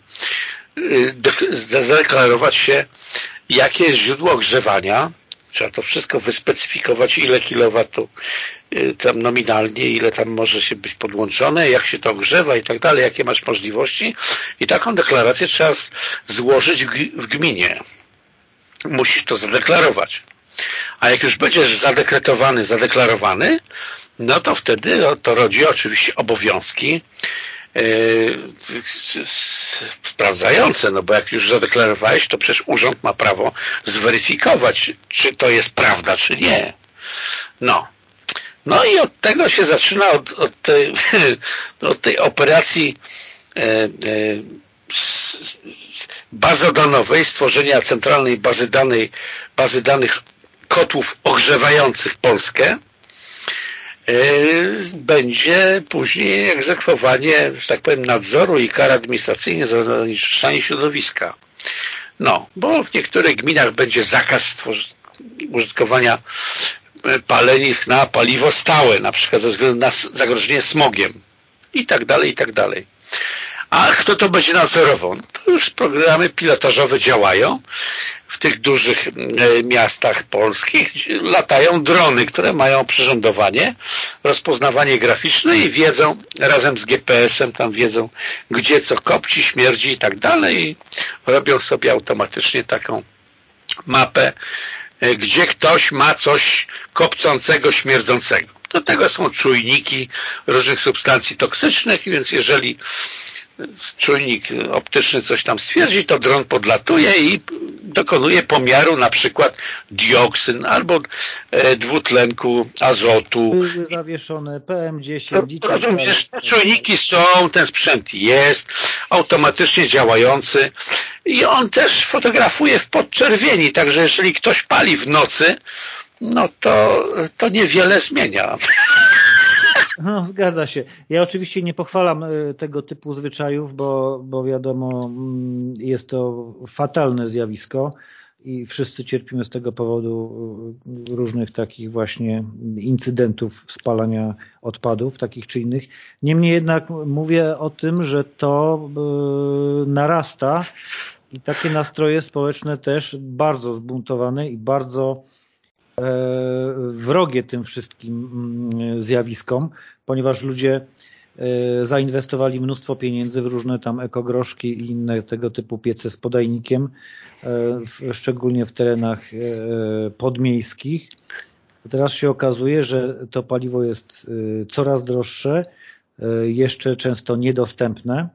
e, się jakie jest źródło ogrzewania trzeba to wszystko wyspecyfikować ile kilowatów e, tam nominalnie, ile tam może się być podłączone, jak się to ogrzewa i tak dalej, jakie masz możliwości i taką deklarację trzeba złożyć w gminie musisz to zadeklarować. A jak już będziesz zadekretowany, zadeklarowany, no to wtedy to rodzi oczywiście obowiązki sprawdzające, no bo jak już zadeklarowałeś, to przecież urząd ma prawo zweryfikować, czy to jest prawda, czy nie. No. No i od tego się zaczyna, od, od, tej, (laughs) od tej operacji e, e, bazodanowej, stworzenia centralnej bazy, danej, bazy danych kotłów ogrzewających Polskę, e, będzie później egzekwowanie, że tak powiem, nadzoru i kar administracyjnych za zanieczyszczanie środowiska. No, bo w niektórych gminach będzie zakaz użytkowania e, palenisk na paliwo stałe, na przykład ze względu na zagrożenie smogiem i tak dalej, i tak dalej. A kto to będzie nadzorował? No to już programy pilotażowe działają. W tych dużych e, miastach polskich latają drony, które mają przyrządowanie, rozpoznawanie graficzne i wiedzą razem z GPS-em, tam wiedzą, gdzie co kopci, śmierdzi i tak dalej. Robią sobie automatycznie taką mapę, e, gdzie ktoś ma coś kopcącego, śmierdzącego. Do tego są czujniki różnych substancji toksycznych, więc jeżeli czujnik optyczny coś tam stwierdzi, to dron podlatuje i dokonuje pomiaru na przykład dioksyn albo e, dwutlenku azotu. Były zawieszone PM10. Proszę, te czujniki są, ten sprzęt jest automatycznie działający i on też fotografuje w podczerwieni, także jeżeli ktoś pali w nocy, no to, to niewiele zmienia. (laughs) No, zgadza się. Ja oczywiście nie pochwalam e, tego typu zwyczajów, bo, bo wiadomo, mm, jest to fatalne zjawisko i wszyscy cierpimy z tego powodu e, różnych takich właśnie incydentów spalania odpadów, takich czy innych. Niemniej jednak mówię o tym, że to e, narasta i takie nastroje społeczne też bardzo zbuntowane i bardzo wrogie tym wszystkim mm, zjawiskom, ponieważ ludzie e, zainwestowali mnóstwo pieniędzy w różne tam ekogroszki i inne tego typu piece z podajnikiem, e, szczególnie w terenach podmiejskich. Teraz się okazuje, że to paliwo jest coraz droższe, jeszcze często niedostępne.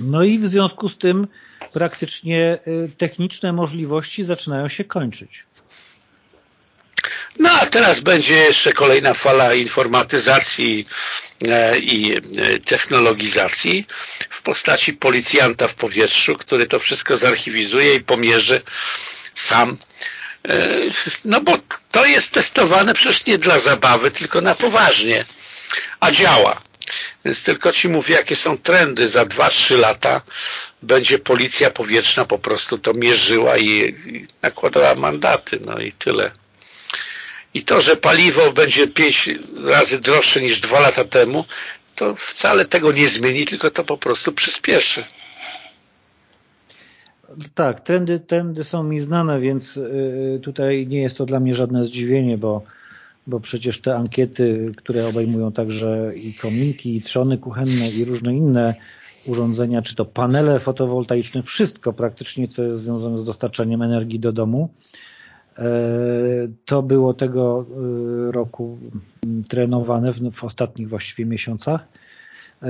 No i w związku z tym praktycznie techniczne możliwości zaczynają się kończyć. No a teraz będzie jeszcze kolejna fala informatyzacji e, i e, technologizacji w postaci policjanta w powietrzu, który to wszystko zarchiwizuje i pomierzy sam. E, no bo to jest testowane przecież nie dla zabawy, tylko na poważnie, a działa. Więc tylko Ci mówię, jakie są trendy. Za 2-3 lata będzie policja powietrzna po prostu to mierzyła i nakładała mandaty. No i tyle. I to, że paliwo będzie pięć razy droższe niż dwa lata temu, to wcale tego nie zmieni, tylko to po prostu przyspieszy. Tak, trendy, trendy są mi znane, więc y, tutaj nie jest to dla mnie żadne zdziwienie, bo, bo przecież te ankiety, które obejmują także i kominki, i trzony kuchenne, i różne inne urządzenia, czy to panele fotowoltaiczne, wszystko praktycznie, co jest związane z dostarczaniem energii do domu, to było tego y, roku trenowane w, ostatnich właściwie miesiącach. E,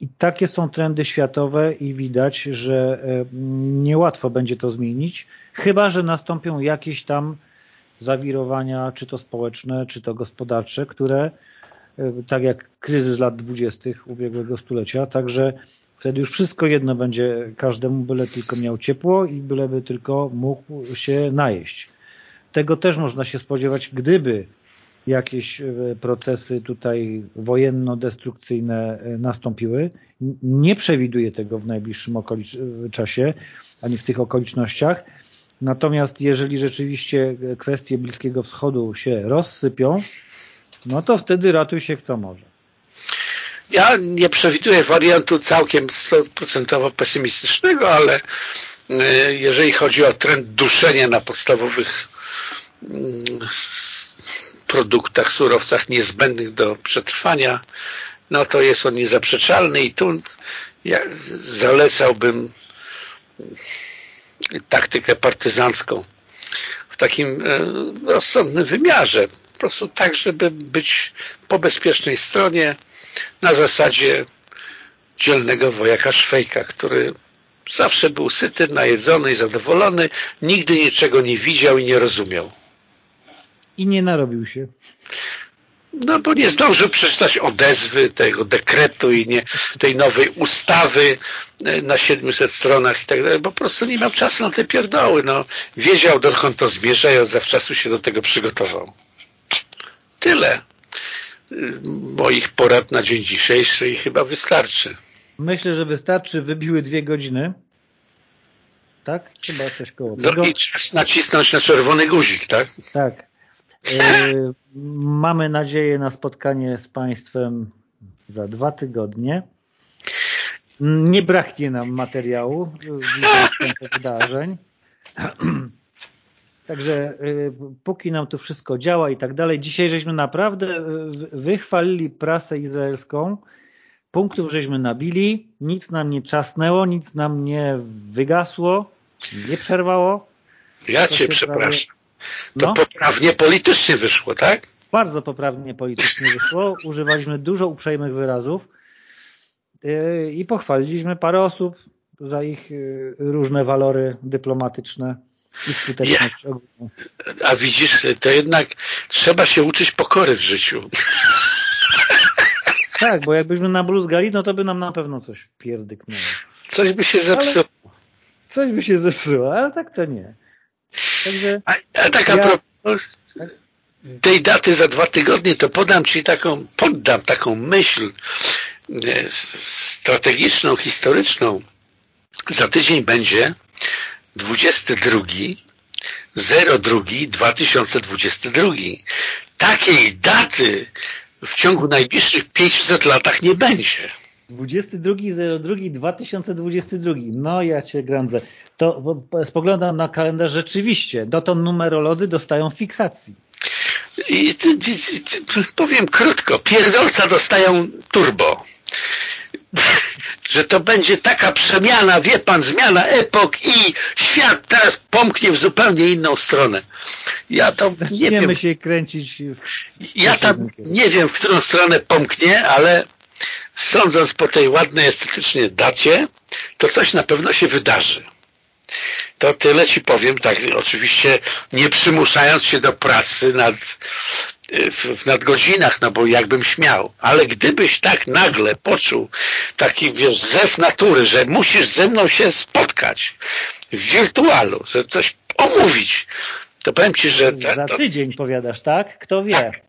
I takie są trendy światowe i widać, że e, niełatwo będzie to zmienić, chyba że nastąpią jakieś tam zawirowania, czy to społeczne, czy to gospodarcze, które e, tak jak kryzys lat dwudziestych ubiegłego stulecia, także Wtedy już wszystko jedno będzie każdemu, byle tylko miał ciepło i byleby tylko mógł się najeść. Tego też można się spodziewać, gdyby jakieś e, procesy tutaj wojenno-destrukcyjne e, nastąpiły. Nie przewiduję tego w najbliższym czasie, ani w tych okolicznościach. Natomiast jeżeli rzeczywiście kwestie Bliskiego Wschodu się rozsypią, no to wtedy ratuj się kto może. Ja nie przewiduję wariantu całkiem 100% pesymistycznego, ale e, jeżeli chodzi o trend duszenia na podstawowych mm, produktach, surowcach niezbędnych do przetrwania, no to jest on niezaprzeczalny i tu ja zalecałbym taktykę partyzancką w takim e, rozsądnym wymiarze. Po prostu tak, żeby być po bezpiecznej stronie na zasadzie dzielnego wojaka Szwejka, który zawsze był syty, najedzony i zadowolony, nigdy niczego nie widział i nie rozumiał. I nie narobił się. No bo nie zdążył przeczytać odezwy tego dekretu i nie, tej nowej ustawy e, na 700 stronach i tak dalej, bo po prostu nie miał czasu na te pierdoły. No, wiedział dokąd to zmierza i od zawczasu się do tego przygotował. Tyle moich porad na dzień dzisiejszy i chyba wystarczy. Myślę, że wystarczy. Wybiły dwie godziny. Tak? Chyba coś koło tego. No i czas nacisnąć na czerwony guzik, tak? Tak. E, mamy nadzieję na spotkanie z Państwem za dwa tygodnie. Nie braknie nam materiału (laughs) wydarzeń. (clears throat) Także e, póki nam to wszystko działa i tak dalej, dzisiaj żeśmy naprawdę e, wychwalili prasę izraelską, punktów żeśmy nabili, nic nam nie czasnęło, nic nam nie wygasło, nie przerwało. Ja Cię przepraszam. To no. poprawnie politycznie wyszło, tak? Bardzo poprawnie politycznie wyszło. Używaliśmy dużo uprzejmych wyrazów yy, i pochwaliliśmy parę osób za ich różne walory dyplomatyczne i skuteczność. Ja. A widzisz, to jednak trzeba się uczyć pokory w życiu. Tak, bo jakbyśmy nabluzgali, no to by nam na pewno coś pierdyknęło. Coś by się zepsuło. Ale coś by się zepsuło, ale tak to nie. Także a, a tak a propos tej daty za dwa tygodnie, to podam Ci taką, poddam taką myśl e, strategiczną, historyczną. Za tydzień będzie 22 02 2022. Takiej daty w ciągu najbliższych 500 latach nie będzie. 22.02.2022. No ja cię grądzę. To spoglądam na kalendarz rzeczywiście. Dotąd numerolodzy dostają fiksacji. I, powiem krótko. Pierdolca dostają turbo. Że to będzie taka przemiana, wie pan, zmiana epok i świat teraz pomknie w zupełnie inną stronę. Ja to Zaczniemy nie wiem. się kręcić. ja tam nie wiem, w którą stronę pomknie, ale sądząc po tej ładnej estetycznie dacie, to coś na pewno się wydarzy. To tyle Ci powiem, tak oczywiście nie przymuszając się do pracy nad, w, w nadgodzinach, no bo jakbym śmiał, ale gdybyś tak nagle poczuł taki, wiesz, zew natury, że musisz ze mną się spotkać w wirtualu, że coś omówić, to powiem Ci, że... Za tydzień powiadasz, tak? Kto wie? Tak.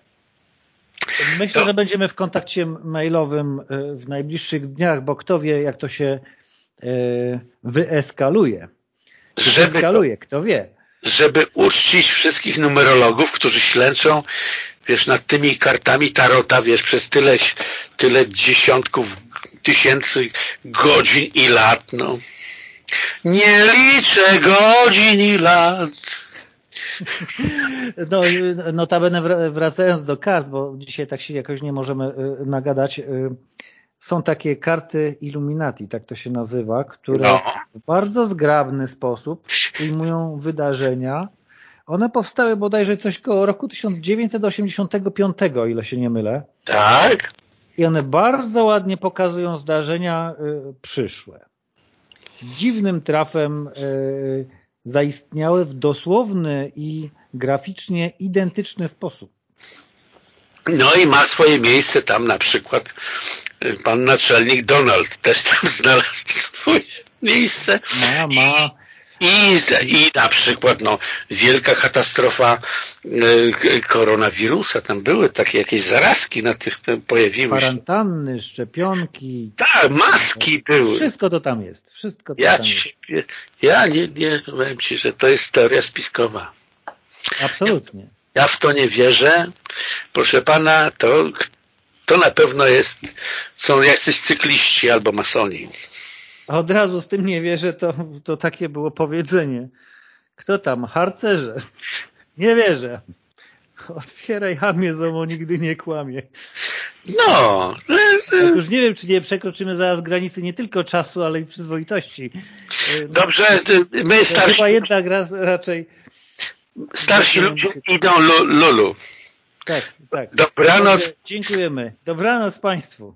Myślę, to... że będziemy w kontakcie mailowym e, w najbliższych dniach, bo kto wie, jak to się e, wyeskaluje. Żeby wyeskaluje, kto wie. Żeby uczcić wszystkich numerologów, którzy ślęczą wiesz, nad tymi kartami tarota, wiesz, przez tyle, tyle dziesiątków tysięcy godzin i lat, no. Nie liczę godzin i lat. (laughs) No, notabene wracając do kart, bo dzisiaj tak się jakoś nie możemy y, nagadać, y, są takie karty Illuminati, tak to się nazywa, które no. w bardzo zgrabny sposób ujmują wydarzenia. One powstały bodajże coś koło roku 1985, o ile się nie mylę. Tak. I one bardzo ładnie pokazują zdarzenia y, przyszłe. Dziwnym trafem zaistniały w dosłowny i graficznie identyczny sposób. No i ma swoje miejsce tam na przykład pan naczelnik Donald też tam (laughs) znalazł swoje miejsce. Ma, ma. I, I na przykład no, wielka katastrofa y, koronawirusa, tam były takie jakieś zarazki na tych pojawiły się. Kwarantanny, szczepionki. Tak, maski były. Wszystko to tam jest. Wszystko to ja tam ci, jest. Ja nie, nie powiem Ci, że to jest teoria spiskowa. Absolutnie. Ja w to nie wierzę. Proszę Pana, to, to na pewno jest, są jacyś cykliści albo masoni. A od razu z tym nie wierzę, to, to takie było powiedzenie. Kto tam? Harcerze. Nie wierzę. Otwieraj hamie, zomo nigdy nie kłamie. No. Otóż nie wiem, czy nie przekroczymy zaraz granicy nie tylko czasu, ale i przyzwoitości. (laughs) Dobrze, my starsi... Chyba jednak raz, raczej... Starsi ludzie idą lulu. Tak, tak. Dobranoc. Dziękujemy. Dobranoc Państwu.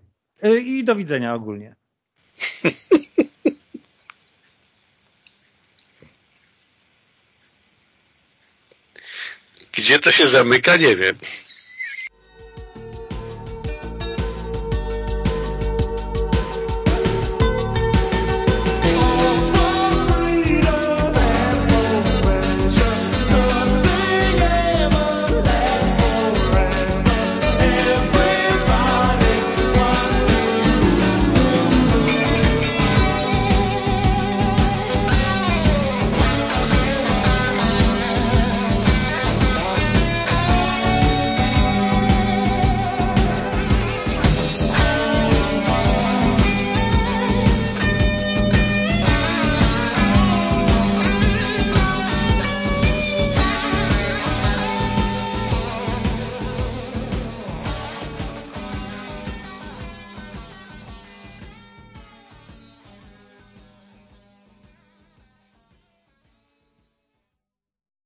I do widzenia ogólnie. Gdzie to się zamyka, nie wiem.